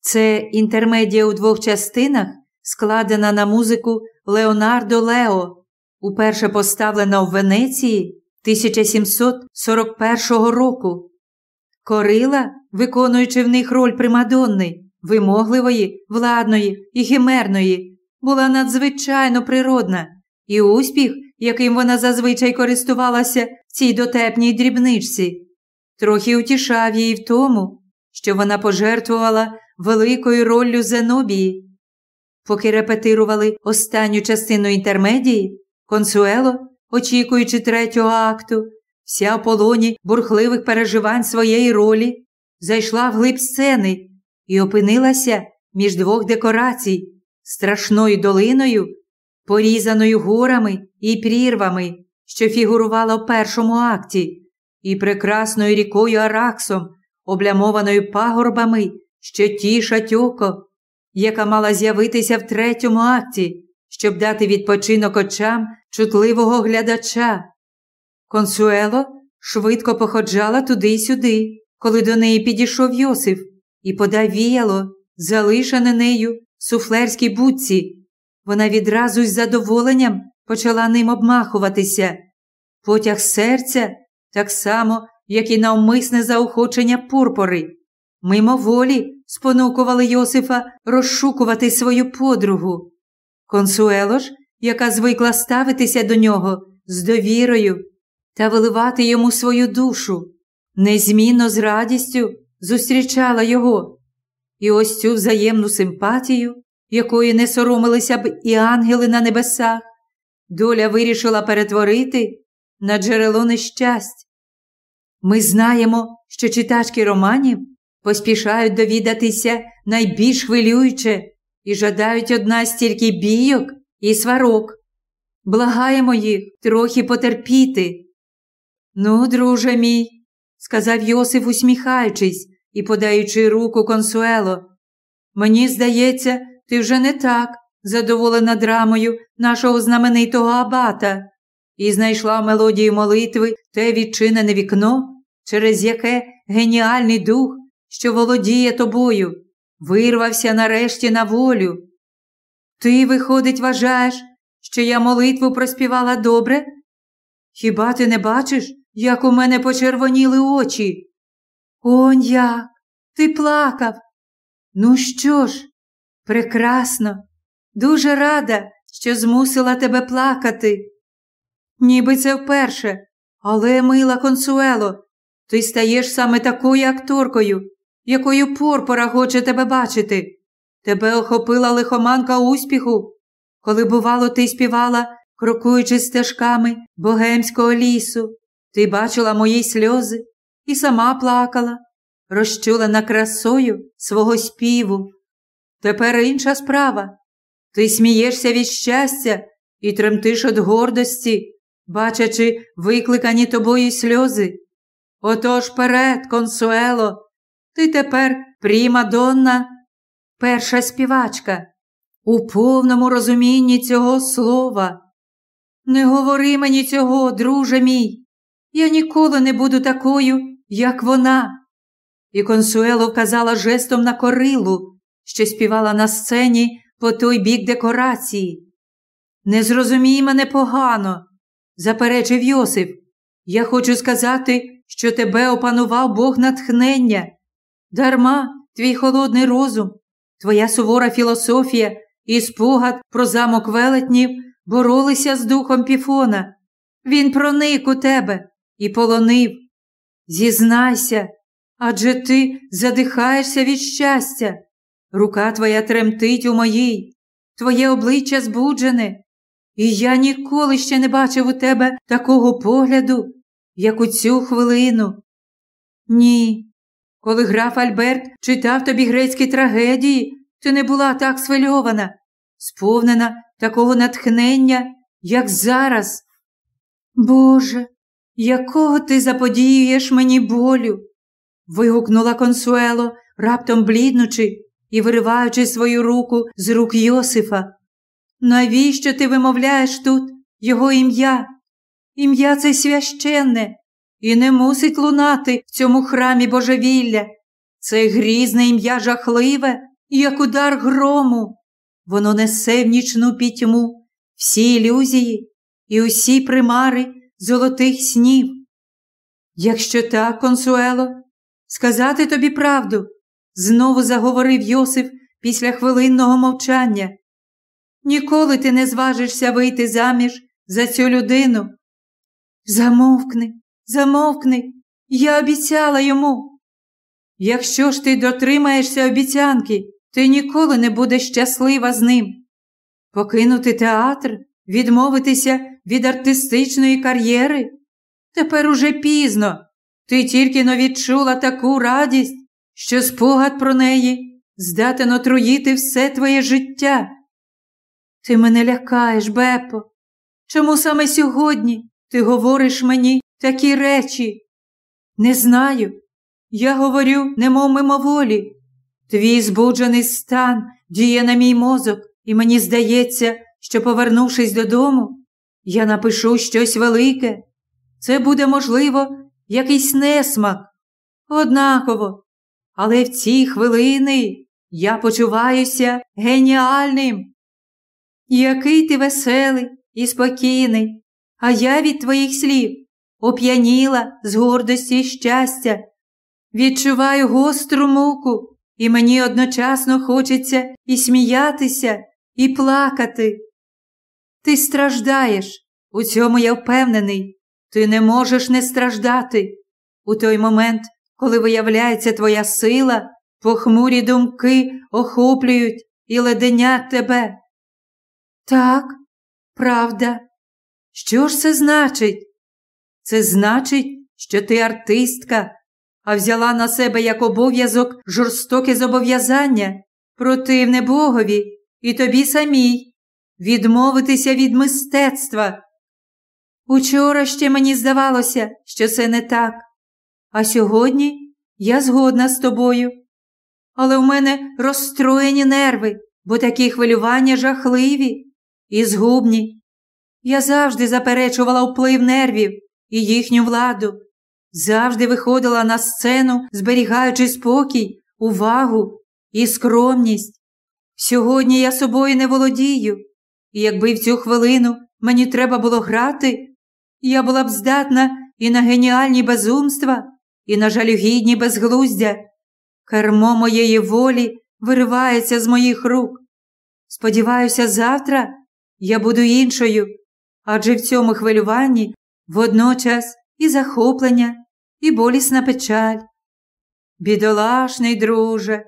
Це інтермедія у двох частинах, складена на музику Леонардо Лео, уперше поставлена в Венеції 1741 року. Корила, виконуючи в них роль Примадонни, вимогливої, владної і химерної, була надзвичайно природна, і успіх, яким вона зазвичай користувалася цій дотепній дрібничці, трохи утішав її в тому, що вона пожертвувала великою роллю Зенобії. Поки репетирували останню частину інтермедії, консуело, очікуючи третього акту, вся в полоні бурхливих переживань своєї ролі, зайшла в глиб сцени і опинилася між двох декорацій страшною долиною, порізаною горами і прірвами, що фігурувала в першому акті, і прекрасною рікою Араксом, облямованою пагорбами, що тішать око, яка мала з'явитися в третьому акті, щоб дати відпочинок очам чутливого глядача. Консуело швидко походжала туди й сюди, коли до неї підійшов Йосиф і подав віяло, залишене нею суфлерській будці. Вона відразу з задоволенням почала ним обмахуватися. Потяг серця, так само, як і навмисне заохочення пурпори, мимоволі спонукували Йосифа розшукувати свою подругу. Консуело ж, яка звикла ставитися до нього з довірою та виливати йому свою душу, незмінно з радістю зустрічала його. І ось цю взаємну симпатію, якої не соромилися б і ангели на небесах, доля вирішила перетворити на джерело нещасть. Ми знаємо, що читачки романів поспішають довідатися найбільш хвилююче і жадають одна стільки бійок і сварок. Благаємо їх трохи потерпіти. Ну, друже мій, сказав Йосиф, усміхаючись і подаючи руку консуело. Мені здається, ти вже не так задоволена драмою нашого знаменитого абата і знайшла в мелодії молитви те відчинене вікно, через яке геніальний дух, що володіє тобою, вирвався нарешті на волю. Ти, виходить, вважаєш, що я молитву проспівала добре? Хіба ти не бачиш, як у мене почервоніли очі? Он як, ти плакав. Ну що ж, прекрасно, дуже рада, що змусила тебе плакати. Ніби це вперше, але, мила консуело, ти стаєш саме такою акторкою, якою порпора хоче тебе бачити. Тебе охопила лихоманка успіху, коли, бувало, ти співала, крокуючи стежками богемського лісу. Ти бачила мої сльози і сама плакала, розчулена красою свого співу. Тепер інша справа. Ти смієшся від щастя і тремтиш від гордості, бачачи викликані тобою сльози. Отож перед, консуело, ти тепер пріма донна, перша співачка, у повному розумінні цього слова. Не говори мені цього, друже мій. Я ніколи не буду такою, як вона. І консуело вказала жестом на корилу, що співала на сцені по той бік декорації. Не зрозумій мене погано, заперечив Йосип. Я хочу сказати, що тебе опанував Бог натхнення. Дарма твій холодний розум, твоя сувора філософія і спогад про замок велетнів боролися з духом Піфона. Він проник у тебе і полонив. Зізнайся, Адже ти задихаєшся від щастя, рука твоя тремтить у моїй, твоє обличчя збуджене, і я ніколи ще не бачив у тебе такого погляду, як у цю хвилину. Ні, коли граф Альберт читав тобі грецькі трагедії, ти не була так свильована, сповнена такого натхнення, як зараз. Боже, якого ти заподіюєш мені болю? вигукнула консуело, раптом бліднучи і вириваючи свою руку з рук Йосифа. Навіщо ти вимовляєш тут його ім'я? Ім'я це священне і не мусить лунати в цьому храмі божевілля. Це грізне ім'я жахливе, як удар грому. Воно несе в нічну пітьму всі ілюзії і усі примари золотих снів. Якщо так, консуело, сказати тобі правду, знову заговорив Йосиф після хвилинного мовчання. Ніколи ти не зважишся вийти заміж за цю людину. Замовкни, замовкни, я обіцяла йому. Якщо ж ти дотримаєшся обіцянки, ти ніколи не будеш щаслива з ним. Покинути театр, відмовитися від артистичної кар'єри? Тепер уже пізно. Ти тільки но відчула таку радість, що спогад про неї здатен отруїти все твоє життя. Ти мене лякаєш, Бепо. Чому саме сьогодні ти говориш мені такі речі? Не знаю. Я говорю, немов мимоволі. Твій збуджений стан діє на мій мозок, і мені здається, що, повернувшись додому, я напишу щось велике. Це буде, можливо, якийсь несмак. Однаково. Але в ці хвилини я почуваюся геніальним. Який ти веселий і спокійний, а я від твоїх слів оп'яніла з гордості і щастя. Відчуваю гостру муку, і мені одночасно хочеться і сміятися, і плакати. Ти страждаєш, у цьому я впевнений. Ти не можеш не страждати. У той момент, коли виявляється твоя сила, похмурі думки охоплюють і леденять тебе. Так, правда. Що ж це значить? Це значить, що ти артистка, а взяла на себе як обов'язок жорстоке зобов'язання, противне Богові і тобі самій, відмовитися від мистецтва. Учора ще мені здавалося, що це не так, а сьогодні я згодна з тобою. Але в мене розстроєні нерви, бо такі хвилювання жахливі і згубні. Я завжди заперечувала вплив нервів і їхню владу, завжди виходила на сцену, зберігаючи спокій, увагу і скромність. Сьогодні я собою не володію, і якби в цю хвилину мені треба було грати, я була б здатна і на геніальні безумства, і на жалюгідні безглуздя. Кермо моєї волі виривається з моїх рук. Сподіваюся, завтра я буду іншою, адже в цьому хвилюванні водночас і захоплення, і болісна печаль. Бідолашний, друже,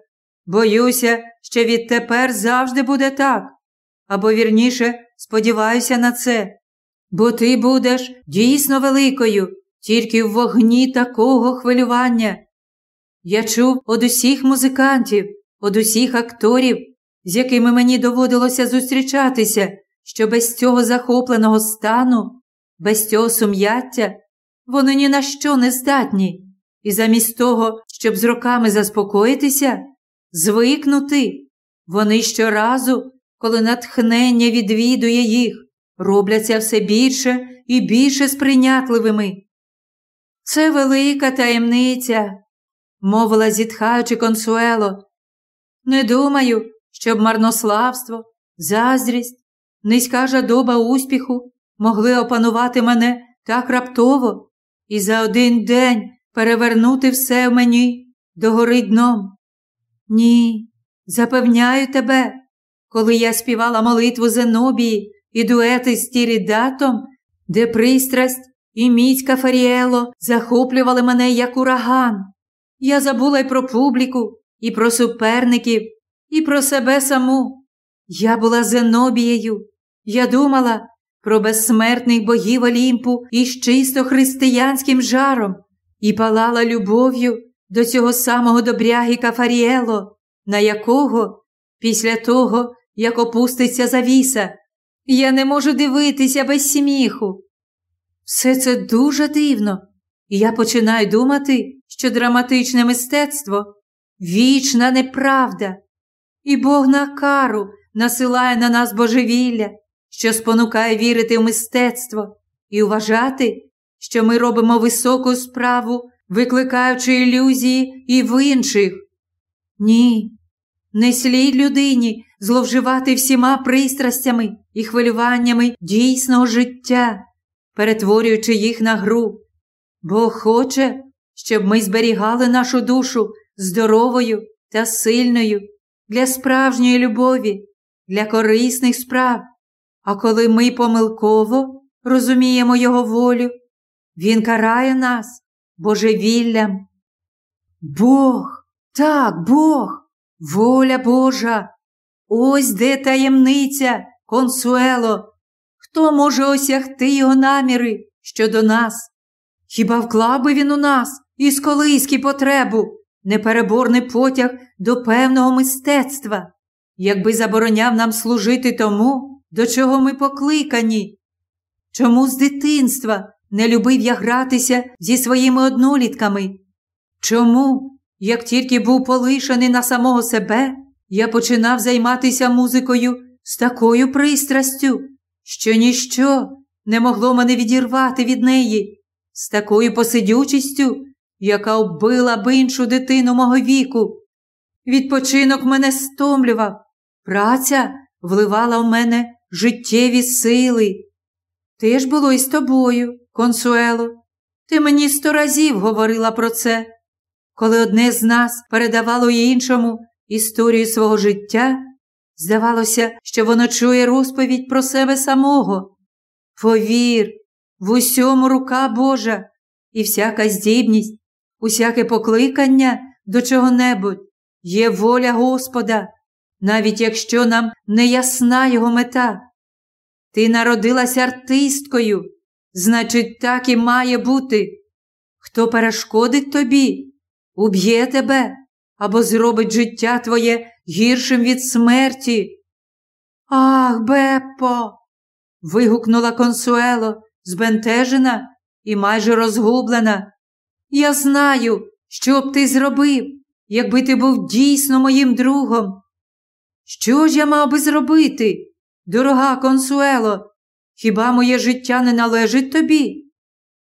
боюся, що відтепер завжди буде так, або вірніше сподіваюся на це, бо ти будеш дійсно великою, тільки в вогні такого хвилювання. Я чув од усіх музикантів, од усіх акторів, з якими мені доводилося зустрічатися, що без цього захопленого стану, без цього сум'яття, вони ні на що не здатні, і замість того, щоб з роками заспокоїтися, звикнути, вони щоразу, коли натхнення відвідує їх, робляться все більше і більше сприйнятливими. Це велика таємниця, мовила зітхаючи консуело. Не думаю, щоб марнославство, заздрість низька жадоба успіху могли опанувати мене так раптово і за один день перевернути все в мені догори дном. Ні, запевняю тебе, коли я співала молитву Зенобії і дуети з Тірідатом, де пристрасть і міцька Фаріело захоплювали мене як ураган. Я забула й про публіку, і про суперників, і про себе саму. Я була Зенобією. Я думала про безсмертних богів Олімпу із чисто християнським жаром і палала любов'ю до цього самого добряги Кафаріело, на якого, після того, як опуститься завіса, я не можу дивитися без сміху. Все це дуже дивно, і я починаю думати, що драматичне мистецтво вічна неправда, і Бог на кару насилає на нас божевілля, що спонукає вірити в мистецтво і вважати, що ми робимо високу справу, викликаючи ілюзії і в інших. Ні, не слід людині зловживати всіма пристрастями і хвилюваннями дійсного життя, перетворюючи їх на гру. Бог хоче, щоб ми зберігали нашу душу здоровою та сильною для справжньої любові, для корисних справ. А коли ми помилково розуміємо Його волю, Він карає нас божевіллям. Бог, так, Бог, воля Божа. Ось де таємниця, консуело. Хто може осягти його наміри щодо нас? Хіба вклав би він у нас із колиськи потребу, непереборний потяг до певного мистецтва, якби забороняв нам служити тому, до чого ми покликані? Чому з дитинства не любив я гратися зі своїми однолітками? Чому, як тільки був полишений на самого себе, я починав займатися музикою з такою пристрастю, що ніщо не могло мене відірвати від неї, з такою посидючістю, яка вбила б іншу дитину мого віку. Відпочинок мене стомлював, праця вливала в мене життєві сили. Ти ж було і з тобою, консуело. Ти мені сто разів говорила про це. Коли одне з нас передавало іншому історію свого життя, здавалося, що воно чує розповідь про себе самого. Повір, в усьому рука Божа і всяка здібність, усяке покликання до чого-небудь є воля Господа, навіть якщо нам не ясна його мета. Ти народилася артисткою, значить, так і має бути. Хто перешкодить тобі, уб'є тебе або зробить життя твоє гіршим від смерті. Ах, Беппо. вигукнула консуело, збентежена і майже розгублена. Я знаю, що б ти зробив, якби ти був дійсно моїм другом. Що ж я мав би зробити, дорога консуело? Хіба моє життя не належить тобі?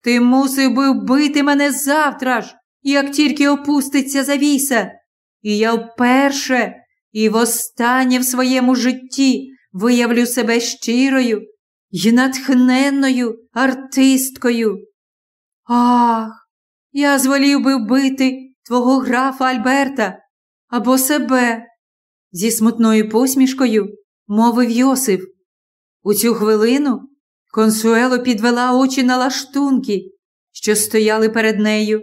Ти мусив би вбити мене завтра ж, як тільки опуститься завіса, і я вперше і востаннє в своєму житті виявлю себе щирою й натхненною артисткою. Ах, я зволів би вбити твого графа Альберта або себе, зі смутною посмішкою мовив Йосиф. У цю хвилину консуело підвела очі на лаштунки, що стояли перед нею,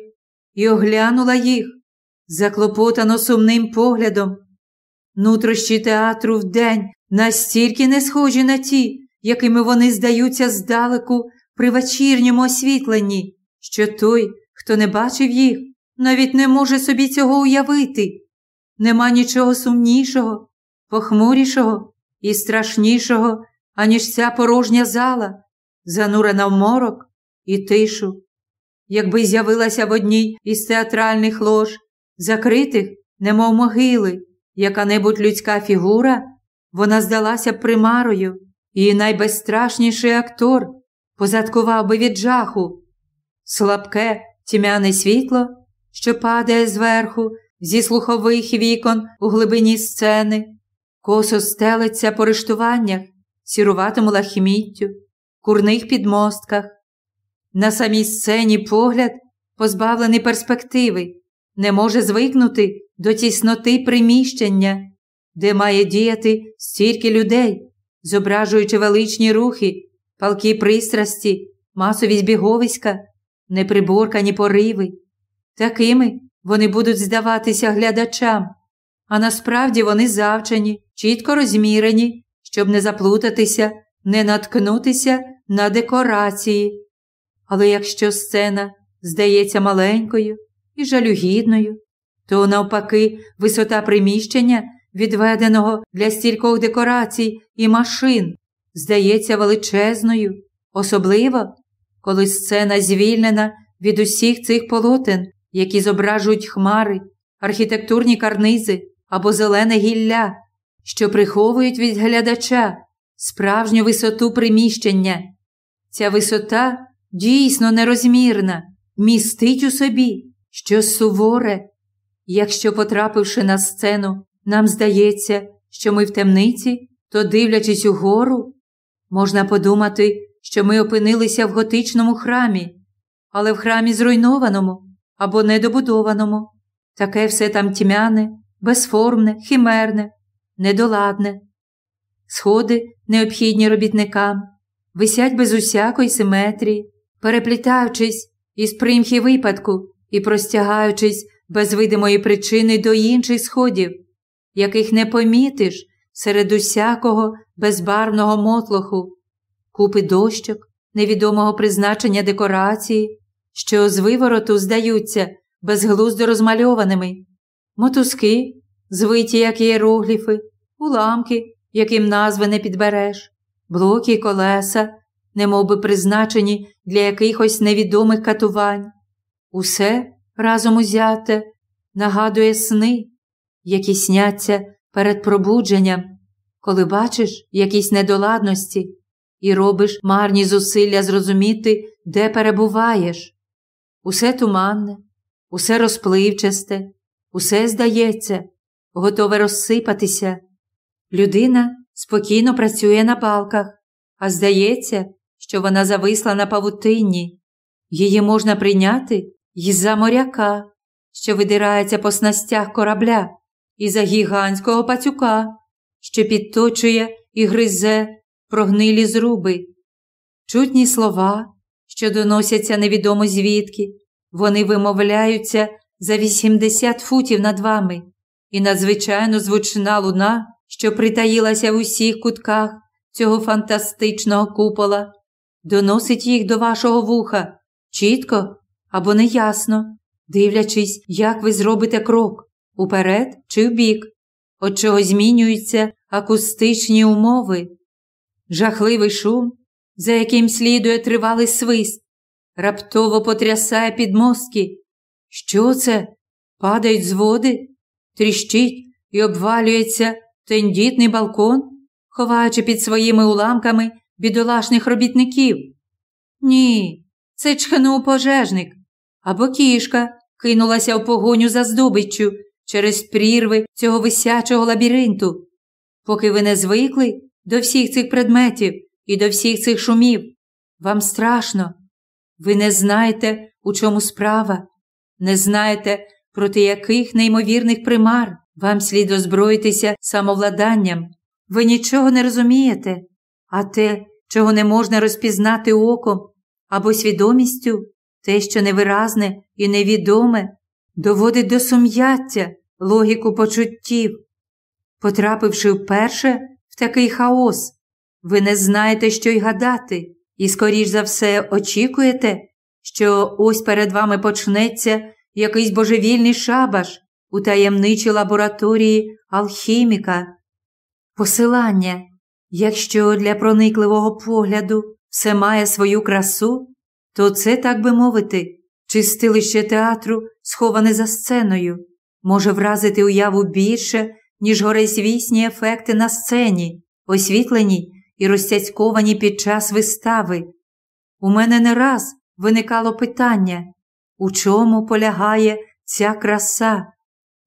і оглянула їх заклопотано сумним поглядом. Нутрощі театру вдень настільки не схожі на ті, якими вони здаються здалеку при вечірньому освітленні, що той, хто не бачив їх, навіть не може собі цього уявити. Нема нічого сумнішого, похмурішого і страшнішого, аніж ця порожня зала, занурена в морок і тишу. Якби з'явилася в одній із театральних лож, закритих, немов могили, яка небудь людська фігура, вона здалася примарою, і найбезстрашніший актор позадкував би від жаху. Слабке, тьмяне світло, що падає зверху, зі слухових вікон у глибині сцени, косо стелиться по рештуваннях, сіруватому лахміттю, курних підмостках. На самій сцені погляд, позбавлений перспективи, не може звикнути до тісноти приміщення, де має діяти стільки людей, зображуючи величні рухи, палки пристрасті, масові збіговиська, неприборкані пориви. Такими вони будуть здаватися глядачам, а насправді вони завчені, чітко розмірені, щоб не заплутатися, не наткнутися на декорації. Але якщо сцена здається маленькою і жалюгідною, то навпаки висота приміщення, відведеного для стількох декорацій і машин, здається величезною, особливо, коли сцена звільнена від усіх цих полотен, які зображують хмари, архітектурні карнизи або зелене гілля, що приховують від глядача справжню висоту приміщення. Ця висота дійсно нерозмірна, містить у собі щось суворе. Якщо, потрапивши на сцену, нам здається, що ми в темниці, то, дивлячись угору, можна подумати, що ми опинилися в готичному храмі, але в храмі зруйнованому або недобудованому. Таке все там тьмяне, безформне, химерне, недоладне. Сходи, необхідні робітникам, висять без усякої симетрії, переплітаючись із примхи випадку і простягаючись без видимої причини до інших сходів, яких не помітиш серед усякого безбарвного мотлоху, купи дощок, невідомого призначення декорації, що з вивороту здаються безглуздо розмальованими, мотузки, звиті, як іерогліфи, уламки, яким назви не підбереш, блоки й колеса, немовби призначені для якихось невідомих катувань. Усе разом узяте нагадує сни, які сняться перед пробудженням, коли бачиш якісь недоладності і робиш марні зусилля зрозуміти, де перебуваєш. Усе туманне, усе розпливчасте, усе здається, готове розсипатися. Людина спокійно працює на балках, а здається, що вона зависла на павутинні. Її можна прийняти й за моряка, що видирається по снастях корабля, і за гігантського пацюка, що підточує і гризе прогнилі зруби. Чутні слова, що доносяться невідомо звідки, вони вимовляються за 80 футів над вами, і надзвичайно звучна луна, що притаїлася в усіх кутках цього фантастичного купола, доносить їх до вашого вуха чітко або неясно, дивлячись, як ви зробите крок уперед чи вбік, от чого змінюються акустичні умови. Жахливий шум, за яким слідує тривалий свист, раптово потрясає підмостки. Що це? Падають з води, тріщить і обвалюється тендітний балкон, ховаючи під своїми уламками бідолашних робітників. Ні, це чхнув пожежник або кішка кинулася в погоню за здобиччю через прірви цього висячого лабіринту. Поки ви не звикли до всіх цих предметів і до всіх цих шумів, вам страшно. Ви не знаєте, у чому справа, не знаєте, проти яких неймовірних примар вам слід озброїтися самовладанням. Ви нічого не розумієте, а те, чого не можна розпізнати оком або свідомістю, те, що невиразне і невідоме, доводить до сум'яття логіку почуттів. Потрапивши вперше в такий хаос, ви не знаєте, що й гадати, і, скоріш за все, очікуєте, що ось перед вами почнеться якийсь божевільний шабаш у таємничій лабораторії алхіміка. Посилання, якщо для проникливого погляду все має свою красу, то це, так би мовити, чистилище театру, сховане за сценою, може вразити уяву більше, ніж горизвісні ефекти на сцені, освітлені і розцяцьковані під час вистави. У мене не раз виникало питання, у чому полягає ця краса,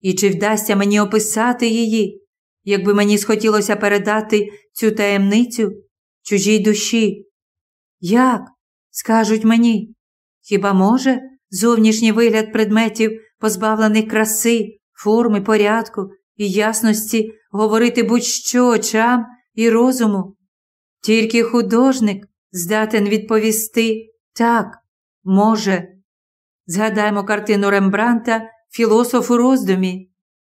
і чи вдасться мені описати її, якби мені схотілося передати цю таємницю чужій душі. Як? Скажуть мені, хіба може зовнішній вигляд предметів, позбавлених краси, форми, порядку і ясності говорити будь-що очам і розуму? Тільки художник здатен відповісти так, може. Згадаймо картину Рембранта філософ у роздумі,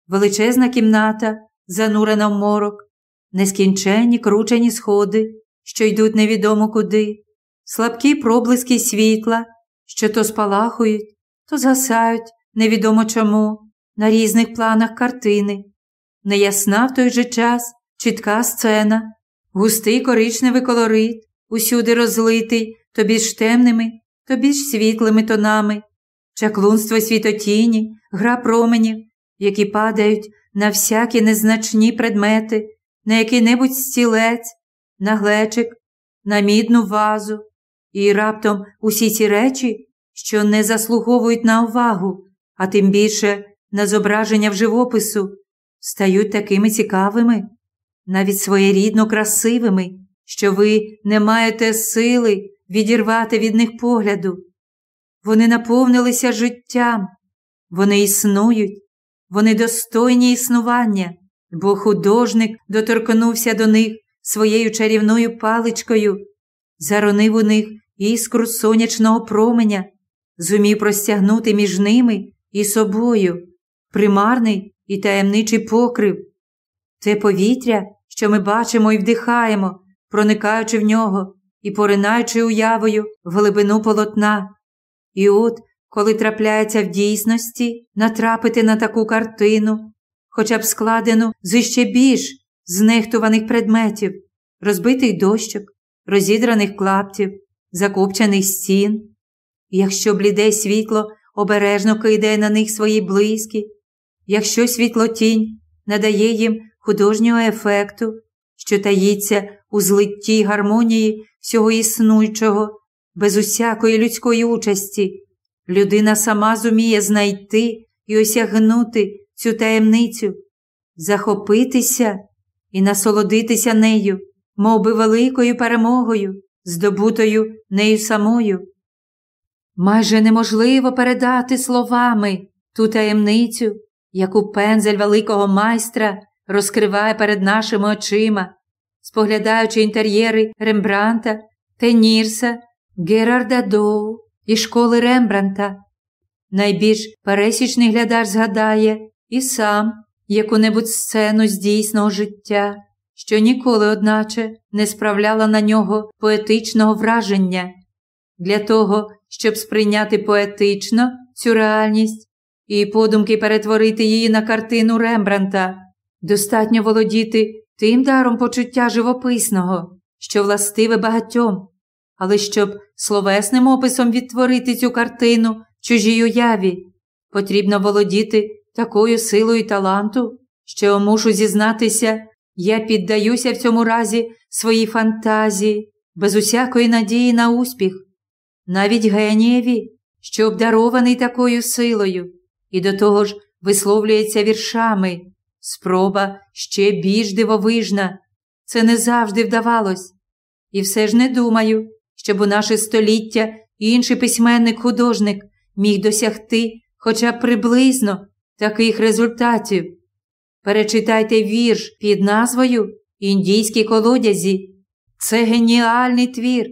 величезна кімната, занурена в морок, нескінченні кручені сходи, що йдуть невідомо куди, слабкі проблиски світла, що то спалахують, то згасають невідомо чому, на різних планах картини, неясна в той же час чітка сцена, густий коричневий колорит, усюди розлитий, то більш темними, то більш світлими тонами, чаклунство світотіні, гра променів, які падають на всякі незначні предмети, на який-небудь стілець, на глечик, на мідну вазу, і раптом усі ці речі, що не заслуговують на увагу, а тим більше на зображення в живопису, стають такими цікавими, навіть своєрідно красивими, що ви не маєте сили відірвати від них погляду. Вони наповнилися життям, вони існують, вони достойні існування, бо художник доторкнувся до них своєю чарівною паличкою, заронив у них іскру сонячного променя, зумів простягнути між ними і собою примарний і таємничий покрив. Те повітря, що ми бачимо і вдихаємо, проникаючи в нього і поринаючи уявою в глибину полотна. І от, коли трапляється в дійсності натрапити на таку картину, хоча б складену з іще більш знехтуваних предметів, розбитих дощок, розідраних клаптів, закопчених стін, якщо бліде світло обережно кидає на них свої близькі, якщо світлотінь надає їм художнього ефекту, що таїться у злитті гармонії всього існуючого, без усякої людської участі, людина сама зуміє знайти і осягнути цю таємницю, захопитися і насолодитися нею, мов би великою перемогою, здобутою нею самою. Майже неможливо передати словами ту таємницю, яку пензель великого майстра розкриває перед нашими очима, споглядаючи інтер'єри Рембранта, Тенірса, Герарда Доу і школи Рембранта. Найбільш пересічний глядач згадає і сам яку-небудь сцену з дійсного життя, що ніколи, одначе, не справляла на нього поетичного враження. Для того, щоб сприйняти поетично цю реальність і подумки перетворити її на картину Рембранта, достатньо володіти тим даром почуття живописного, що властиве багатьом, але щоб словесним описом відтворити цю картину чужій уяві, потрібно володіти такою силою таланту, що мушу зізнатися, я піддаюся в цьому разі своїй фантазії, без усякої надії на успіх, навіть генієві, що обдарований такою силою, і до того ж висловлюється віршами. Спроба ще більш дивовижна. Це не завжди вдавалось. І все ж не думаю, щоб у наше століття інший письменник-художник міг досягти хоча б приблизно таких результатів. Перечитайте вірш під назвою Індійські колодязі. Це геніальний твір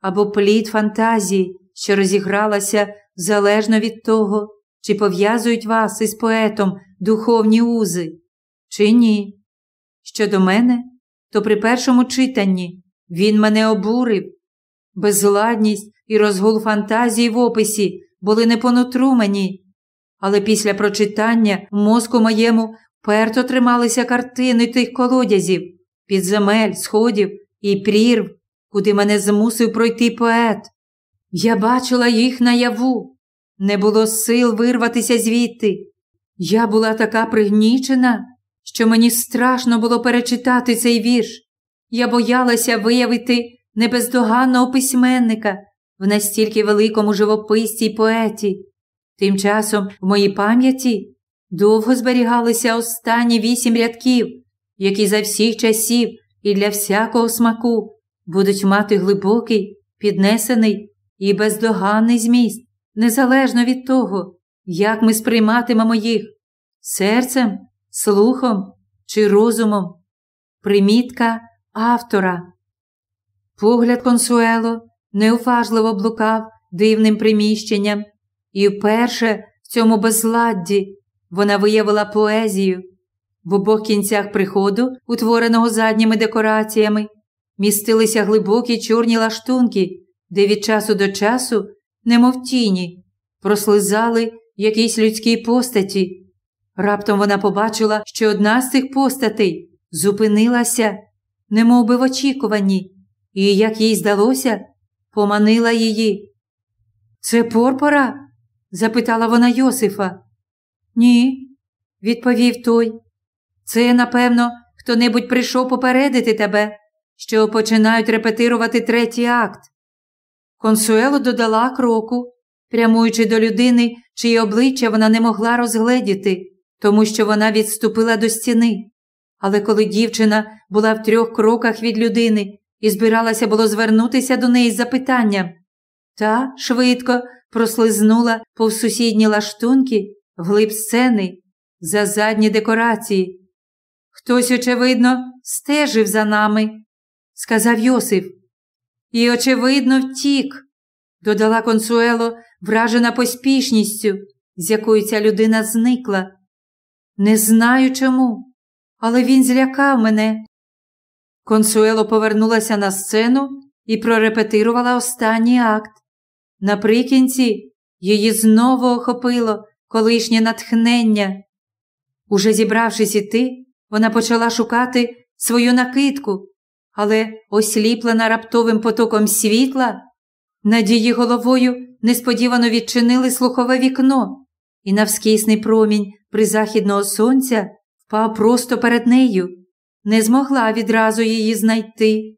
або плід фантазії, що розігралася залежно від того, чи пов'язують вас із поетом духовні узи, чи ні. Щодо мене, то при першому читанні він мене обурив. Безладність і розгул фантазії в описі були не по мені, але після прочитання мозку моєму перто трималися картини тих колодязів, підземель, сходів і прірв, куди мене змусив пройти поет. Я бачила їх наяву, не було сил вирватися звідти. Я була така пригнічена, що мені страшно було перечитати цей вірш. Я боялася виявити небездоганного письменника в настільки великому живописці й поеті. Тим часом в моїй пам'яті довго зберігалися останні вісім рядків, які за всіх часів і для всякого смаку будуть мати глибокий, піднесений і бездоганний зміст, незалежно від того, як ми сприйматимемо їх серцем, слухом чи розумом. Примітка автора. Погляд консуело неуважливо блукав дивним приміщенням, і вперше в цьому безладді вона виявила поезію. В обох кінцях приходу, утвореного задніми декораціями, містилися глибокі чорні лаштунки, де від часу до часу, немов тіні, прослизали якісь людські постаті. Раптом вона побачила, що одна з цих постатей зупинилася, немов би в очікуванні, і, як їй здалося, поманила її. Це порпора? запитала вона Йосифа. Ні, відповів той. Це, напевно, хто небудь прийшов попередити тебе, що починають репетирувати третій акт. Консуело додала кроку, прямуючи до людини, чиє обличчя вона не могла розгледіти, тому що вона відступила до стіни. Але коли дівчина була в трьох кроках від людини і збиралася було звернутися до неї з запитанням, та швидко прослизнула повз сусідні лаштунки вглиб сцени за задні декорації. Хтось, очевидно, стежив за нами, сказав Йосиф. І, очевидно, втік, додала консуело, вражена поспішністю, з якою ця людина зникла. Не знаю чому, але він злякав мене. Консуело повернулася на сцену і прорепетирувала останній акт. Наприкінці її знову охопило колишнє натхнення. Уже зібравшись іти, вона почала шукати свою накидку, але, осліплена раптовим потоком світла, над її головою несподівано відчинили слухове вікно, і навскісний промінь призахідного сонця впав просто перед нею, не змогла відразу її знайти.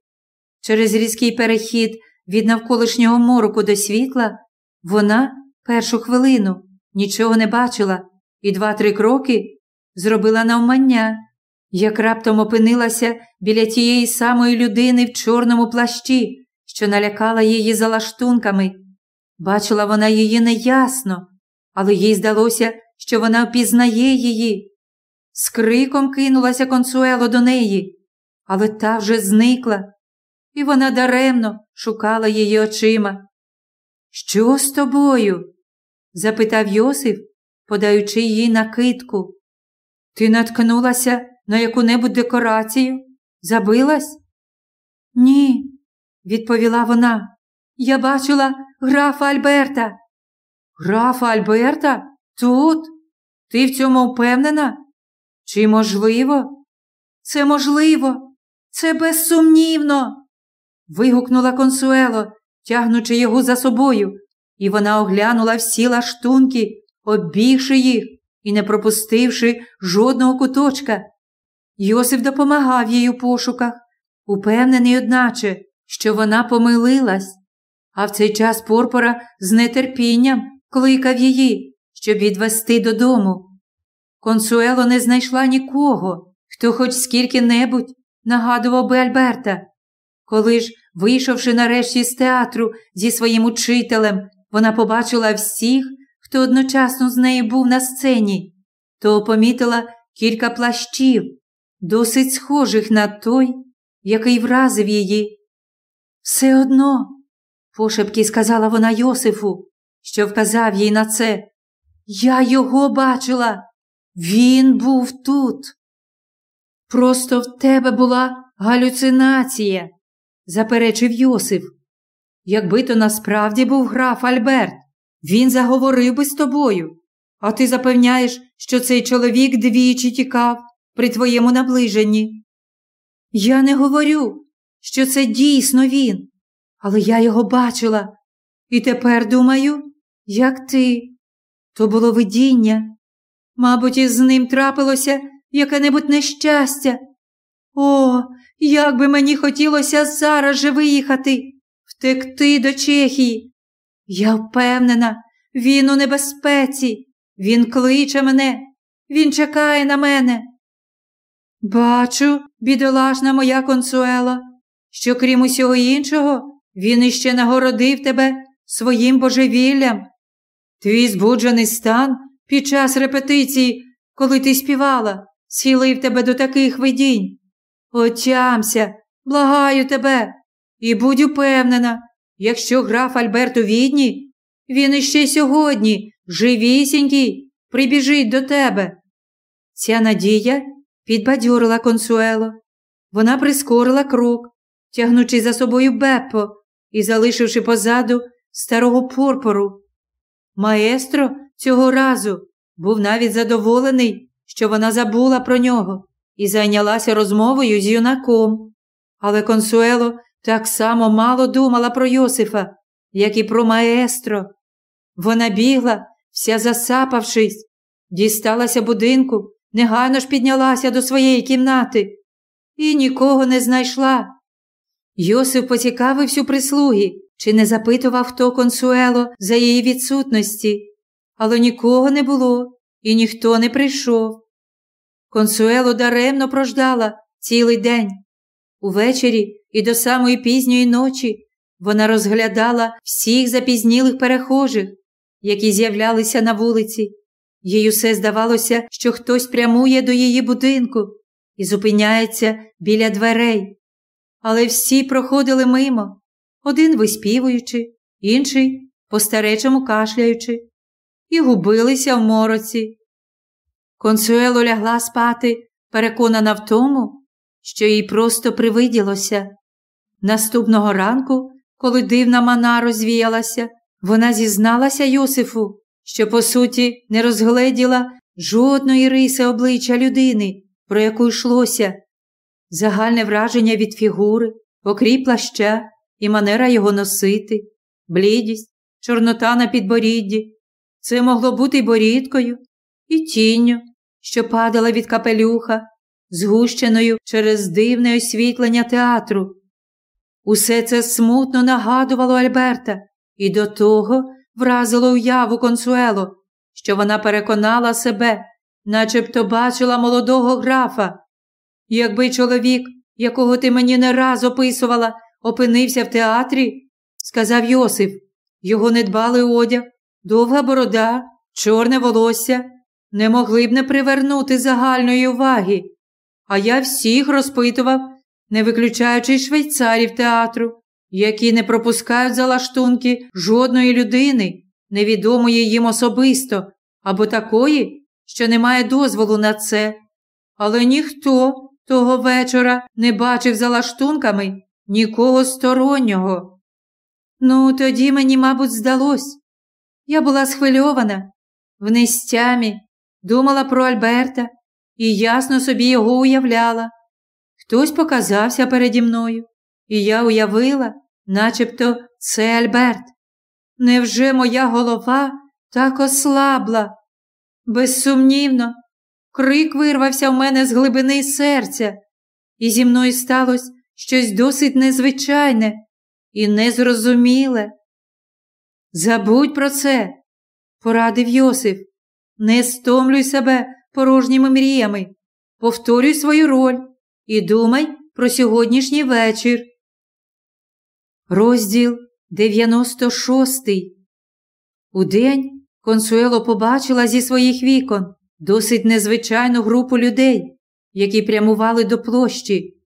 Через різкий перехід від навколишнього мороку до світла вона першу хвилину нічого не бачила і два-три кроки зробила навмання, як раптом опинилася біля тієї самої людини в чорному плащі, що налякала її за лаштунками. Бачила вона її неясно, але їй здалося, що вона впізнає її. З криком кинулася консуело до неї, але та вже зникла, і вона даремно шукала її очима. Що з тобою? Запитав Йосиф, подаючи їй накидку. Ти наткнулася на яку-небудь декорацію? Забилась? Ні, відповіла вона. Я бачила графа Альберта. Графа Альберта? Тут? Ти в цьому впевнена? Чи можливо? Це можливо, це безсумнівно. вигукнула консуело, тягнучи його за собою, і вона оглянула всі лаштунки, оббігши їх і не пропустивши жодного куточка. Йосип допомагав їй у пошуках, упевнений, одначе, що вона помилилась, а в цей час Порпора з нетерпінням кликав її, щоб відвести додому. Консуело не знайшла нікого, хто хоч скільки-небудь нагадував би Альберта. Коли ж, вийшовши нарешті з театру зі своїм учителем, вона побачила всіх, хто одночасно з нею був на сцені, то помітила кілька плащів, досить схожих на той, який вразив її. Все одно, пошепки сказала вона Йосифу, що вказав їй на це. Я його бачила. Він був тут. Просто в тебе була галюцинація, заперечив Йосиф. Якби то насправді був граф Альберт, він заговорив би з тобою, а ти запевняєш, що цей чоловік двічі тікав при твоєму наближенні. Я не говорю, що це дійсно він, але я його бачила. І тепер думаю, як ти. То було видіння. Мабуть, із ним трапилося яке-небудь нещастя. О, як би мені хотілося зараз же виїхати, втекти до Чехії. Я впевнена, він у небезпеці, він кличе мене, він чекає на мене. Бачу, бідолашна моя консуела, що крім усього іншого, він іще нагородив тебе своїм божевіллям. Твій збуджений стан під час репетиції, коли ти співала, схилив тебе до таких видінь. Отямся, благаю тебе, і будь упевнена, якщо граф Альберт у відні, Він іще сьогодні, живісінький, прибіжить до тебе. Ця надія підбадьорила консуело. Вона прискорила крок, тягнучи за собою Беппо і залишивши позаду старого порпору. Маестро цього разу був навіть задоволений, що вона забула про нього і зайнялася розмовою з юнаком. Але консуело так само мало думала про Йосифа, як і про маестро. Вона бігла, вся засапавшись, дісталася будинку, негайно ж піднялася до своєї кімнати і нікого не знайшла. Йосиф поцікавився у прислуги, чи не запитував хто консуело за її відсутності, але нікого не було і ніхто не прийшов. Консуело даремно прождала цілий день. Увечері і до самої пізньої ночі вона розглядала всіх запізнілих перехожих, які з'являлися на вулиці. Їй усе здавалося, що хтось прямує до її будинку і зупиняється біля дверей. Але всі проходили мимо, один виспівуючи, інший по старечому кашляючи, і губилися в мороці. Консуело лягла спати, переконана в тому, що їй просто привиділося. Наступного ранку, коли дивна мана розвіялася, вона зізналася Йосифу, що, по суті, не розгледіла жодної риси обличчя людини, про яку йшлося. Загальне враження від фігури, окрій плаща і манера його носити, блідість, чорнота на підборідді. Це могло бути й борідкою, і тінню, що падала від капелюха, згущеною через дивне освітлення театру. Усе це смутно нагадувало Альберта і до того вразило уяву консуело, що вона переконала себе, начебто бачила молодого графа. Якби чоловік, якого ти мені не раз описувала, опинився в театрі, сказав Йосиф, його недбалий одяг, довга борода, чорне волосся не могли б не привернути загальної уваги. А я всіх розпитував, не виключаючи швейцарів театру, які не пропускають за лаштунки жодної людини, невідомої їм особисто, або такої, що не має дозволу на це. Але ніхто того вечора не бачив за лаштунками нікого стороннього. Ну, тоді мені, мабуть, здалось. Я була схвильована, в нестямі, думала про Альберта і ясно собі його уявляла. Хтось показався переді мною, і я уявила, начебто це Альберт. Невже моя голова так ослабла? Безсумнівно, крик вирвався в мене з глибини серця, і зі мною сталося щось досить незвичайне і незрозуміле. Забудь про це, порадив Йосиф. Не стомлюй себе порожніми мріями, повторюй свою роль і думай про сьогоднішній вечір. Розділ 96 Удень Консуело побачила зі своїх вікон досить незвичайну групу людей, які прямували до площі.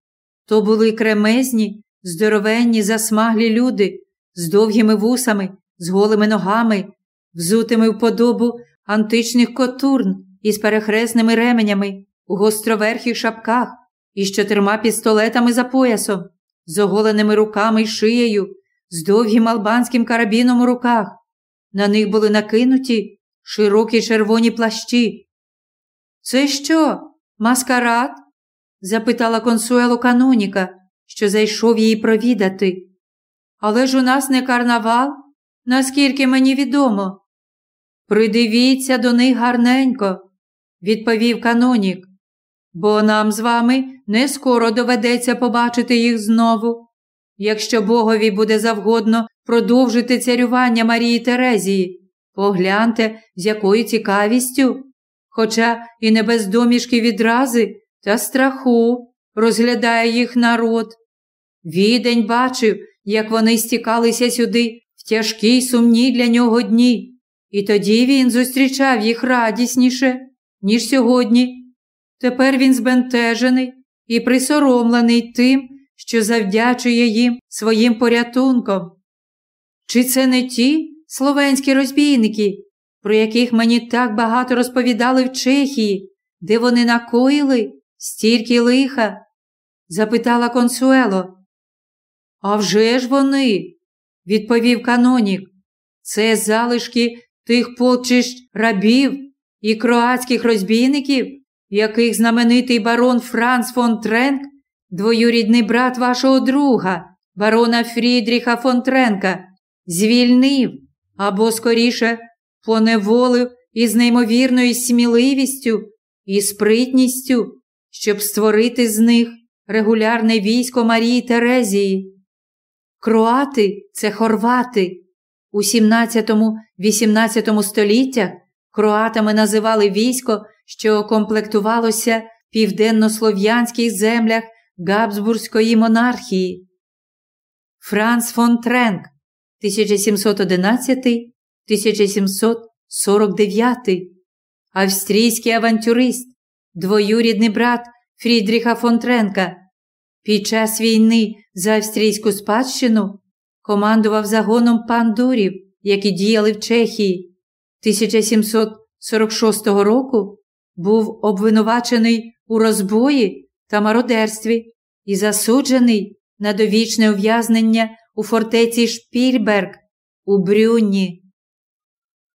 То були кремезні, здоровенні, засмаглі люди з довгими вусами, з голими ногами, взутими в подобу античних котурн із перехресними ременями, у гостроверхих шапках із чотирма пістолетами за поясом, з оголеними руками й шиєю, з довгим албанським карабіном у руках. На них були накинуті широкі червоні плащі. Це що, маскарад? запитала консуело каноніка, що зайшов її провідати. Але ж у нас не карнавал, наскільки мені відомо. Придивіться до них гарненько, відповів канонік, бо нам з вами не скоро доведеться побачити їх знову. Якщо Богові буде завгодно продовжити царювання Марії Терезії, погляньте, з якою цікавістю, хоча і не без домішки відрази та страху розглядає їх народ. Відень бачив, як вони стікалися сюди в тяжкі й сумні для нього дні. І тоді він зустрічав їх радісніше, ніж сьогодні. Тепер він збентежений і присоромлений тим, що завдячує їм своїм порятунком. Чи це не ті словенські розбійники, про яких мені так багато розповідали в Чехії, де вони накоїли стільки лиха? запитала консуело. «А вже ж вони, відповів канонік. Це залишки тих полчищ рабів і кроатських розбійників, яких знаменитий барон Франц фон Тренк, двоюрідний брат вашого друга, барона Фрідріха фон Тренка, звільнив або, скоріше, поневолив із неймовірною сміливістю і спритністю, щоб створити з них регулярне військо Марії Терезії. Кроати це хорвати. У 17-18 століттях кроатами називали військо, що комплектувалося в південнослов'янських землях Габсбурзької монархії. Франц фон Тренк 1711-1749, австрійський авантюрист, двоюрідний брат Фрідріха фон Тренка. Під час війни за австрійську спадщину командував загоном пандурів, які діяли в Чехії. 1746 року був обвинувачений у розбої та мародерстві і засуджений на довічне ув'язнення у фортеці Шпільберг у Брюнні.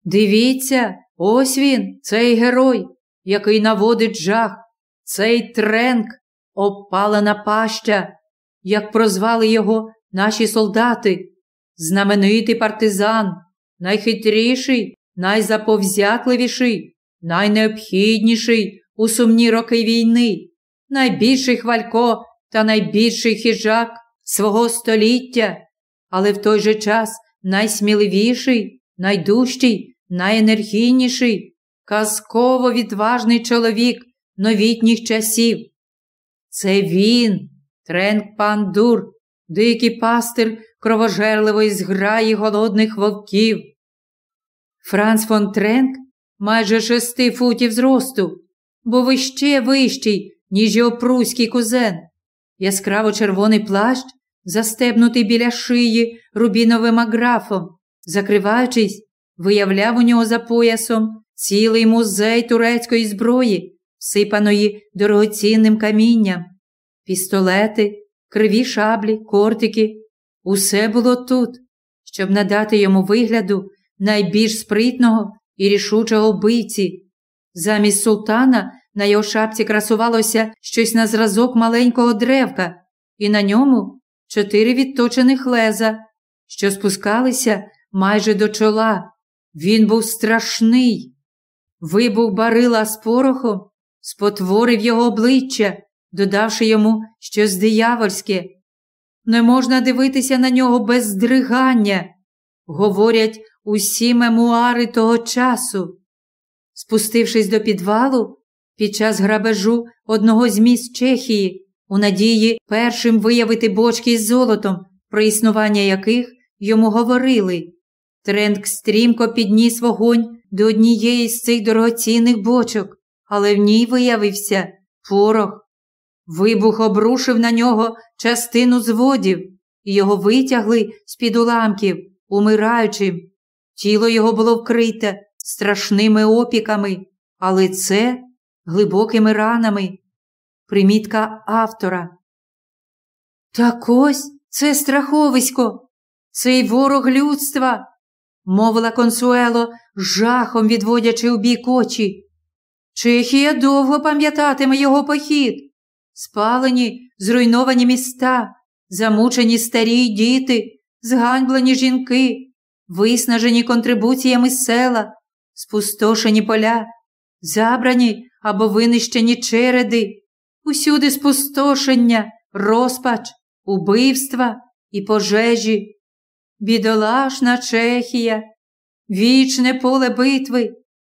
Дивіться, ось він, цей герой, який наводить жах, цей тренк, опалена паща, як прозвали його наші солдати, знаменитий партизан, найхитріший, найзаповзятливіший, найнеобхідніший у сумні роки війни, найбільший хвалько та найбільший хижак свого століття, але в той же час найсміливіший, найдужчий, найенергійніший, казково відважний чоловік новітніх часів. Це він, Тренк Пандур, дикий пастир кровожерливої зграї голодних вовків. Франц фон Тренк майже шести футів зросту, був іще вищий, ніж його пруський кузен. Яскраво червоний плащ, застебнутий біля шиї рубіновим аграфом, закриваючись, виявляв у нього за поясом цілий музей турецької зброї, всипаної дорогоцінним камінням, пістолети, криві шаблі, кортики. Усе було тут, щоб надати йому вигляду найбільш спритного і рішучого вбивці. Замість султана на його шапці красувалося щось на зразок маленького древка, і на ньому чотири відточених леза, що спускалися майже до чола. Він був страшний. Вибух барила з порохом, спотворив його обличчя, додавши йому щось диявольське. Не можна дивитися на нього без здригання, говорять усі мемуари того часу. Спустившись до підвалу, під час грабежу одного з міст Чехії, у надії першим виявити бочки із золотом, про існування яких йому говорили. Тренк стрімко підніс вогонь до однієї з цих дорогоцінних бочок, але в ній виявився порох. Вибух обрушив на нього частину зводів, і його витягли з-під уламків, умираючим. Тіло його було вкрите страшними опіками, а лице глибокими ранами. Примітка автора. Так ось це страховисько, цей ворог людства, мовила консуело, жахом відводячи у бік очі. Чехія довго пам'ятатиме його похід. Спалені, зруйновані міста, замучені старі діти, зганьблені жінки, виснажені контрибуціями села, спустошені поля, забрані або винищені череди, усюди спустошення, розпач, убивства і пожежі. Бідолашна Чехія, вічне поле битви,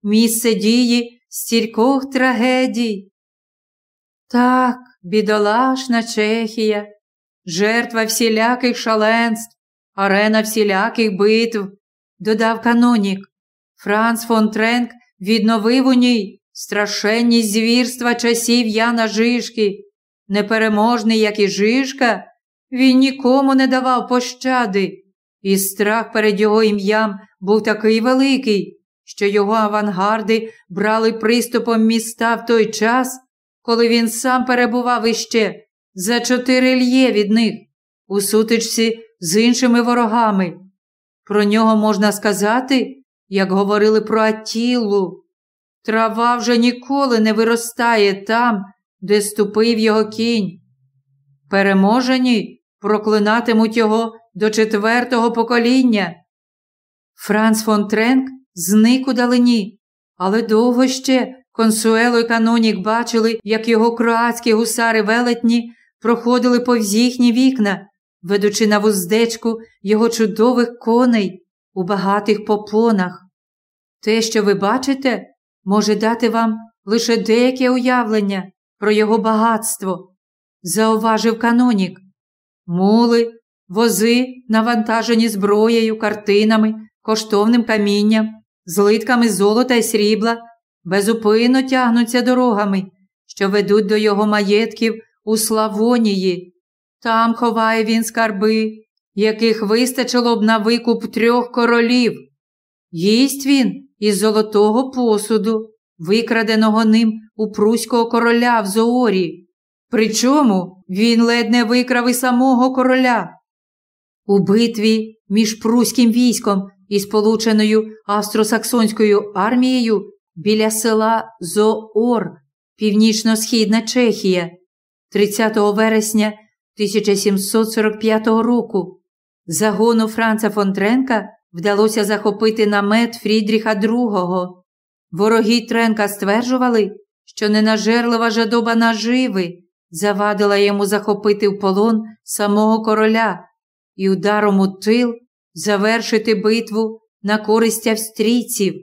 місце дії стількох трагедій. Так, бідолашна Чехія, жертва всіляких шаленств, арена всіляких битв, додав канонік. Франц фон Тренк відновив у ній страшенні звірства часів Яна Жишки. Непереможний, як і Жишка, він нікому не давав пощади і страх перед його ім'ям був такий великий, що його авангарди брали приступом міста в той час, коли він сам перебував іще за чотири льє від них у сутичці з іншими ворогами. Про нього можна сказати, як говорили про Атілу. Трава вже ніколи не виростає там, де ступив його кінь. Переможені проклинатимуть його до четвертого покоління. Франц фон Тренк зник у далині, але довго ще консуело і канонік бачили, як його кроатські гусари велетні проходили повз їхні вікна, ведучи на вуздечку його чудових коней у багатих попонах. Те, що ви бачите, може дати вам лише деяке уявлення про його багатство, зауважив канонік. Мули, вози, навантажені зброєю, картинами, коштовним камінням, злитками золота й срібла, безупинно тягнуться дорогами, що ведуть до його маєтків у Славонії. Там ховає він скарби, яких вистачило б на викуп трьох королів. Їсть він із золотого посуду, викраденого ним у Пруського короля в Зоорі. Причому він ледь не викрав і самого короля. У битві між Пруським військом і Сполученою Австросаксонською армією біля села Зоор, північно-східна Чехія, 30 вересня 1745 року. Загону Франца Фонтренка вдалося захопити намет Фрідріха II. Вороги Тренка стверджували, що ненажерлива жадоба наживи завадила йому захопити в полон самого короля і ударом у тил завершити битву на користь австрійців.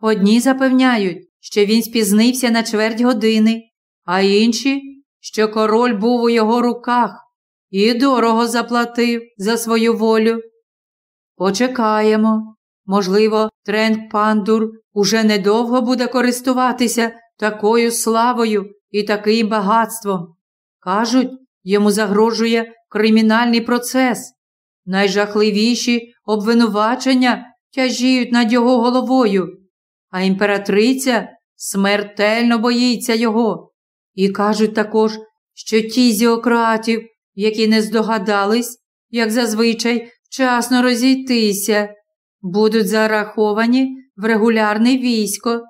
Одні запевняють, що він спізнився на чверть години, а інші, що король був у його руках і дорого заплатив за свою волю. Почекаємо. Можливо, Тренк Пандур уже недовго буде користуватися такою славою і таким багатством. Кажуть, йому загрожує кримінальний процес. Найжахливіші обвинувачення тяжіють над його головою, а імператриця смертельно боїться його. І кажуть також, що ті зіократів, які не здогадались, як зазвичай, вчасно розійтися, будуть зараховані в регулярне військо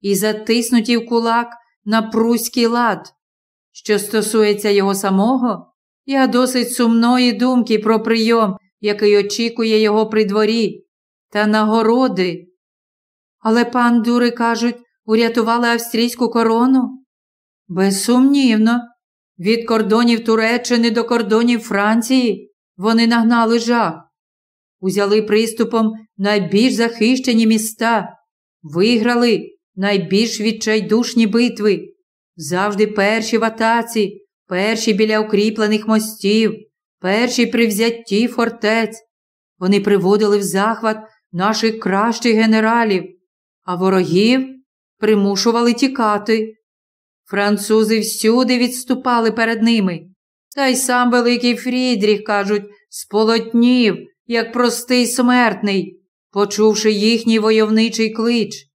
і затиснуті в кулак на пруський лад. Що стосується його самого, я досить сумної думки про прийом, який очікує його при дворі, та нагороди. Але пан дури, кажуть, урятували австрійську корону? Безсумнівно, від кордонів Туреччини до кордонів Франції вони нагнали жах, узяли приступом найбільш захищені міста, виграли найбільш відчайдушні битви, завжди перші в атаці, перші біля укріплених мостів, перші при взятті фортець. Вони приводили в захват наших кращих генералів, а ворогів примушували тікати. Французи всюди відступали перед ними. Та й сам Великий Фрідріх, кажуть, сполотнів, як простий смертний, почувши їхній войовничий клич.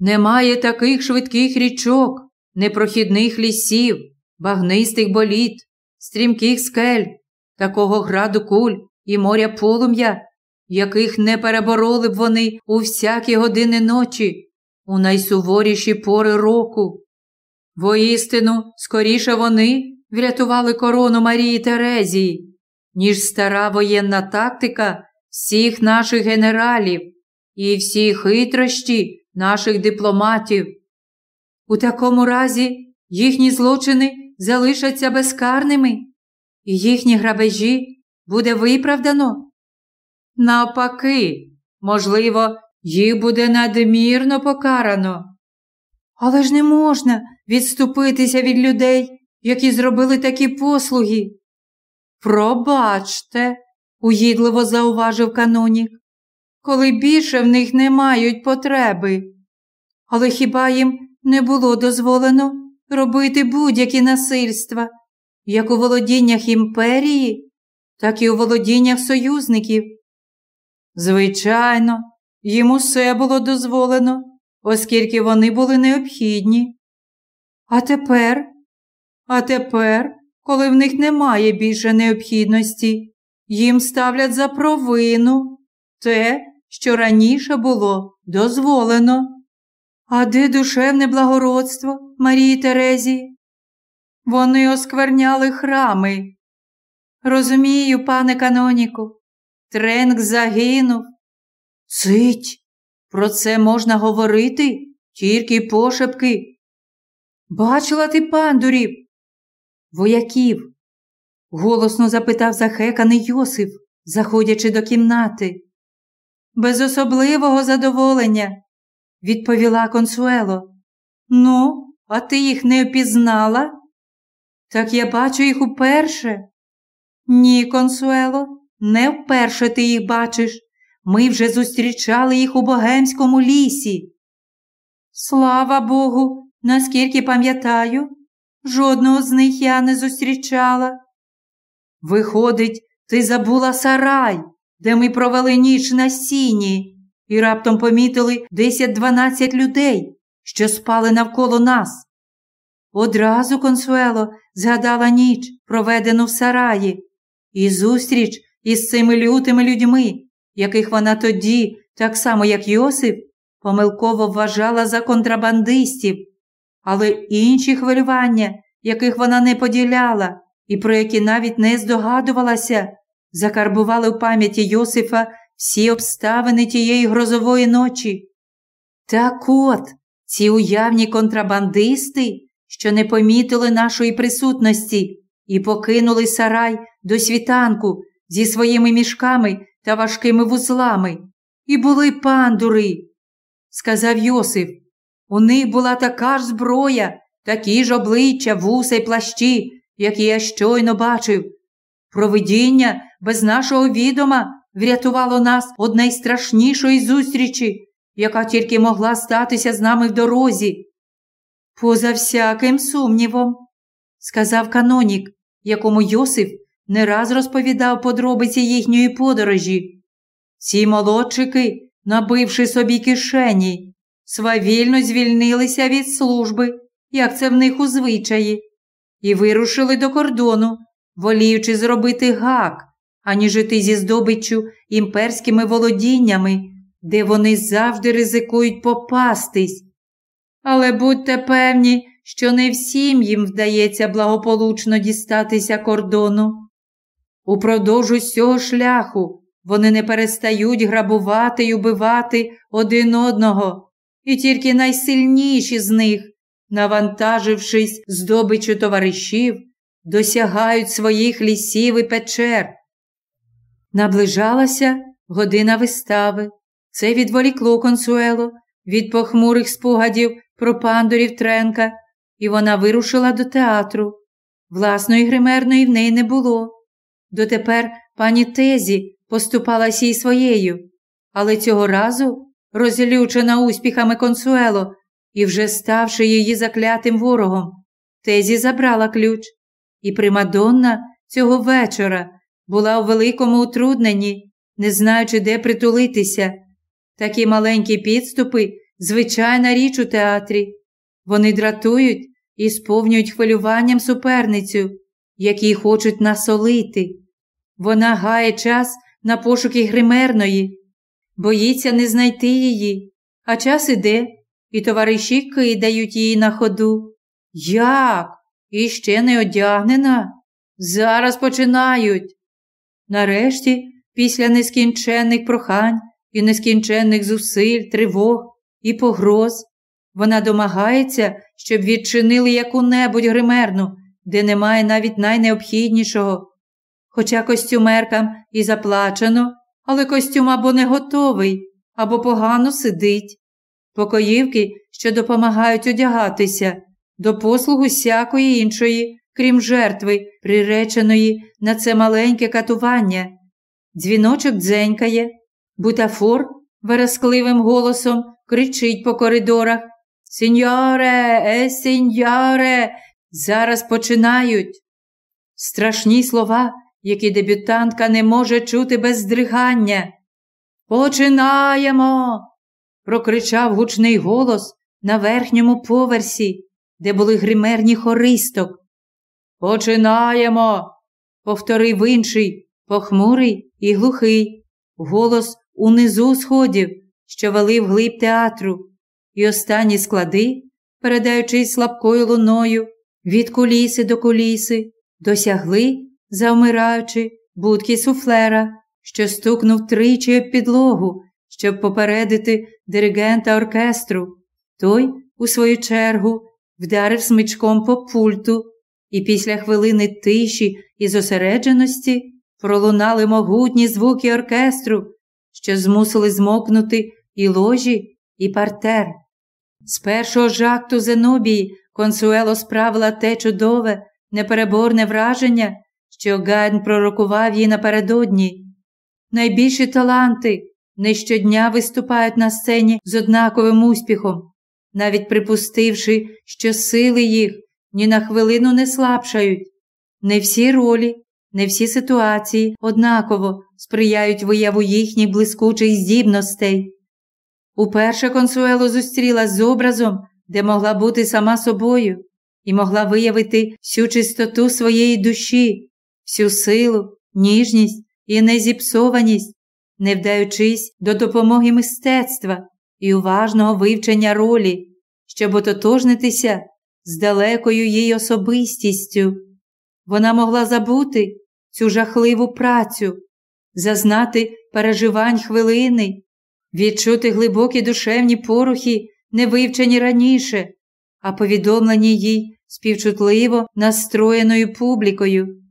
Немає таких швидких річок, непрохідних лісів, багнистих боліт, стрімких скель, такого граду куль і моря полум'я, яких не перебороли б вони у всякі години ночі, у найсуворіші пори року. Воістину, скоріше вони врятували корону Марії Терезії, ніж стара воєнна тактика всіх наших генералів і всі хитрощі наших дипломатів. У такому разі їхні злочини залишаться безкарними, і їхні грабежі буде виправдано. Навпаки, можливо, їх буде надмірно покарано. Але ж не можна відступитися від людей, які зробили такі послуги. Пробачте, уїдливо зауважив канонік, коли більше в них не мають потреби. Але хіба їм не було дозволено робити будь-які насильства, як у володіннях імперії, так і у володіннях союзників, Звичайно, їм усе було дозволено, оскільки вони були необхідні. А тепер, а тепер, коли в них немає більше необхідності, їм ставлять за провину те, що раніше було дозволено. А де душевне благородство Марії Терезії? Вони оскверняли храми. Розумію, пане Каноніку, Тренк загинув. Цить, про це можна говорити тільки пошепки. Бачила ти пандурів, вояків? голосно запитав захеканий Йосиф, заходячи до кімнати. Без особливого задоволення, відповіла консуело. Ну, а ти їх не впізнала? Так я бачу їх уперше. Ні, консуело, не вперше ти їх бачиш. Ми вже зустрічали їх у богемському лісі. Слава Богу, наскільки пам'ятаю, жодного з них я не зустрічала. Виходить, ти забула сарай, де ми провели ніч на сіні, і раптом помітили 10-12 людей, що спали навколо нас. Одразу консуело згадала ніч, проведену в сараї, і зустріч із цими лютими людьми, яких вона тоді, так само як Йосип, помилково вважала за контрабандистів, але інші хвилювання, яких вона не поділяла і про які навіть не здогадувалася, закарбували в пам'яті Йосифа всі обставини тієї грозової ночі. Так от, ці уявні контрабандисти, що не помітили нашої присутності і покинули сарай до світанку зі своїми мішками та важкими вузлами, і були пандури, сказав Йосиф. У них була така ж зброя, такі ж обличчя, вуса й плащі, які я щойно бачив. Провидіння без нашого відома врятувало нас од найстрашнішої зустрічі, яка тільки могла статися з нами в дорозі. Поза всяким сумнівом, сказав канонік, якому Йосиф не раз розповідав подробиці їхньої подорожі. Ці молодчики, набивши собі кишені, свавільно звільнилися від служби, як це в них у звичаї, і вирушили до кордону, воліючи зробити гак, ані жити зі здобиччю імперськими володіннями, де вони завжди ризикують попастись. Але будьте певні, що не всім їм вдається благополучно дістатися кордону. Упродовж усього шляху вони не перестають грабувати й убивати один одного, і тільки найсильніші з них, навантажившись здобичу товаришів, досягають своїх лісів і печер. Наближалася година вистави. Це відволікло консуело від похмурих спогадів про пандурів Тренка, і вона вирушила до театру. Власної гримерної в неї не було. Дотепер пані Тезі поступалася й своєю, але цього разу, розлючена успіхами консуело і вже ставши її заклятим ворогом, Тезі забрала ключ, і примадонна цього вечора була у великому утрудненні, не знаючи, де притулитися. Такі маленькі підступи звичайна річ у театрі. Вони дратують і сповнюють хвилюванням суперницю, які хочуть насолити. Вона гає час на пошуки гримерної, боїться не знайти її, а час іде, і товариші кидають її на ходу. Як? І ще не одягнена? Зараз починають. Нарешті, після нескінченних прохань і нескінченних зусиль, тривог і погроз, вона домагається, щоб відчинили яку-небудь гримерну, де немає навіть найнеобхіднішого. Хоча костюмеркам і заплачено, але костюм або не готовий, або погано сидить. Покоївки, що допомагають одягатися, до послугу всякої іншої, крім жертви, приреченої на це маленьке катування. Дзвіночок дзенькає, бутафор верескливим голосом кричить по коридорах Сіньоре, е, сіньоре, зараз починають. Страшні слова, які дебютантка не може чути без здригання. Починаємо. прокричав гучний голос на верхньому поверсі, де були гримерні хористок. Починаємо. повторив інший, похмурий і глухий, голос унизу сходів, що вели вглиб театру, і останні склади, передаючись слабкою луною від куліси до куліси, досягли, завмираючи, будки суфлера, що стукнув тричі об підлогу, щоб попередити диригента оркестру. Той, у свою чергу, вдарив смичком по пульту, і після хвилини тиші і зосередженості пролунали могутні звуки оркестру, що змусили змокнути і ложі, і партер. З першого жакту Зенобії консуело справила те чудове, непереборне враження, що Гайн пророкував їй напередодні. Найбільші таланти не щодня виступають на сцені з однаковим успіхом, навіть припустивши, що сили їх ні на хвилину не слабшають. Не всі ролі, не всі ситуації однаково сприяють вияву їхніх блискучих здібностей. Уперше консуело зустріла з образом, де могла бути сама собою, і могла виявити всю чистоту своєї душі, всю силу, ніжність і незіпсованість, не вдаючись до допомоги мистецтва і уважного вивчення ролі, щоб ототожнитися з далекою їй особистістю. Вона могла забути цю жахливу працю, зазнати переживань хвилини, відчути глибокі душевні порухи, не вивчені раніше, а повідомлені їй співчутливо настроєною публікою.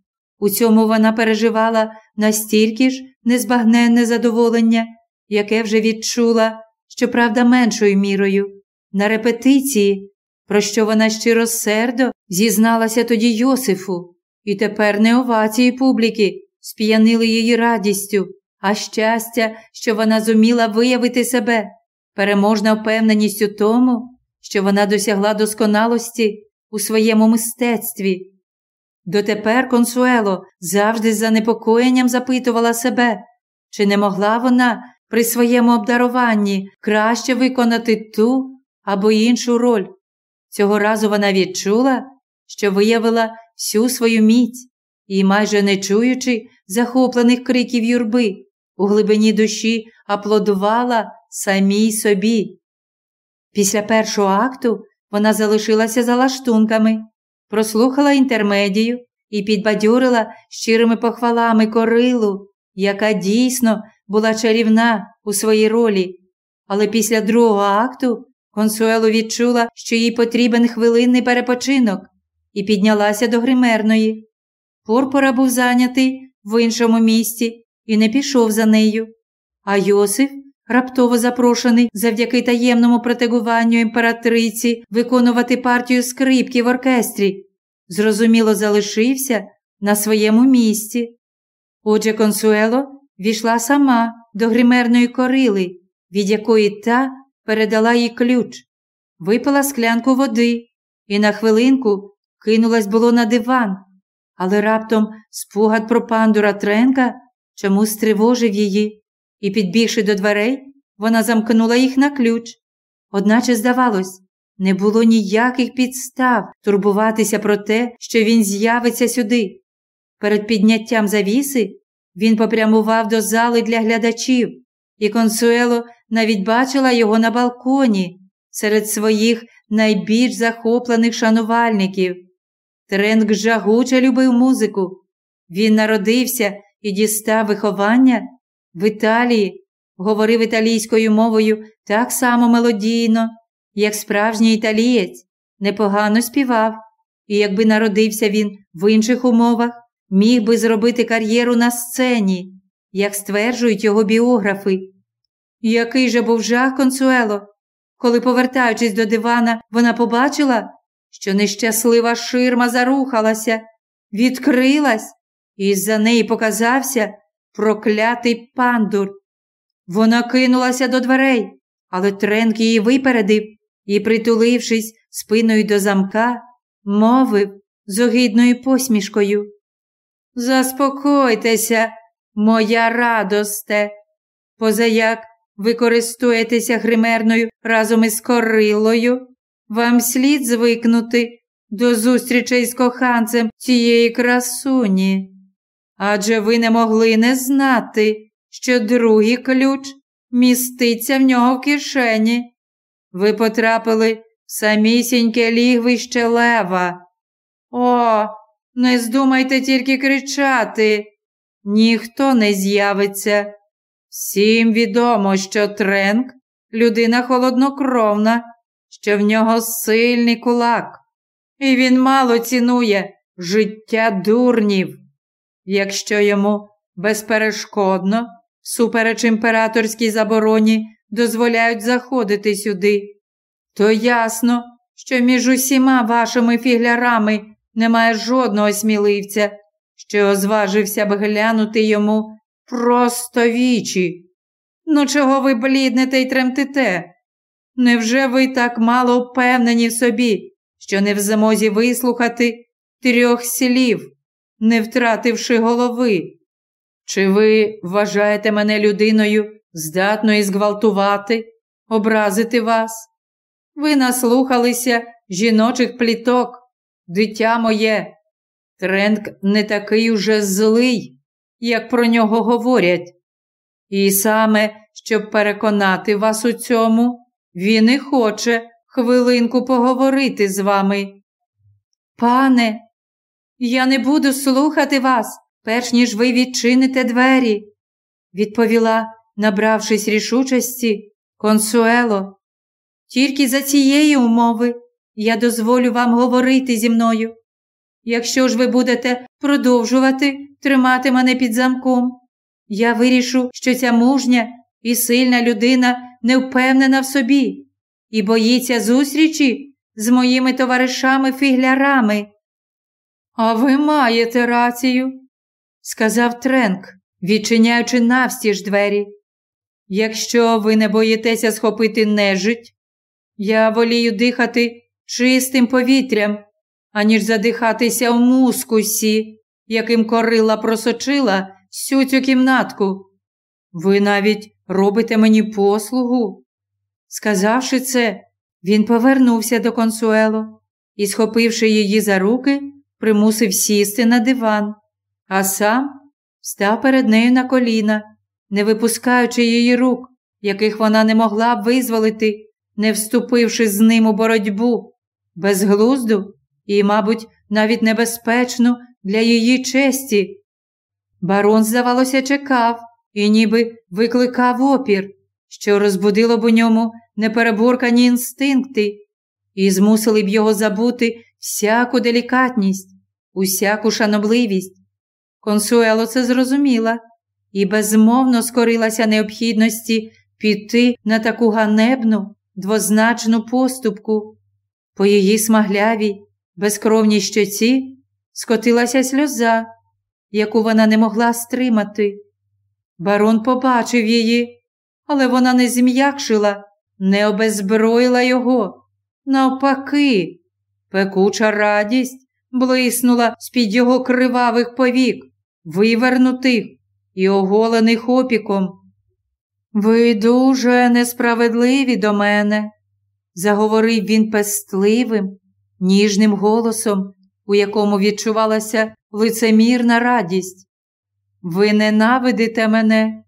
У цьому вона переживала настільки ж незбагненне задоволення, яке вже відчула, щоправда, меншою мірою, на репетиції, про що вона щиросердо зізналася тоді Йосифу, і тепер не овації публіки сп'янили її радістю, а щастя, що вона зуміла виявити себе, переможна впевненість у тому, що вона досягла досконалості у своєму мистецтві. Дотепер Консуело завжди з занепокоєнням запитувала себе, чи не могла вона при своєму обдаруванні краще виконати ту або іншу роль. Цього разу вона відчула, що виявила всю свою міць і, майже не чуючи захоплених криків юрби, у глибині душі аплодувала самій собі. Після першого акту вона залишилася за лаштунками, прослухала інтермедію і підбадьорила щирими похвалами корилу, яка дійсно була чарівна у своїй ролі. Але після другого акту Консуело відчула, що їй потрібен хвилинний перепочинок, і піднялася до гримерної. Порпора був зайнятий в іншому місті і не пішов за нею. А Йосиф, раптово запрошений завдяки таємному протегуванню імператриці виконувати партію скрипки в оркестрі, зрозуміло залишився на своєму місці. Отже, консуело війшла сама до гримерної корили, від якої та передала їй ключ, випила склянку води і на хвилинку кинулась було на диван, але раптом спогад про пандура Тренка чомусь стривожив її, і, підбігши до дверей, вона замкнула їх на ключ. Одначе, здавалось, не було ніяких підстав турбуватися про те, що він з'явиться сюди. Перед підняттям завіси він попрямував до зали для глядачів, і Консуело навіть бачила його на балконі серед своїх найбільш захоплених шанувальників. Тренк жагуче любив музику. Він народився і дістав виховання в Італії, говорив італійською мовою так само мелодійно, як справжній італієць, непогано співав, і якби народився він в інших умовах, міг би зробити кар'єру на сцені, як стверджують його біографи. Який же був жах консуело, коли, повертаючись до дивана, вона побачила, що нещаслива ширма зарухалася, відкрилась, і за неї показався проклятий пандур. Вона кинулася до дверей, але Тренк її випередив і, притулившись спиною до замка, мовив з огидною посмішкою. Заспокойтеся, моя радосте. позаяк ви користуєтеся хримерною разом із корилою, вам слід звикнути до зустрічей з коханцем цієї красуні. Адже ви не могли не знати, що другий ключ міститься в нього в кишені. Ви потрапили в самісіньке лігвище лева. О, не здумайте тільки кричати. Ніхто не з'явиться. Всім відомо, що Тренк людина холоднокровна, що в нього сильний кулак, і він мало цінує життя дурнів. Якщо йому безперешкодно, супереч імператорській забороні, дозволяють заходити сюди, то ясно, що між усіма вашими фіглярами немає жодного сміливця, що зважився б глянути йому просто вічі. Ну, чого ви бліднете й тремтите? Невже ви так мало впевнені в собі, що не в змозі вислухати трьох слів, не втративши голови? Чи ви вважаєте мене людиною, здатною зґвалтувати, образити вас? Ви наслухалися жіночих пліток, дитя моє. Тренк не такий уже злий, як про нього говорять. І саме, щоб переконати вас у цьому, він і хоче хвилинку поговорити з вами. Пане, я не буду слухати вас, перш ніж ви відчините двері, відповіла, набравшись рішучості, консуело. Тільки за цієї умови я дозволю вам говорити зі мною. Якщо ж ви будете продовжувати тримати мене під замком, я вирішу, що ця мужня і сильна людина не впевнена в собі і боїться зустрічі з моїми товаришами-фіглярами. А ви маєте рацію, сказав Тренк, відчиняючи навстіж двері. Якщо ви не боїтеся схопити нежить, я волію дихати чистим повітрям, аніж задихатися в мускусі, яким корила просочила всю цю кімнатку. Ви навіть робите мені послугу. Сказавши це, він повернувся до консуело і, схопивши її за руки, примусив сісти на диван, а сам став перед нею на коліна, не випускаючи її рук, яких вона не могла б визволити, не вступивши з ним у боротьбу, безглузду і, мабуть, навіть небезпечну для її честі. Барон, здавалося, чекав і ніби викликав опір, що розбудило б у ньому непереборкані інстинкти, і змусили б його забути всяку делікатність, усяку шанобливість. Консуело це зрозуміла і безмовно скорилася необхідності піти на таку ганебну, двозначну поступку. По її смаглявій, безкровній щоці скотилася сльоза, яку вона не могла стримати. Барон побачив її, але вона не зм'якшила, не обезброїла його. Навпаки, пекуча радість блиснула з-під його кривавих повік, вивернутих і оголених опіком. Ви дуже несправедливі до мене, заговорив він пестливим, ніжним голосом, у якому відчувалася лицемірна радість. Ви ненавидите мене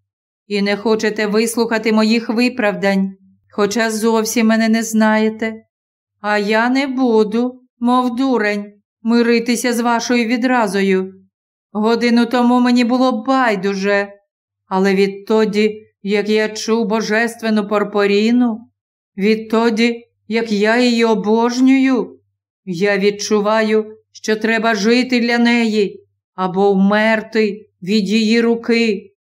і не хочете вислухати моїх виправдань, хоча зовсім мене не знаєте. А я не буду, мов дурень, миритися з вашою відразою. Годину тому мені було байдуже, але відтоді, як я чув божественну порпоріну, відтоді, як я її обожнюю, я відчуваю, що треба жити для неї або вмерти від її руки.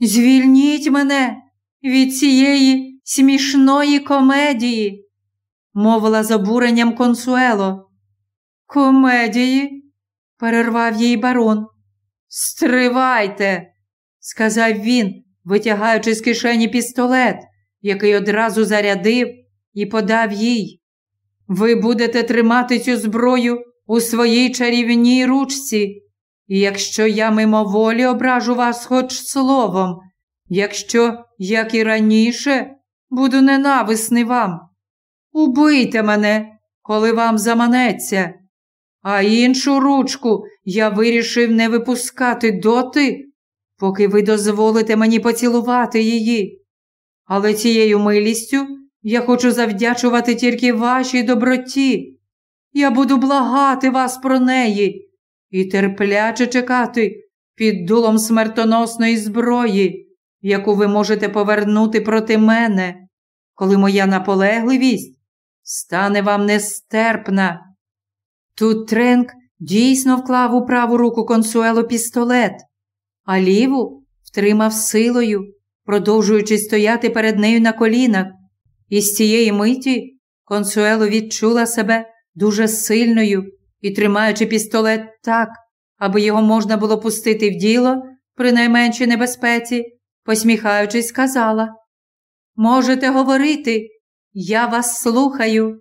Звільніть мене від цієї смішної комедії, мовила з обуренням консуело. Комедії? перервав їй барон. Стривайте, сказав він, витягаючи з кишені пістолет, який одразу зарядив і подав їй. Ви будете тримати цю зброю у своїй чарівній ручці, і якщо я мимоволі ображу вас хоч словом, якщо, як і раніше, буду ненависний вам. Убийте мене, коли вам заманеться, а іншу ручку я вирішив не випускати доти, поки ви дозволите мені поцілувати її. Але цією милістю я хочу завдячувати тільки вашій доброті. Я буду благати вас про неї і терпляче чекати під дулом смертоносної зброї, яку ви можете повернути проти мене, коли моя наполегливість стане вам нестерпна. Тут Тренк дійсно вклав у праву руку консуело пістолет, а ліву втримав силою, продовжуючи стояти перед нею на колінах. І з цієї миті консуело відчула себе дуже сильною і, тримаючи пістолет так, аби його можна було пустити в діло при найменшій небезпеці, посміхаючись, сказала Можете говорити, я вас слухаю.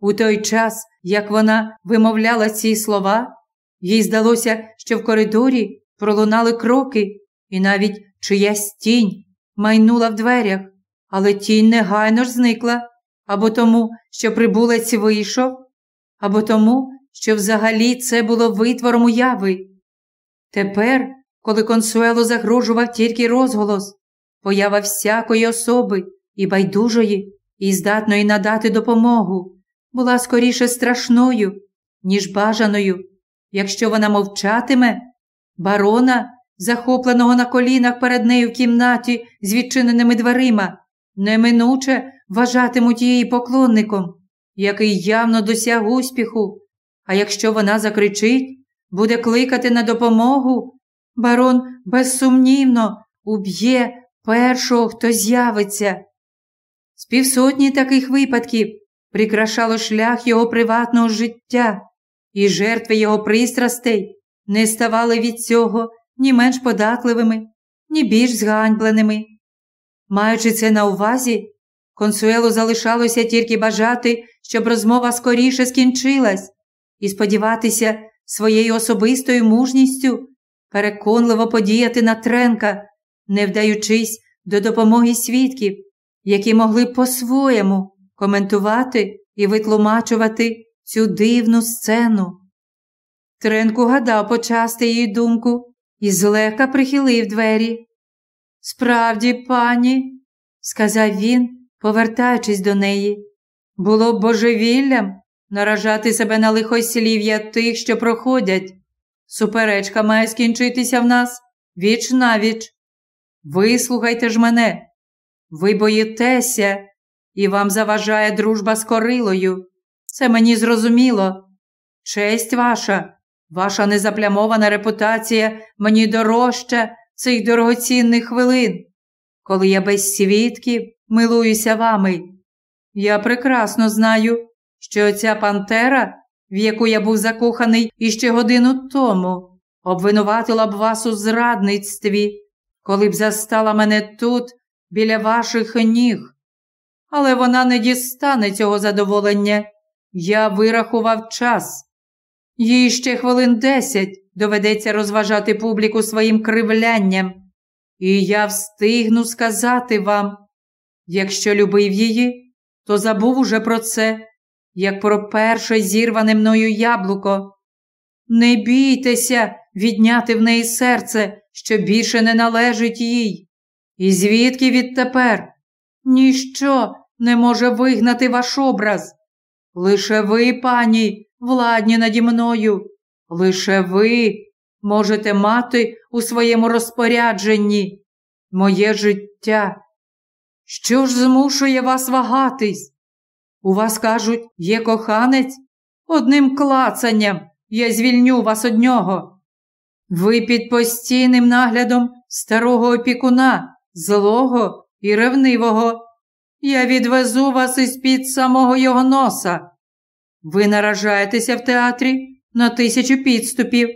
У той час, як вона вимовляла ці слова, їй здалося, що в коридорі пролунали кроки, і навіть чиясь тінь майнула в дверях, але тінь негайно ж зникла або тому, що прибулець вийшов, або тому, що взагалі це було витвором уяви. Тепер, коли консуело загрожував тільки розголос, поява всякої особи і байдужої, і здатної надати допомогу, була скоріше страшною, ніж бажаною. Якщо вона мовчатиме, барона, захопленого на колінах перед нею в кімнаті з відчиненими дверима, неминуче вважатимуть її поклонником, який явно досяг успіху. А якщо вона закричить, буде кликати на допомогу, барон безсумнівно уб'є першого, хто з'явиться. Півсотні таких випадків прикрашало шлях його приватного життя, і жертви його пристрастей не ставали від цього ні менш податливими, ні більш зганьбленими. Маючи це на увазі, консуелу залишалося тільки бажати, щоб розмова скоріше скінчилась, і сподіватися своєю особистою мужністю переконливо подіяти на Тренка, не вдаючись до допомоги свідків, які могли по-своєму коментувати і витлумачувати цю дивну сцену. Тренк угадав почасти її думку і злегка прихилив двері. Справді, пані, сказав він, повертаючись до неї, було б божевіллям наражати себе на лихослів'я тих, що проходять. Суперечка має скінчитися в нас віч навіч. Вислухайте ж мене, ви боїтеся, і вам заважає дружба з корилою. Це мені зрозуміло. Честь ваша, ваша незаплямована репутація мені дорожча цих дорогоцінних хвилин, коли я без свідків милуюся вами. Я прекрасно знаю, що ця пантера, в яку я був закоханий іще годину тому, обвинуватила б вас у зрадництві, коли б застала мене тут, біля ваших ніг. Але вона не дістане цього задоволення. Я вирахував час. Їй ще хвилин десять доведеться розважати публіку своїм кривлянням, і я встигну сказати вам, якщо любив її, то забув уже про це, як про перше зірване мною яблуко. Не бійтеся відняти в неї серце, що більше не належить їй. І звідки відтепер ніщо не може вигнати ваш образ. Лише ви, пані, владні наді мною, лише ви можете мати у своєму розпорядженні моє життя. Що ж змушує вас вагатись? У вас, кажуть, є коханець? Одним клацанням я звільню вас од нього. Ви під постійним наглядом старого опікуна, злого і ревнивого. Я відвезу вас із під самого його носа. Ви наражаєтеся в театрі на тисячу підступів.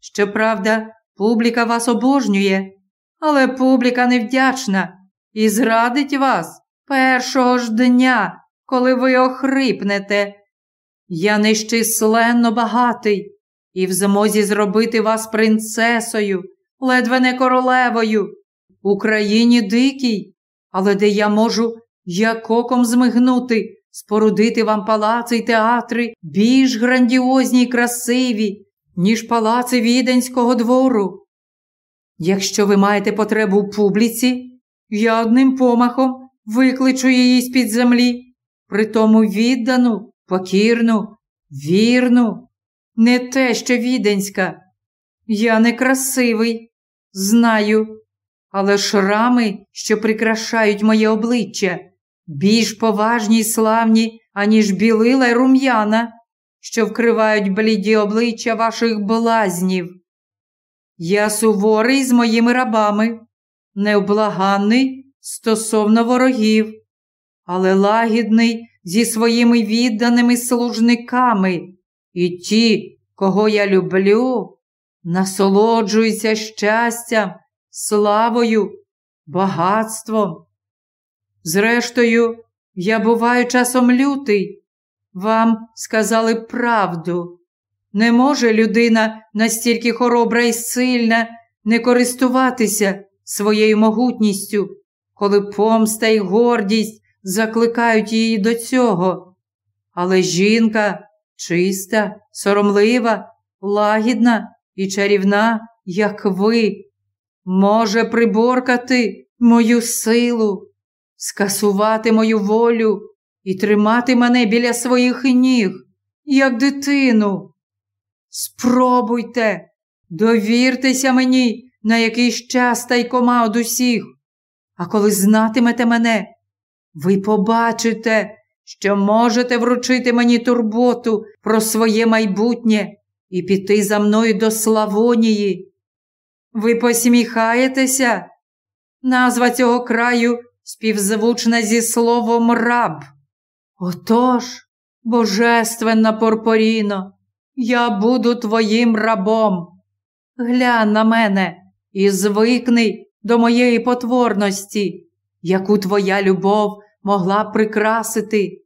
Щоправда, публіка вас обожнює, але публіка невдячна і зрадить вас першого ж дня, коли ви охрипнете. Я нещисленно багатий і в змозі зробити вас принцесою, ледве не королевою. Україні дикій, але де я можу як оком змигнути, спорудити вам палаци й театри більш грандіозні й красиві, ніж палаци віденського двору. Якщо ви маєте потребу в публіці, я одним помахом викличу її з-під землі, притому віддану, покірну, вірну, не те, що віденська. Я не красивий, знаю, але шрами, що прикрашають моє обличчя, більш поважні й славні, аніж білила й рум'яна, що вкривають бліді обличчя ваших блазнів. Я суворий з моїми рабами, невблаганний стосовно ворогів, але лагідний зі своїми відданими служниками, і ті, кого я люблю, насолоджуються щастям, славою, багатством. Зрештою, я буваю часом лютий. Вам сказали правду. Не може людина настільки хоробра і сильна не користуватися своєю могутністю, коли помста й гордість закликають її до цього. Але жінка чиста, соромлива, лагідна і чарівна, як ви, може приборкати мою силу, скасувати мою волю і тримати мене біля своїх ніг, як дитину. Спробуйте, довіртеся мені на якийсь час тайкома од усіх, а коли знатимете мене, ви побачите, що можете вручити мені турботу про своє майбутнє і піти за мною до Славонії. Ви посміхаєтеся? Назва цього краю співзвучна зі словом раб. Отож, божественна Порпоріно, я буду твоїм рабом. Глянь на мене і звикни до моєї потворності, яку твоя любов могла прикрасити.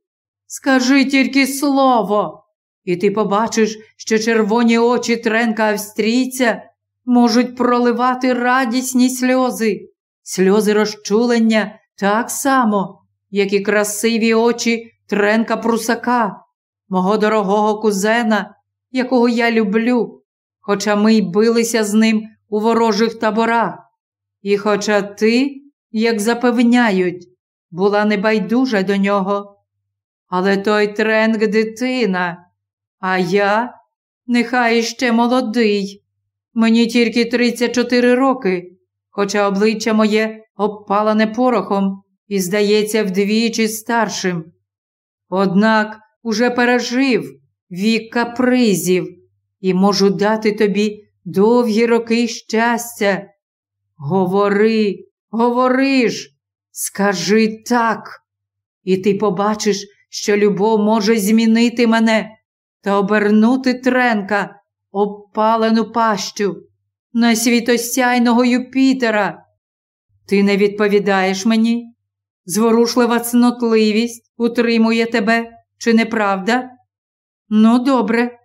Скажи тільки слово, і ти побачиш, що червоні очі тренка австрійця можуть проливати радісні сльози, сльози розчулення так само, як і красиві очі тренка прусака, мого дорогого кузена, якого я люблю, хоча ми й билися з ним у ворожих таборах. І хоча ти, як запевняють, була небайдужа до нього. Але той тренк дитина, а я нехай іще молодий. Мені тільки 34 роки, хоча обличчя моє обпалене порохом і, здається, вдвічі старшим. Однак уже пережив вік капризів і можу дати тобі довгі роки щастя. Говори, говори ж, скажи так, і ти побачиш, що любов може змінити мене та обернути тренка, обпалену пащу на світосяйного Юпітера. Ти не відповідаєш мені? Зворушлива цнотливість утримує тебе, чи не правда? Ну, добре,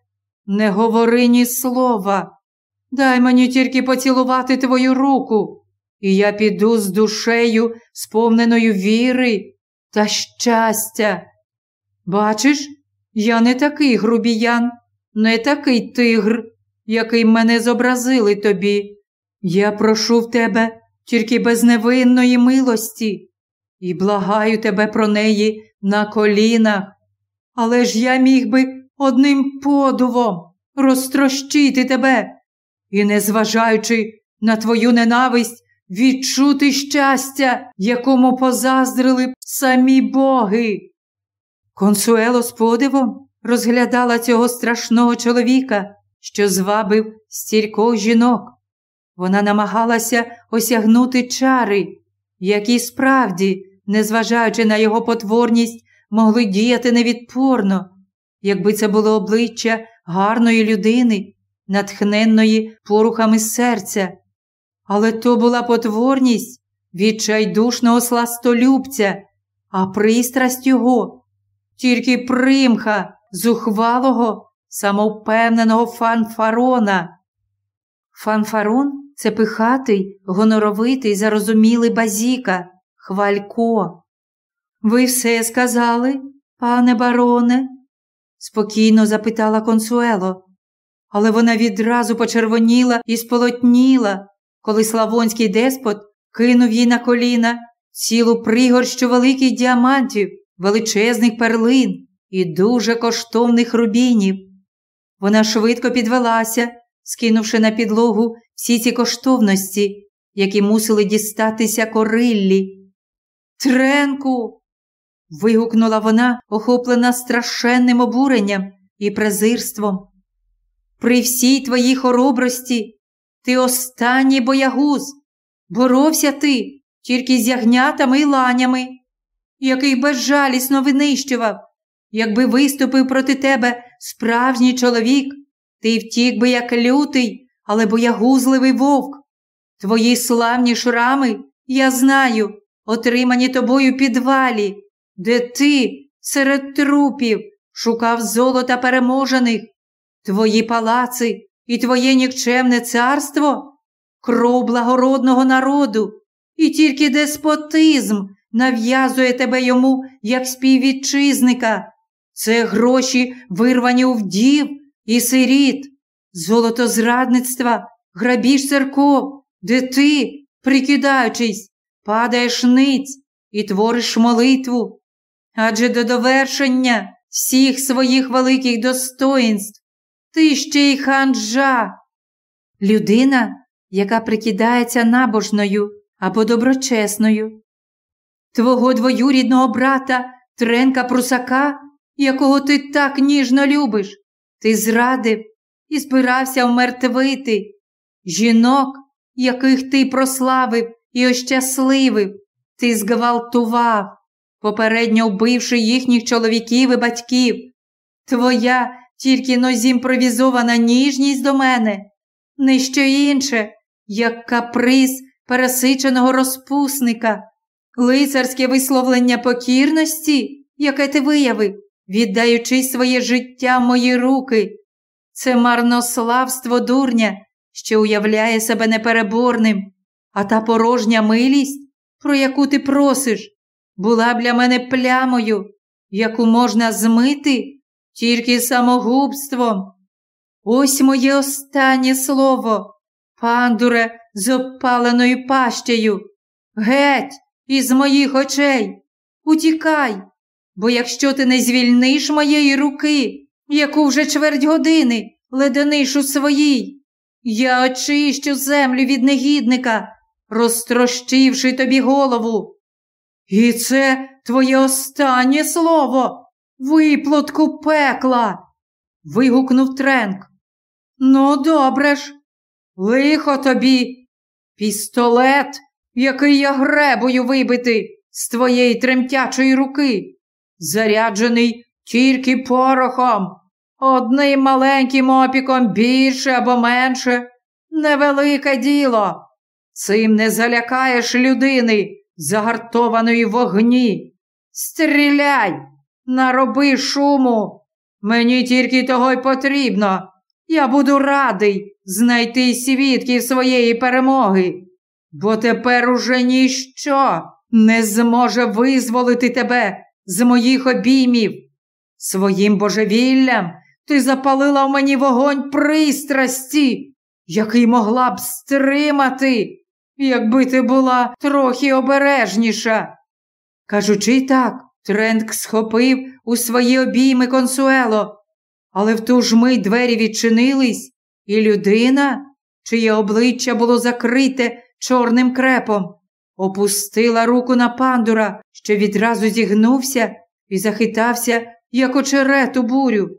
не говори ні слова. Дай мені тільки поцілувати твою руку, і я піду з душею, сповненою віри та щастя. Бачиш, я не такий грубіян, не такий тигр, який мене зобразили тобі. Я прошу в тебе тільки безневинної милості і благаю тебе про неї на колінах. Але ж я міг би одним подувом розтрощити тебе і, незважаючи на твою ненависть, відчути щастя, якому позаздрили самі боги. Консуело з подивом розглядала цього страшного чоловіка, що звабив стількох жінок. Вона намагалася осягнути чари, які справді, незважаючи на його потворність, могли діяти невідпорно, якби це було обличчя гарної людини, натхненної порухами серця. Але то була потворність відчайдушного сластолюбця, а пристрасть його тільки примха зухвалого, самовпевненого фанфарона. Фанфарон це пихатий, гоноровитий, зарозумілий базіка, хвалько. Ви все сказали, пане бароне? спокійно запитала консуело, але вона відразу почервоніла і сполотніла, коли славонський деспот кинув їй на коліна цілу пригорщу великих діамантів, величезних перлин і дуже коштовних рубінів. Вона швидко підвелася, скинувши на підлогу всі ці коштовності, які мусили дістатися кориллі. Тренку. вигукнула вона, охоплена страшенним обуренням і презирством. При всій твоїй хоробрості ти останній боягуз. Боровся ти тільки з ягнятами і ланями, який безжалісно винищував. Якби виступив проти тебе справжній чоловік, ти втік би, як лютий, але боягузливий вовк. Твої славні шрами, я знаю, отримані тобою підвалі, де ти серед трупів шукав золота переможених, твої палаци і твоє нікчемне царство, кров благородного народу, і тільки деспотизм нав'язує тебе йому як співвітчизника. Це гроші, вирвані у вдів і сиріт, золото зрадництва, грабіж церков, де ти, прикидаючись, падаєш ниць і твориш молитву. Адже до довершення всіх своїх великих достоїнств ти ще й ханжа. Людина, яка прикидається набожною або доброчесною. Твого двоюрідного брата Тренка Прусака, якого ти так ніжно любиш, ти зрадив і збирався вмертвити жінок, яких ти прославив і ощасливив, ти зґвалтував, попередньо вбивши їхніх чоловіків і батьків. Твоя тільки зімпровізована ніжність до мене, не що інше, як каприз пересиченого розпусника, лицарське висловлення покірності, яке ти виявив, віддаючи своє життя мої руки. Це марнославство дурня, що уявляє себе непереборним, а та порожня милість, про яку ти просиш, була для мене плямою, яку можна змити тільки самогубством. Ось моє останнє слово, пандуре з опаленою пащею. Геть із моїх очей, утікай, бо якщо ти не звільниш моєї руки, яку вже чверть години ледениш у своїй, я очищу землю від негідника, розтрощивши тобі голову. І це твоє останнє слово, виплотку пекла. вигукнув Тренк. Ну, добре ж, лихо тобі, пістолет, який я гребую вибити з твоєї тремтячої руки, заряджений тільки порохом, одним маленьким опіком більше або менше, невелике діло. Цим не залякаєш людини, загартованої в вогні. Стріляй, нароби шуму. Мені тільки того й потрібно. Я буду радий знайти свідків своєї перемоги, бо тепер уже ніщо не зможе визволити тебе з моїх обіймів. Своїм божевіллям ти запалила в мені вогонь пристрасті, який могла б стримати, якби ти була трохи обережніша. Кажучи так, Тренк схопив у свої обійми консуело, але в ту ж мить двері відчинились, і людина, чиє обличчя було закрите чорним крепом, опустила руку на пандура, що відразу зігнувся і захитався, як очерет у бурю,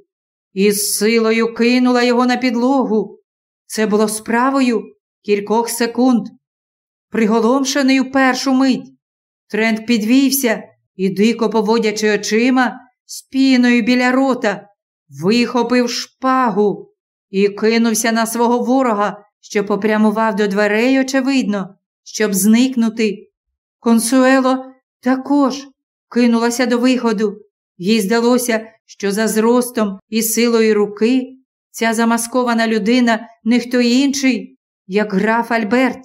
і з силою кинула його на підлогу. Це було справою кількох секунд. Приголомшений у першу мить, Трент підвівся і, дико поводячи очима, спіною біля рота, вихопив шпагу і кинувся на свого ворога, що попрямував до дверей, очевидно, щоб зникнути. Консуело також кинулася до виходу. Їй здалося, що за зростом і силою руки ця замаскована людина не хто інший, як граф Альберт.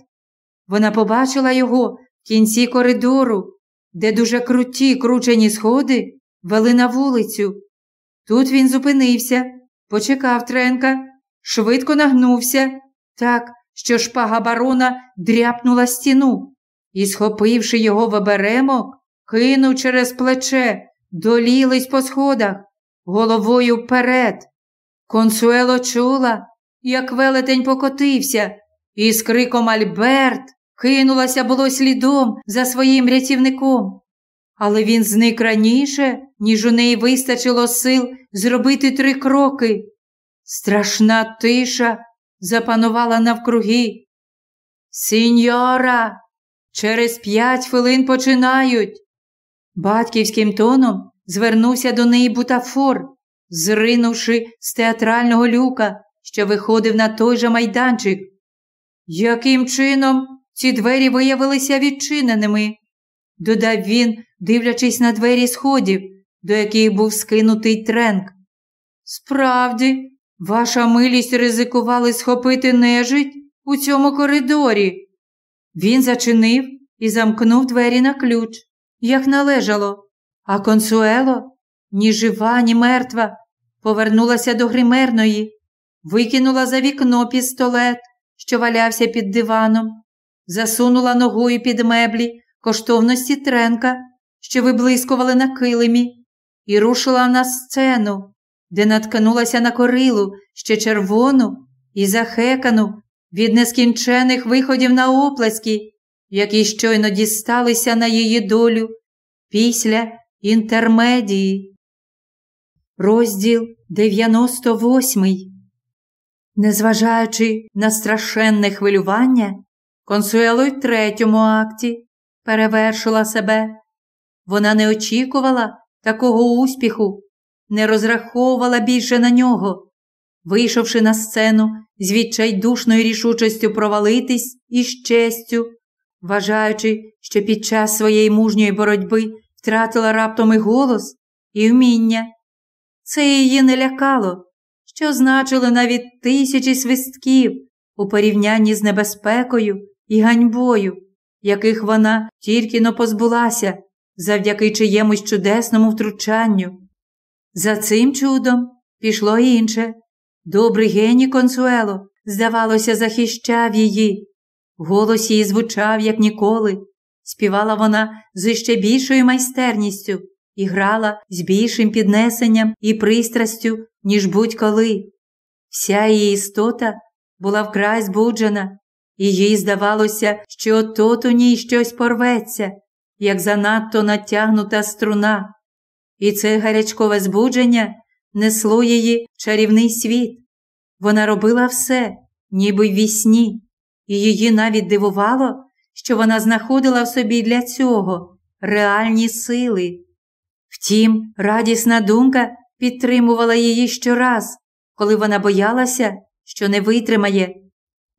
Вона побачила його в кінці коридору, де дуже круті кручені сходи вели на вулицю. Тут він зупинився, почекав тренка, швидко нагнувся, так, що шпага барона дряпнула стіну і, схопивши його в оберемок, кинув через плече, долілись по сходах, головою вперед. Консуело чула, як велетень покотився, і з криком Альберт кинулася було слідом за своїм рятівником. Але він зник раніше, ніж у неї вистачило сил зробити три кроки. Страшна тиша запанувала навкруги. Сіньора, через п'ять хвилин починають. Батьківським тоном звернувся до неї бутафор, зринувши з театрального люка, що виходив на той же майданчик. Яким чином ці двері виявилися відчиненими? додав він, дивлячись на двері сходів, до яких був скинутий тренк. Справді, ваша милість ризикували схопити нежить у цьому коридорі. Він зачинив і замкнув двері на ключ, як належало, а консуело, ні жива, ні мертва, повернулася до гримерної, викинула за вікно пістолет, що валявся під диваном, засунула ногою під меблі коштовності тренка, що виблискували на килимі, і рушила на сцену, де наткнулася на корилу ще червону і захекану від нескінчених виходів на оплески, які щойно дісталися на її долю після інтермедії. Розділ 98 Незважаючи на страшенне хвилювання, консуело й третьому акті перевершила себе. Вона не очікувала такого успіху, не розраховувала більше на нього. Вийшовши на сцену з відчайдушною рішучістю провалитись і з честю, вважаючи, що під час своєї мужньої боротьби втратила раптом і голос, і вміння. Це її не лякало, що значило навіть тисячі свистків у порівнянні з небезпекою і ганьбою, яких вона тільки но позбулася завдяки чиємусь чудесному втручанню. За цим чудом пішло інше. Добрий геній консуело, здавалося, захищав її. Голос її звучав, як ніколи. Співала вона з ще більшою майстерністю і грала з більшим піднесенням і пристрастю, ніж будь-коли. Вся її істота була вкрай збуджена, і їй здавалося, що тут у ній щось порветься, як занадто натягнута струна. І це гарячкове збудження несло її чарівний світ. Вона робила все, ніби в вісні, і її навіть дивувало, що вона знаходила в собі для цього реальні сили. Втім, радісна думка підтримувала її щораз, коли вона боялася, що не витримає.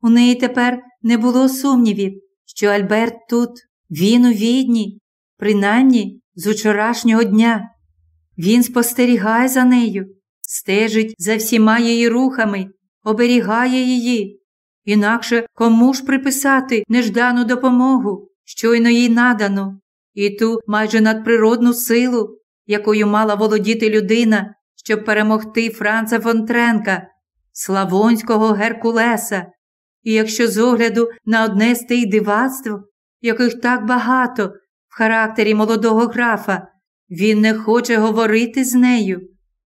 У неї тепер не було сумнівів, що Альберт тут, він у відні, принаймні з учорашнього дня. Він спостерігає за нею, стежить за всіма її рухами, оберігає її. Інакше кому ж приписати неждану допомогу, щойно їй надано, і ту майже надприродну силу, якою мала володіти людина, щоб перемогти Франца Фонтренка, Славонського Геркулеса. І якщо з огляду на одне з тих дивацтв, яких так багато в характері молодого графа, він не хоче говорити з нею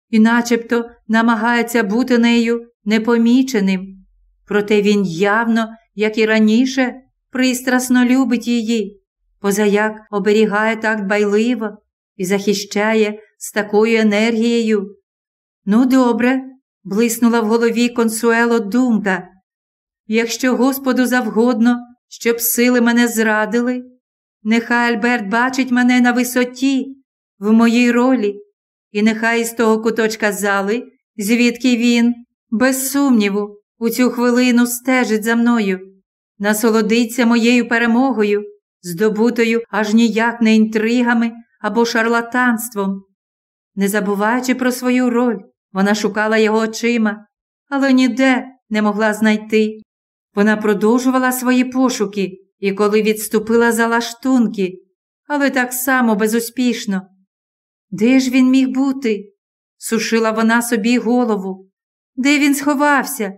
і начебто намагається бути нею непоміченим. Проте він явно, як і раніше, пристрасно любить її, позаяк оберігає так байливо і захищає з такою енергією. Ну, добре, блиснула в голові консуело думка. Якщо Господу завгодно, щоб сили мене зрадили, нехай Альберт бачить мене на висоті, в моїй ролі, і нехай із того куточка зали, звідки він, без сумніву, у цю хвилину стежить за мною, насолодиться моєю перемогою, здобутою аж ніяк не інтригами або шарлатанством. Не забуваючи про свою роль, вона шукала його очима, але ніде не могла знайти. Вона продовжувала свої пошуки і коли відступила за лаштунки, але так само безуспішно. Де ж він міг бути? Сушила вона собі голову. Де він сховався?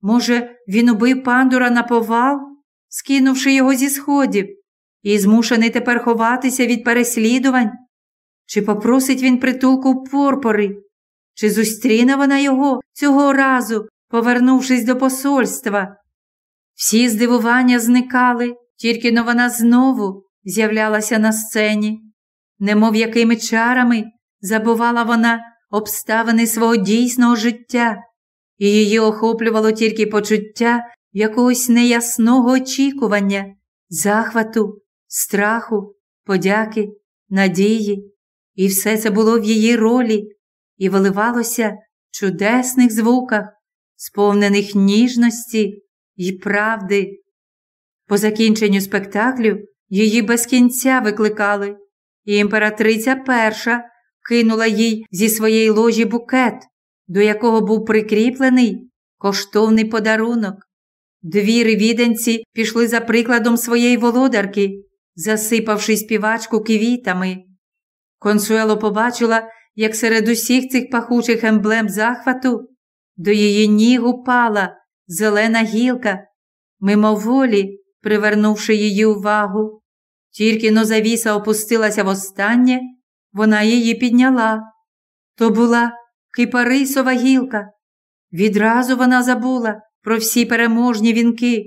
Може, він убив пандура на повал, скинувши його зі сходів, і змушений тепер ховатися від переслідувань? Чи попросить він притулку порпори? Чи зустріне вона його цього разу, повернувшись до посольства? Всі здивування зникали, тільки но вона знову з'являлася на сцені, немов якими чарами забувала вона обставини свого дійсного життя, і її охоплювало тільки почуття якогось неясного очікування, захвату, страху, подяки, надії. І все це було в її ролі і виливалося в чудесних звуках, сповнених ніжності й правди. По закінченню спектаклю її без кінця викликали, і імператриця перша кинула їй зі своєї ложі букет, до якого був прикріплений коштовний подарунок. Дві віденці пішли за прикладом своєї володарки, засипавши співачку квітами. Консуело побачила, як серед усіх цих пахучих емблем захвату до її ніг упала зелена гілка, мимоволі привернувши її увагу. Тільки но завіса опустилася востаннє, вона її підняла. То була кипарисова гілка. Відразу вона забула про всі переможні вінки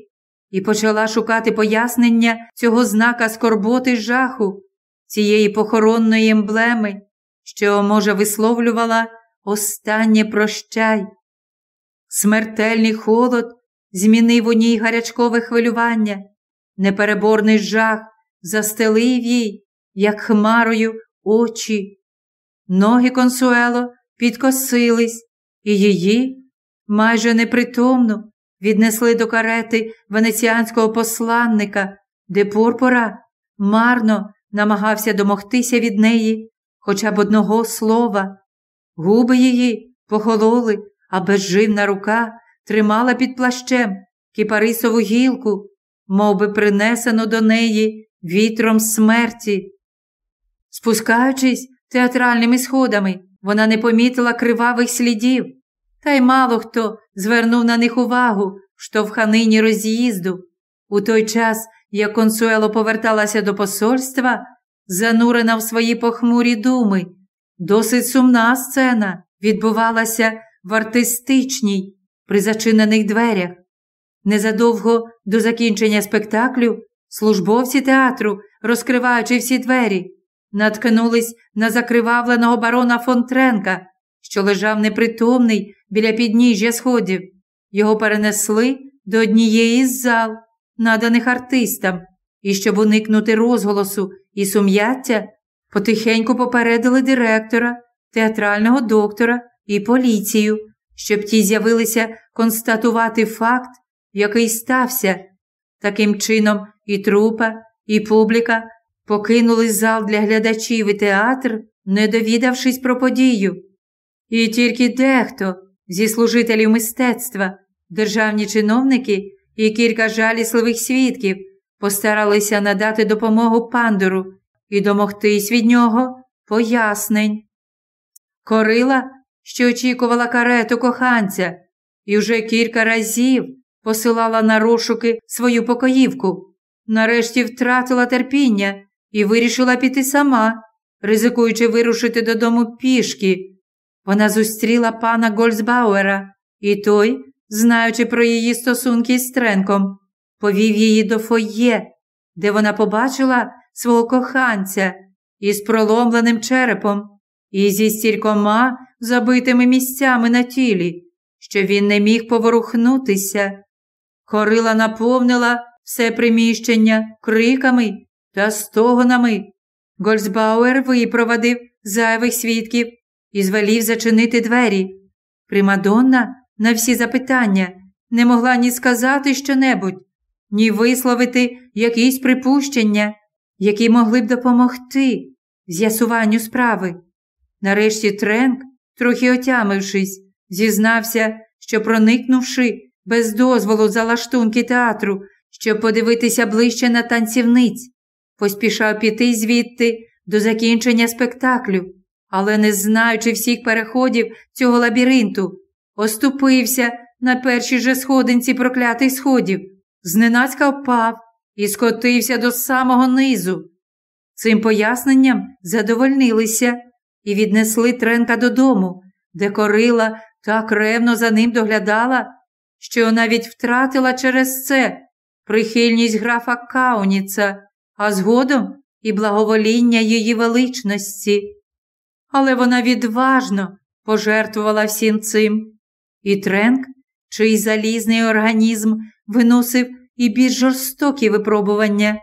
і почала шукати пояснення цього знака скорботи жаху, цієї похоронної емблеми, що, може, висловлювала останнє прощай. Смертельний холод змінив у ній гарячкове хвилювання, непереборний жах застелив їй, як хмарою, очі. Ноги консуело підкосились, і її, майже непритомну, віднесли до карети венеціанського посланника, де Пурпура марно намагався домогтися від неї хоча б одного слова. Губи її похололи, а безживна рука тримала під плащем кипарисову гілку, мов би принесено до неї вітром смерті. Спускаючись театральними сходами, вона не помітила кривавих слідів, та й мало хто звернув на них увагу штовханині роз'їзду. У той час, як консуело поверталася до посольства, занурена в свої похмурі думи. Досить сумна сцена відбувалася в артистичній, при зачинених дверях. Незадовго до закінчення спектаклю службовці театру, розкриваючи всі двері, наткнулись на закривавленого барона Фонтренка, що лежав непритомний біля підніжжя сходів. Його перенесли до однієї з зал, наданих артистам, і щоб уникнути розголосу і сум'яття, потихеньку попередили директора, театрального доктора і поліцію, щоб ті з'явилися констатувати факт, який стався. Таким чином, і трупа, і публіка покинули зал для глядачів і театр, не довідавшись про подію. І тільки дехто зі служителів мистецтва, державні чиновники і кілька жалісливих свідків постаралися надати допомогу пандуру і домогтись від нього пояснень. Корила, що очікувала карету коханця, і вже кілька разів посилала на розшуки свою покоївку, нарешті втратила терпіння і вирішила піти сама, ризикуючи вирушити додому пішки. Вона зустріла пана Гольцбауера, і той, знаючи про її стосунки з Тренком, повів її до фоє, де вона побачила свого коханця із проломленим черепом і зі стількома забитими місцями на тілі, що він не міг поворухнутися. Хорила наповнила все приміщення криками та стогонами. Гольцбауер випровадив зайвих свідків і звелів зачинити двері. Примадонна на всі запитання не могла ні сказати щонебудь, ні висловити якісь припущення, які могли б допомогти з'ясуванню справи. Нарешті Тренк, трохи отямившись, зізнався, що, проникнувши без дозволу за лаштунки театру, щоб подивитися ближче на танцівниць, поспішав піти звідти до закінчення спектаклю, але, не знаючи всіх переходів цього лабіринту, оступився на першій же сходинці проклятих сходів, зненацька впав і скотився до самого низу. Цим поясненням задовольнилися і віднесли Тренка додому, де корила так ревно за ним доглядала, що навіть втратила через це прихильність графа Кауніца, а згодом і благовоління її величності. Але вона відважно пожертвувала всім цим. І Тренк, чий залізний організм виносив і більш жорстокі випробування,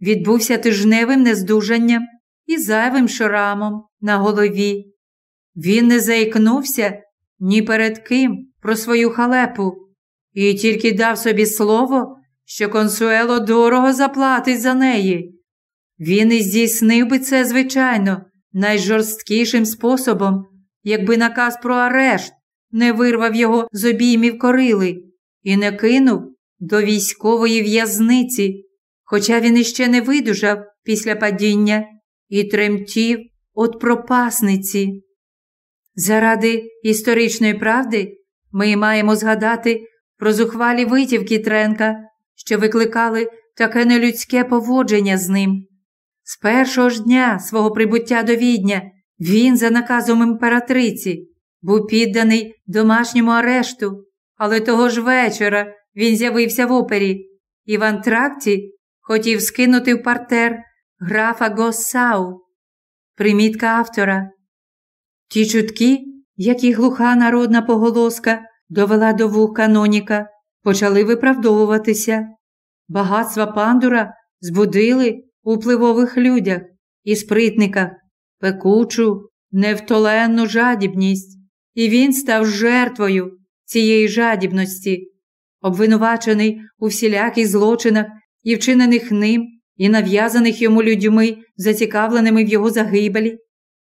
відбувся тижневим нездужанням і зайвим шрамом на голові. Він не заікнувся ні перед ким про свою халепу і тільки дав собі слово, що консуело дорого заплатить за неї. Він і здійснив би це, звичайно, найжорсткішим способом, якби наказ про арешт не вирвав його з обіймів корили і не кинув до військової в'язниці, хоча він іще не видужав після падіння і тремтів от пропасниці. Заради історичної правди ми маємо згадати про зухвалі витівки Тренка, що викликали таке нелюдське поводження з ним. З першого ж дня свого прибуття до відня він, за наказом імператриці, був підданий домашньому арешту, але того ж вечора він з'явився в опері і в антракті хотів скинути в партер графа Госсау. Примітка автора. Ті чутки, які глуха народна поголоска довела до вух каноніка, почали виправдовуватися. Багатства пандура збудили у впливових людях і спритниках пекучу, невтоленну жадібність, і він став жертвою цієї жадібності, обвинувачений у всіляких злочинах і вчинених ним, і нав'язаних йому людьми, зацікавленими в його загибелі.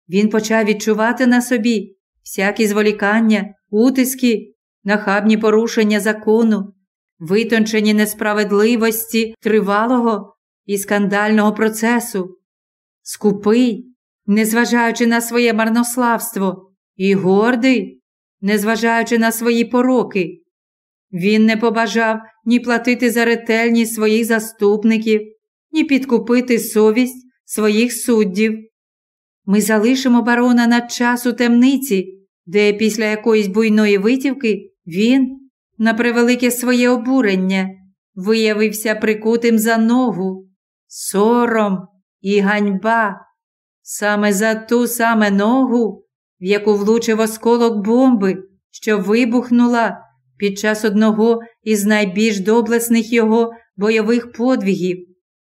Він почав відчувати на собі всякі зволікання, утиски, нахабні порушення закону, витончені несправедливості тривалого і скандального процесу. Скупий, незважаючи на своє марнославство, і гордий, незважаючи на свої пороки. Він не побажав ні платити за ретельність своїх заступників, ні підкупити совість своїх суддів. Ми залишимо барона на час у темниці, де після якоїсь буйної витівки він, на превелике своє обурення, виявився прикутим за ногу, сором і ганьба, саме за ту саме ногу, в яку влучив осколок бомби, що вибухнула під час одного із найбільш доблесних його бойових подвігів.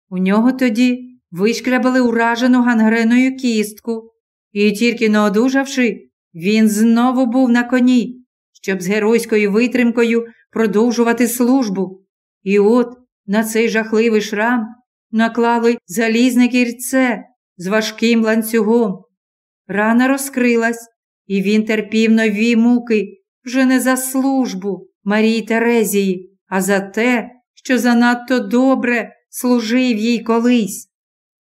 У нього тоді вишкрябали уражену гангреною кістку, і тільки не одужавши, він знову був на коні, щоб з геройською витримкою продовжувати службу. І от на цей жахливий шрам наклали залізне кірце з важким ланцюгом. Рана розкрилась, і він терпів нові муки вже не за службу Марії Терезії, а за те, що занадто добре служив їй колись.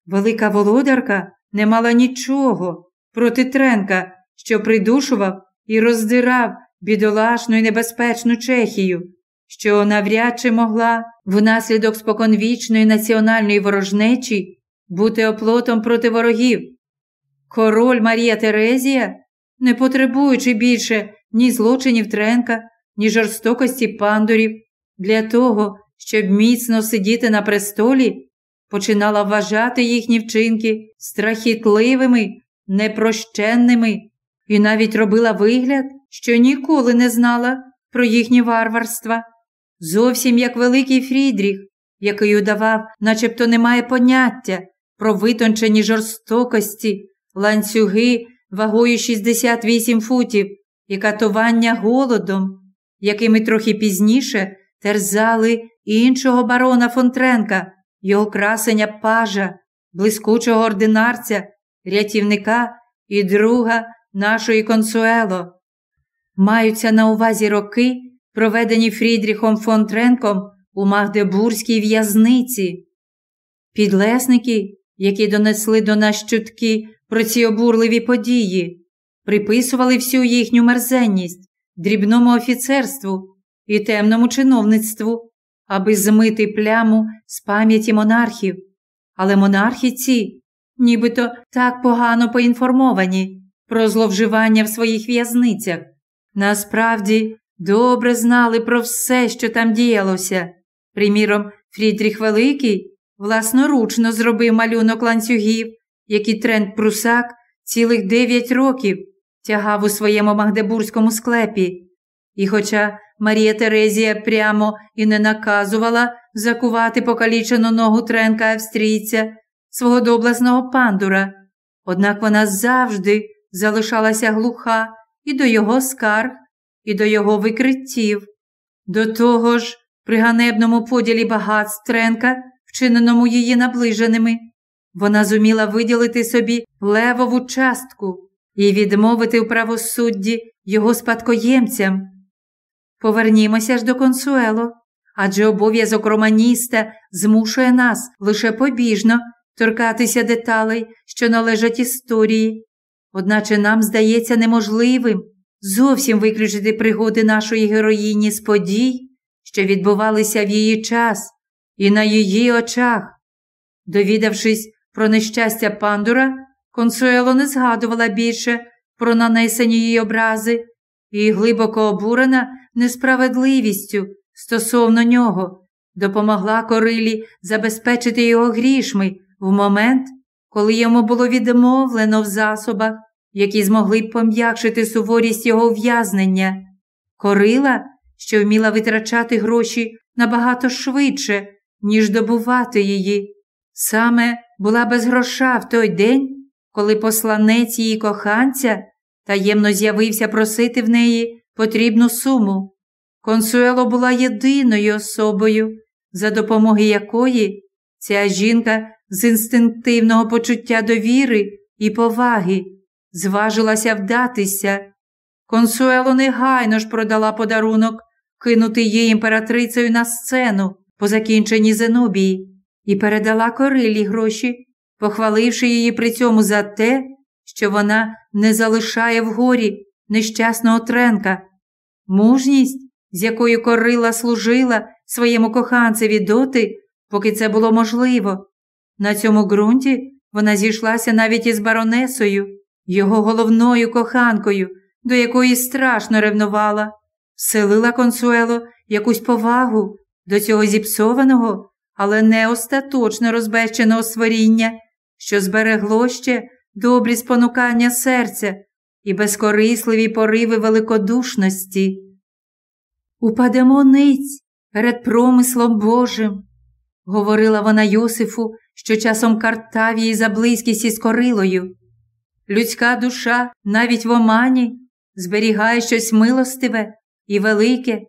Велика володарка не мала нічого проти Тренка, що придушував і роздирав бідолашну і небезпечну Чехію, що навряд чи могла внаслідок споконвічної національної ворожнечі бути оплотом проти ворогів. Король Марія Терезія, не потребуючи більше ні злочинів Тренка, ні жорстокості пандурів, для того, щоб міцно сидіти на престолі, починала вважати їхні вчинки страхітливими, непрощенними і навіть робила вигляд, що ніколи не знала про їхні варварства, зовсім як великий Фрідріх, який удавав, начебто немає поняття про витончені жорстокості, ланцюги вагою 68 футів і катування голодом, якими трохи пізніше терзали іншого барона Фонтренка, його красення пажа, блискучого ординарця, рятівника і друга нашої консуело. Маються на увазі роки, проведені Фрідріхом фон Тренком у Магдебурзькій в'язниці. Підлесники, які донесли до нас чутки про ці обурливі події, приписували всю їхню мерзенність дрібному офіцерству і темному чиновництву, аби змити пляму з пам'яті монархів. Але монархи ці нібито так погано поінформовані про зловживання в своїх в'язницях. Насправді добре знали про все, що там діялося. Приміром, Фрідріх Великий власноручно зробив малюнок ланцюгів, які Трент Прусак цілих дев'ять років тягав у своєму магдебурзькому склепі. І хоча Марія Терезія прямо і не наказувала закувати покалічену ногу Тренка австрійця, свого доблесного пандура, однак вона завжди залишалася глуха і до його скарг, і до його викриттів. До того ж, при ганебному поділі багатств Тренка, вчиненому її наближеними, вона зуміла виділити собі левову частку і відмовити в правосудді його спадкоємцям. Повернімося ж до консуело, адже обов'язок романіста змушує нас лише побіжно торкатися деталей, що належать історії. Одначе нам здається неможливим зовсім виключити пригоди нашої героїні з подій, що відбувалися в її час і на її очах. Довідавшись про нещастя пандура, Консуело не згадувала більше про нанесені її образи і, глибоко обурена несправедливістю стосовно нього, допомогла Корилі забезпечити його грішми в момент, коли йому було відмовлено в засобах, які змогли б пом'якшити суворість його ув'язнення. Корила, що вміла витрачати гроші набагато швидше, ніж добувати її, саме була без гроша в той день, коли посланець її коханця таємно з'явився просити в неї потрібну суму. Консуело була єдиною особою, за допомогою якої ця жінка з інстинктивного почуття довіри і поваги зважилася вдатися. Консуело негайно ж продала подарунок, кинутий її імператрицею на сцену по закінченні Зенобії, і передала корилі гроші, похваливши її при цьому за те, що вона не залишає вгорі нещасного тренка. Мужність, з якою корила служила своєму коханцеві доти, поки це було можливо. На цьому ґрунті вона зійшлася навіть із баронесою, його головною коханкою, до якої страшно ревнувала, вселила консуело якусь повагу до цього зіпсованого, але не остаточно розбещеного сваріння, що зберегло ще добрі спонукання серця і безкорисливі пориви великодушності. Упадемо ниць перед промислом Божим, говорила вона Йосифу, що часом картав її за близькість із корилою. Людська душа навіть в омані зберігає щось милостиве і велике,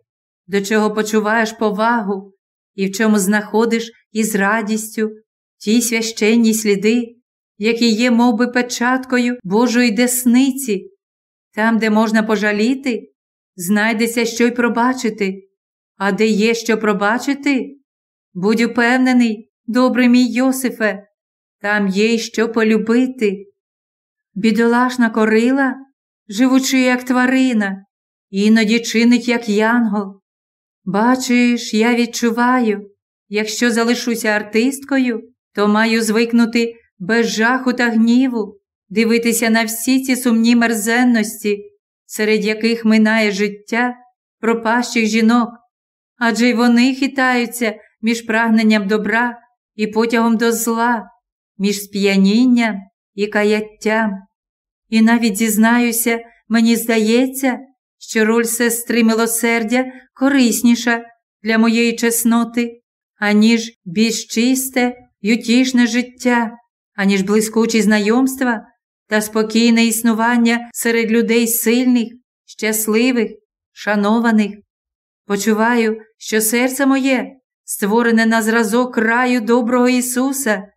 до чого почуваєш повагу і в чому знаходиш із радістю ті священні сліди, які є мов би, печаткою Божої десниці, там, де можна пожаліти, знайдеться що й пробачити, а де є що пробачити, будь упевнений, добрий мій Йосифе, там є й що полюбити. Бідолашна корила, живучи, як тварина, іноді чинить, як янгол. Бачиш, я відчуваю, якщо залишуся артисткою, то маю звикнути без жаху та гніву, дивитися на всі ці сумні мерзенності, серед яких минає життя пропащих жінок, адже й вони хитаються між прагненням добра і потягом до зла, між сп'янінням і каяттям. І навіть зізнаюся, мені здається, що роль сестри милосердя корисніша для моєї чесноти, аніж більш чисте й утішне життя, аніж блискучі знайомства та спокійне існування серед людей сильних, щасливих, шанованих. Почуваю, що серце моє створене на зразок краю доброго Ісуса,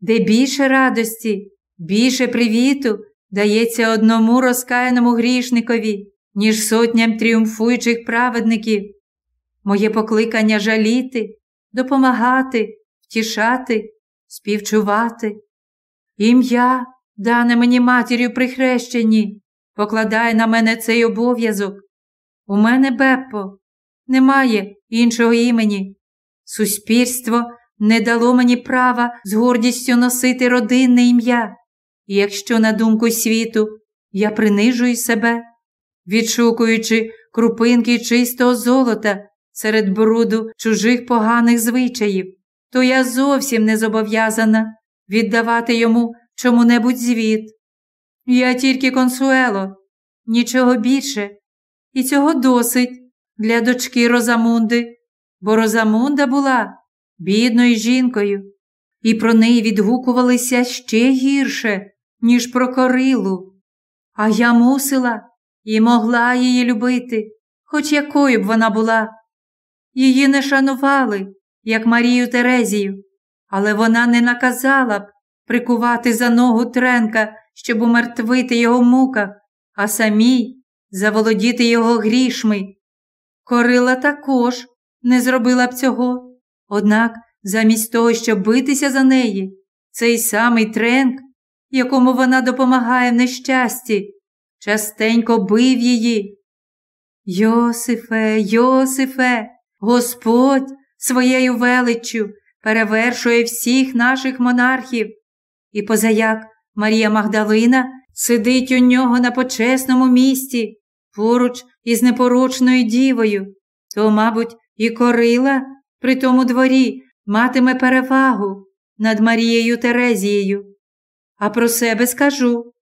де більше радості, більше привіту дається одному розкаяному грішникові, ніж сотням тріумфуючих праведників. Моє покликання жаліти, допомагати, втішати, співчувати. Ім'я, дане мені матір'ю при хрещенні, покладає на мене цей обов'язок. У мене, Беппо, немає іншого імені. Суспільство не дало мені права з гордістю носити родинне ім'я. І якщо, на думку світу, я принижую себе, відшукуючи крупинки чистого золота серед бруду чужих поганих звичаїв, то я зовсім не зобов'язана віддавати йому чому-небудь звіт. Я тільки консуело, нічого більше, і цього досить для дочки Розамунди, бо Розамунда була бідною жінкою, і про неї відгукувалися ще гірше, ніж про корилу. А я мусила і могла її любити, хоч якою б вона була. Її не шанували, як Марію Терезію, але вона не наказала б прикувати за ногу тренка, щоб умертвити його в муках, а самій заволодіти його грішми. Корила також не зробила б цього. Однак, замість того, щоб битися за неї, цей самий тренк, якому вона допомагає в нещасті, частенько бив її. Йосифе, Йосифе, Господь своєю величчю перевершує всіх наших монархів. І позаяк Марія Магдалина сидить у нього на почесному місці, поруч із непорочною дівою, то, мабуть, і корила при тому дворі матиме перевагу над Марією Терезією. А про себе скажу,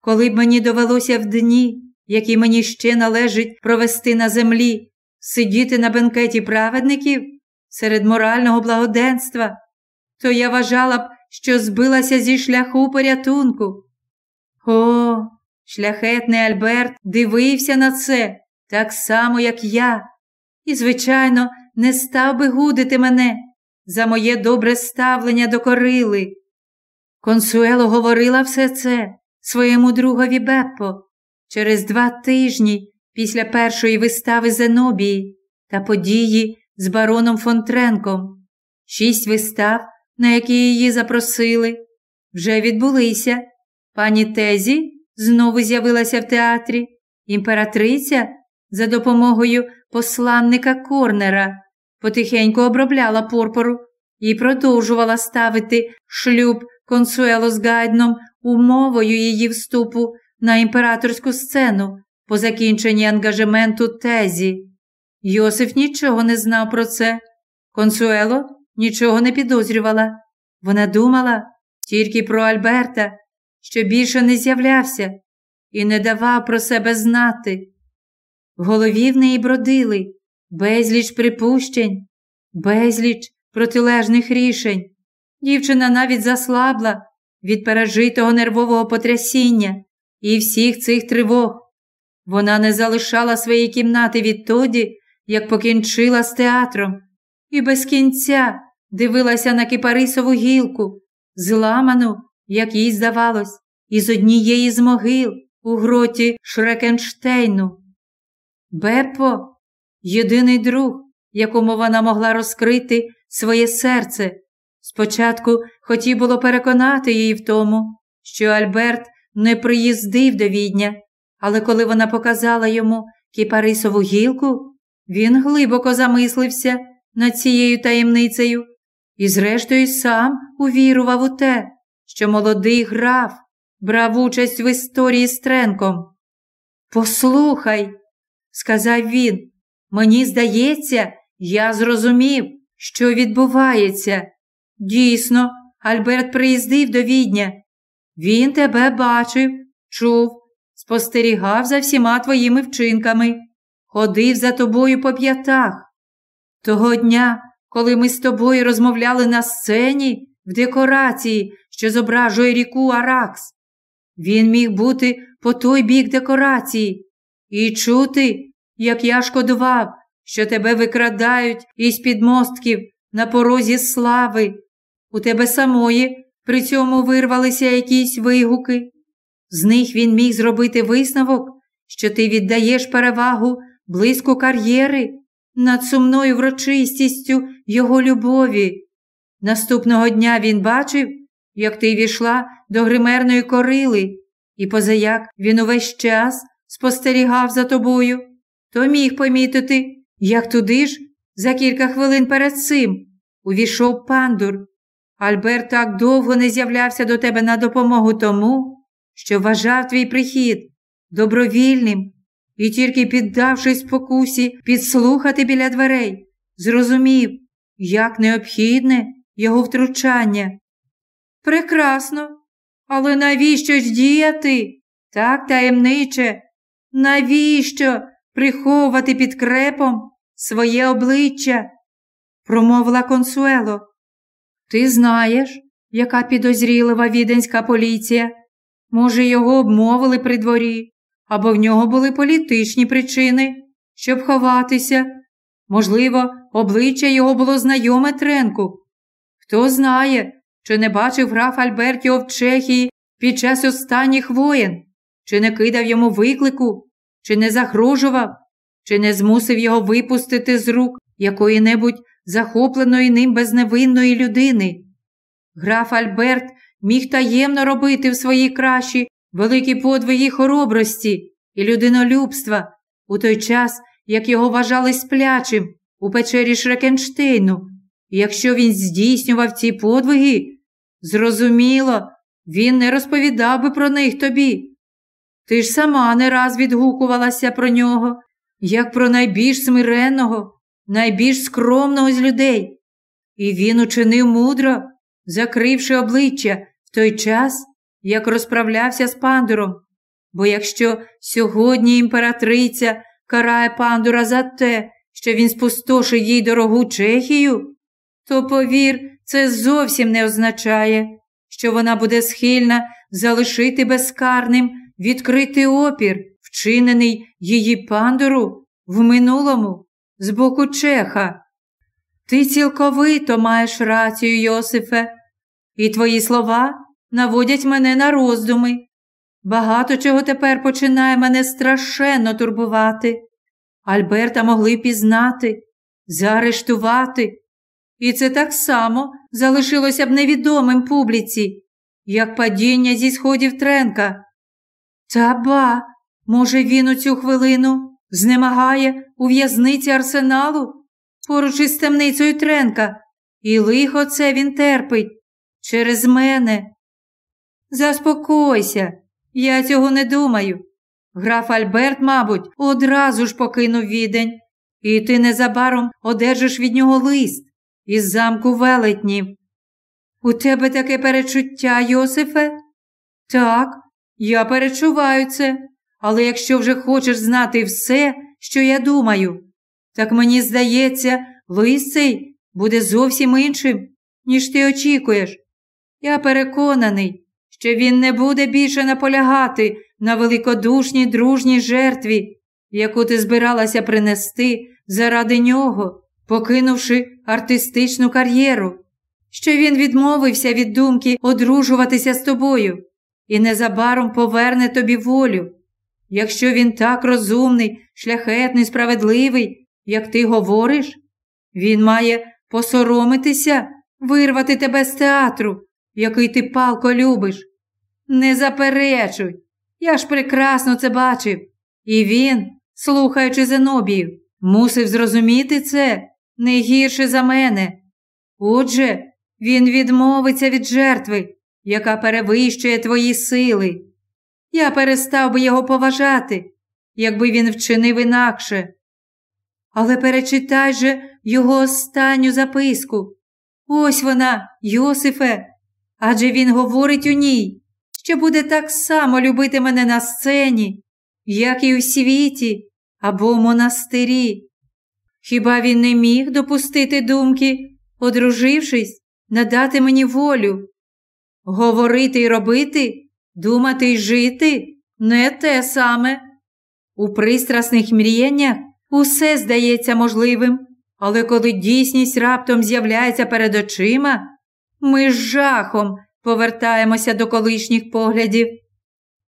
коли б мені довелося в дні, які мені ще належить провести на землі, сидіти на бенкеті праведників серед морального благоденства, то я вважала б, що збилася зі шляху порятунку. О, шляхетний Альберт дивився на це так само, як я, і, звичайно, не став би гудити мене за моє добре ставлення до корили. Консуело говорила все це своєму другові Беппо через два тижні після першої вистави Зенобії та події з бароном Фонтренком. Шість вистав, на які її запросили, вже відбулися. Пані Тезі знову з'явилася в театрі, імператриця за допомогою посланника Корнера потихеньку обробляла порпору і продовжувала ставити шлюб консуело з Гайдном умовою її вступу на імператорську сцену по закінченні ангажементу тезі. Йосиф нічого не знав про це. Консуело нічого не підозрювала. Вона думала тільки про Альберта, що більше не з'являвся і не давав про себе знати. В голові в неї бродили безліч припущень, безліч протилежних рішень. Дівчина навіть заслабла від пережитого нервового потрясіння і всіх цих тривог. Вона не залишала своєї кімнати відтоді, як покінчила з театром, і без кінця дивилася на кипарисову гілку, зламану, як їй здавалось, із однієї з могил у гроті Шрекенштейну. Беппо єдиний друг, якому вона могла розкрити своє серце. Спочатку хотів було переконати її в тому, що Альберт не приїздив до відня, але коли вона показала йому кіпарисову гілку, він глибоко замислився над цією таємницею і, зрештою, сам увірував у те, що молодий граф брав участь в історії з Тренком. Послухай, сказав він, мені здається, я зрозумів, що відбувається. Дійсно, Альберт приїздив до відня. Він тебе бачив, чув, спостерігав за всіма твоїми вчинками, ходив за тобою по п'ятах. Того дня, коли ми з тобою розмовляли на сцені в декорації, що зображує ріку Аракс, він міг бути по той бік декорації і чути, як я шкодував, що тебе викрадають із підмостків на порозі слави. У тебе самої при цьому вирвалися якісь вигуки. З них він міг зробити висновок, що ти віддаєш перевагу близько кар'єри над сумною врочистістю його любові. Наступного дня він бачив, як ти війшла до гримерної корили, і позаяк він увесь час спостерігав за тобою, то міг помітити, як туди ж за кілька хвилин перед цим увійшов пандур. Альберт так довго не з'являвся до тебе на допомогу тому, що вважав твій прихід добровільним і тільки піддавшись спокусі підслухати біля дверей, зрозумів, як необхідне його втручання. Прекрасно, але навіщо ж діяти? Так таємниче, навіщо приховувати під крепом своє обличчя? промовила консуело. Ти знаєш, яка підозрілива віденська поліція. Може, його обмовили при дворі, або в нього були політичні причини, щоб ховатися. Можливо, обличчя його було знайоме Тренку. Хто знає, чи не бачив граф Альберт в Чехії під час останніх воєн, чи не кидав йому виклику, чи не загрожував, чи не змусив його випустити з рук якої-небудь захопленої ним безневинної людини. Граф Альберт міг таємно робити в своїй кращі великі подвиги хоробрості і людинолюбства у той час, як його вважали сплячим у печері Шрекенштейну. І якщо він здійснював ці подвиги, зрозуміло, він не розповідав би про них тобі. Ти ж сама не раз відгукувалася про нього, як про найбільш смиренного, найбільш скромного з людей. І він учинив мудро, закривши обличчя в той час, як розправлявся з пандуром. Бо якщо сьогодні імператриця карає пандура за те, що він спустошив їй дорогу Чехію, то повір, це зовсім не означає, що вона буде схильна залишити безкарним відкритий опір, вчинений її пандуру в минулому з боку Чеха. Ти цілковито маєш рацію, Йосифе, і твої слова наводять мене на роздуми. Багато чого тепер починає мене страшенно турбувати. Альберта могли пізнати, заарештувати. І це так само залишилося б невідомим публіці, як падіння зі сходів Тренка. Та ба, може, він у цю хвилину знемагає у в'язниці арсеналу поруч із темницею Тренка, і лихо це він терпить через мене. Заспокойся, я цього не думаю. Граф Альберт, мабуть, одразу ж покинув відень, і ти незабаром одержиш від нього лист із замку велетнів. У тебе таке перечуття, Йосифе? Так, я перечуваю це, але якщо вже хочеш знати все, що я думаю, так мені здається, лист цей буде зовсім іншим, ніж ти очікуєш. Я переконаний, що він не буде більше наполягати на великодушній дружній жертві, яку ти збиралася принести заради нього, покинувши артистичну кар'єру, що він відмовився від думки одружуватися з тобою і незабаром поверне тобі волю. Якщо він так розумний, шляхетний, справедливий, як ти говориш, він має посоромитися, вирвати тебе з театру, який ти палко любиш. Не заперечуй, я ж прекрасно це бачив. І він, слухаючи Зенобію, мусив зрозуміти це не гірше за мене. Отже, він відмовиться від жертви, яка перевищує твої сили. Я перестав би його поважати, якби він вчинив інакше. Але перечитай же його останню записку. Ось вона, Йосифе, адже він говорить у ній, що буде так само любити мене на сцені, як і у світі або в монастирі. Хіба він не міг допустити думки, одружившись, надати мені волю? Говорити й робити, думати й жити не те саме. У пристрасних мріяннях усе здається можливим, але коли дійсність раптом з'являється перед очима, ми з жахом повертаємося до колишніх поглядів.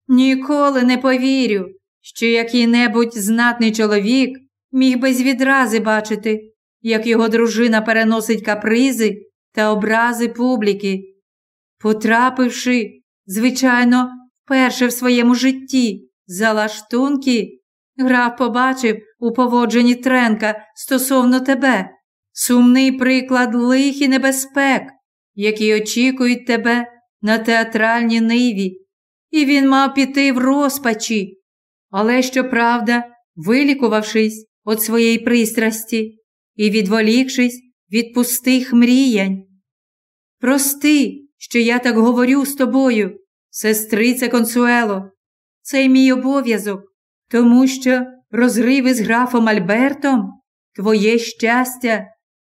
Ніколи не повірю, що який-небудь знатний чоловік міг без відрази бачити, як його дружина переносить капризи та образи публіки. Потрапивши, звичайно, вперше в своєму житті за лаштунки, граф побачив у поводженні Тренка стосовно тебе сумний приклад лих і небезпек, які очікують тебе на театральній ниві, і він мав піти в розпачі, але, щоправда, вилікувавшись від своєї пристрасті і відволікшись від пустих мріянь. Прости, що я так говорю з тобою, сестрице Консуело, це й мій обов'язок, тому що розриви з графом Альбертом твоє щастя,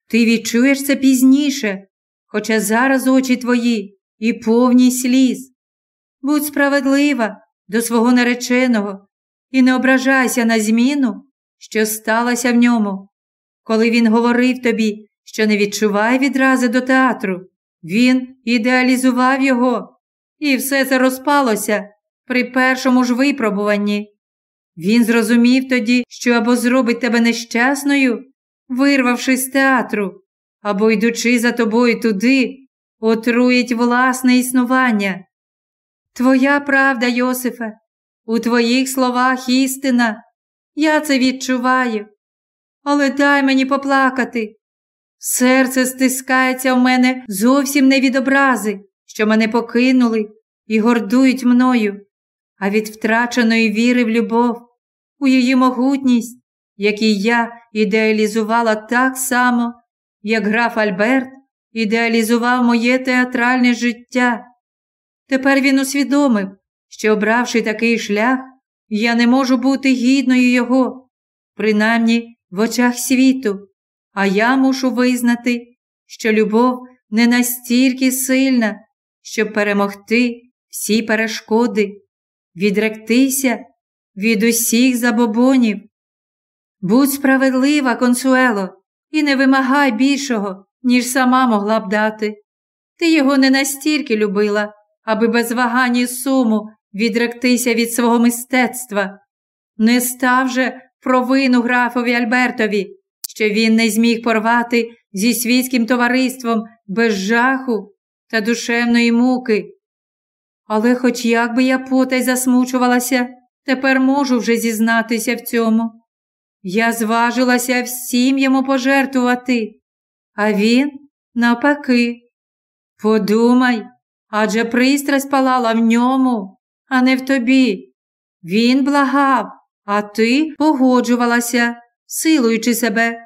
ти відчуєш це пізніше, хоча зараз очі твої і повні сліз. Будь справедлива до свого нареченого і не ображайся на зміну, що сталося в ньому. Коли він говорив тобі, що не відчуває відрази до театру, він ідеалізував його, і все це розпалося при першому ж випробуванні. Він зрозумів тоді, що або зробить тебе нещасною, вирвавшись з театру, або йдучи за тобою туди, отруїть власне існування. Твоя правда, Йосифе, у твоїх словах істина, я це відчуваю. Але дай мені поплакати. Серце стискається в мене зовсім не від образи, що мене покинули і гордують мною, а від втраченої віри в любов, у її могутність, якій я ідеалізувала так само, як граф Альберт ідеалізував моє театральне життя. Тепер він усвідомив, що, обравши такий шлях, я не можу бути гідною його, принаймні в очах світу, а я мушу визнати, що любов не настільки сильна, щоб перемогти всі перешкоди, відректися від усіх забобонів. Будь справедлива, консуело, і не вимагай більшого, ніж сама могла б дати. Ти його не настільки любила, аби без вагань і суму відректися від свого мистецтва. Не став же провину графові Альбертові, що він не зміг порвати зі світським товариством без жаху та душевної муки. Але хоч як би я потай засмучувалася, тепер можу вже зізнатися в цьому. Я зважилася всім йому пожертвувати, а він, навпаки, подумай, адже пристрасть палала в ньому, а не в тобі. Він благав, а ти погоджувалася, силуючи себе.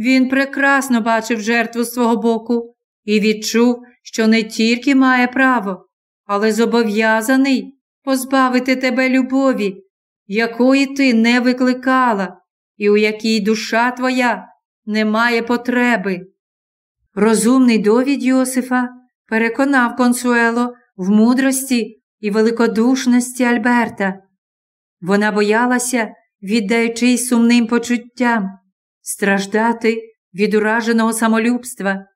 Він прекрасно бачив жертву з свого боку і відчув, що не тільки має право, але зобов'язаний позбавити тебе любові, якої ти не викликала, і у якій душа твоя не має потреби. Розумний довід Йосифа переконав консуело в мудрості і великодушності Альберта. Вона боялася, віддаючись сумним почуттям, страждати від ураженого самолюбства.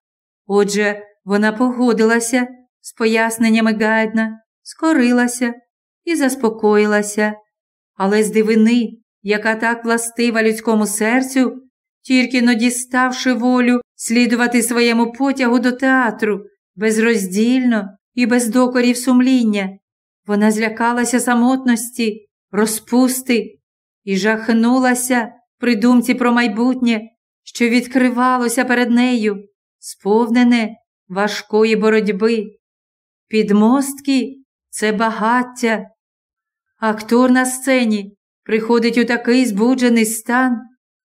Отже, вона погодилася з поясненнями Гайдна, скорилася і заспокоїлася, але з дивини, яка так властива людському серцю, тільки но діставши волю слідувати своєму потягу до театру безроздільно і без докорів сумління, вона злякалася самотності, розпусти і жахнулася при думці про майбутнє, що відкривалося перед нею, сповнене важкої боротьби. Підмостки це багаття. Актор на сцені приходить у такий збуджений стан,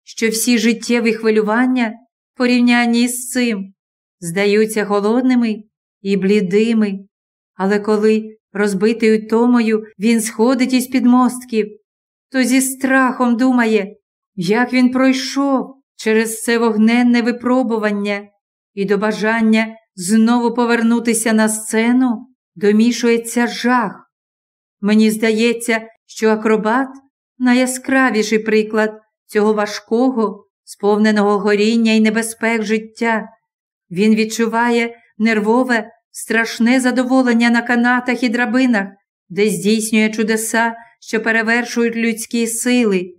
що всі життєві хвилювання в порівнянні з цим здаються холодними і блідими. Але коли, розбитий утомою, він сходить із підмостків, то зі страхом думає, як він пройшов через це вогненне випробування і до бажання знову повернутися на сцену домішується жах. Мені здається, що акробат найяскравіший приклад цього важкого, сповненого горіння і небезпек життя. Він відчуває нервове, страшне задоволення на канатах і драбинах, де здійснює чудеса що перевершують людські сили,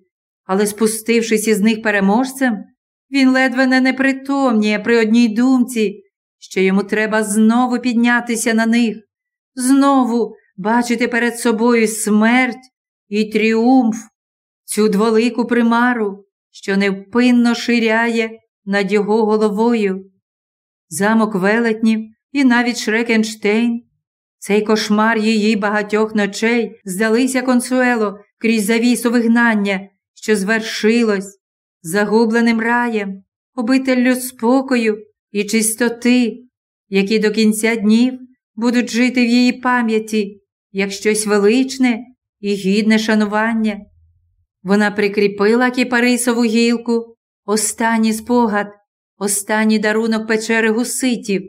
але, спустившись із них переможцем, він ледве не непритомніє при одній думці, що йому треба знову піднятися на них, знову бачити перед собою смерть і тріумф, цю дволику примару, що невпинно ширяє над його головою. Замок велетнів і навіть Шрекенштейн. Цей кошмар її багатьох ночей здалися консуело крізь завісу вигнання, що звершилось, загубленим раєм, обителлю спокою і чистоти, які до кінця днів будуть жити в її пам'яті, як щось величне і гідне шанування. Вона прикріпила кіпарисову гілку, останній спогад, останній дарунок печери гуситів,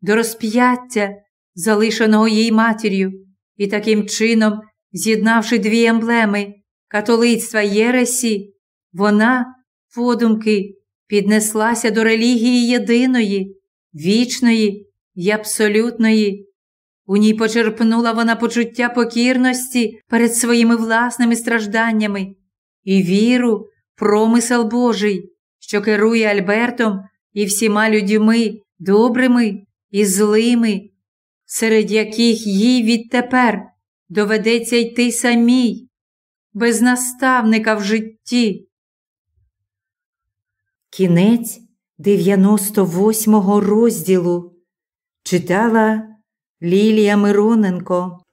до розп'яття, залишеного їй матір'ю, і таким чином, з'єднавши дві емблеми католицтва Єресі, вона, подумки, піднеслася до релігії єдиної, вічної й абсолютної. У ній почерпнула вона почуття покірності перед своїми власними стражданнями і віру, промисел Божий, що керує Альбертом і всіма людьми добрими і злими, серед яких їй відтепер доведеться йти самій, без наставника в житті. Кінець 98 розділу читала Лілія Мироненко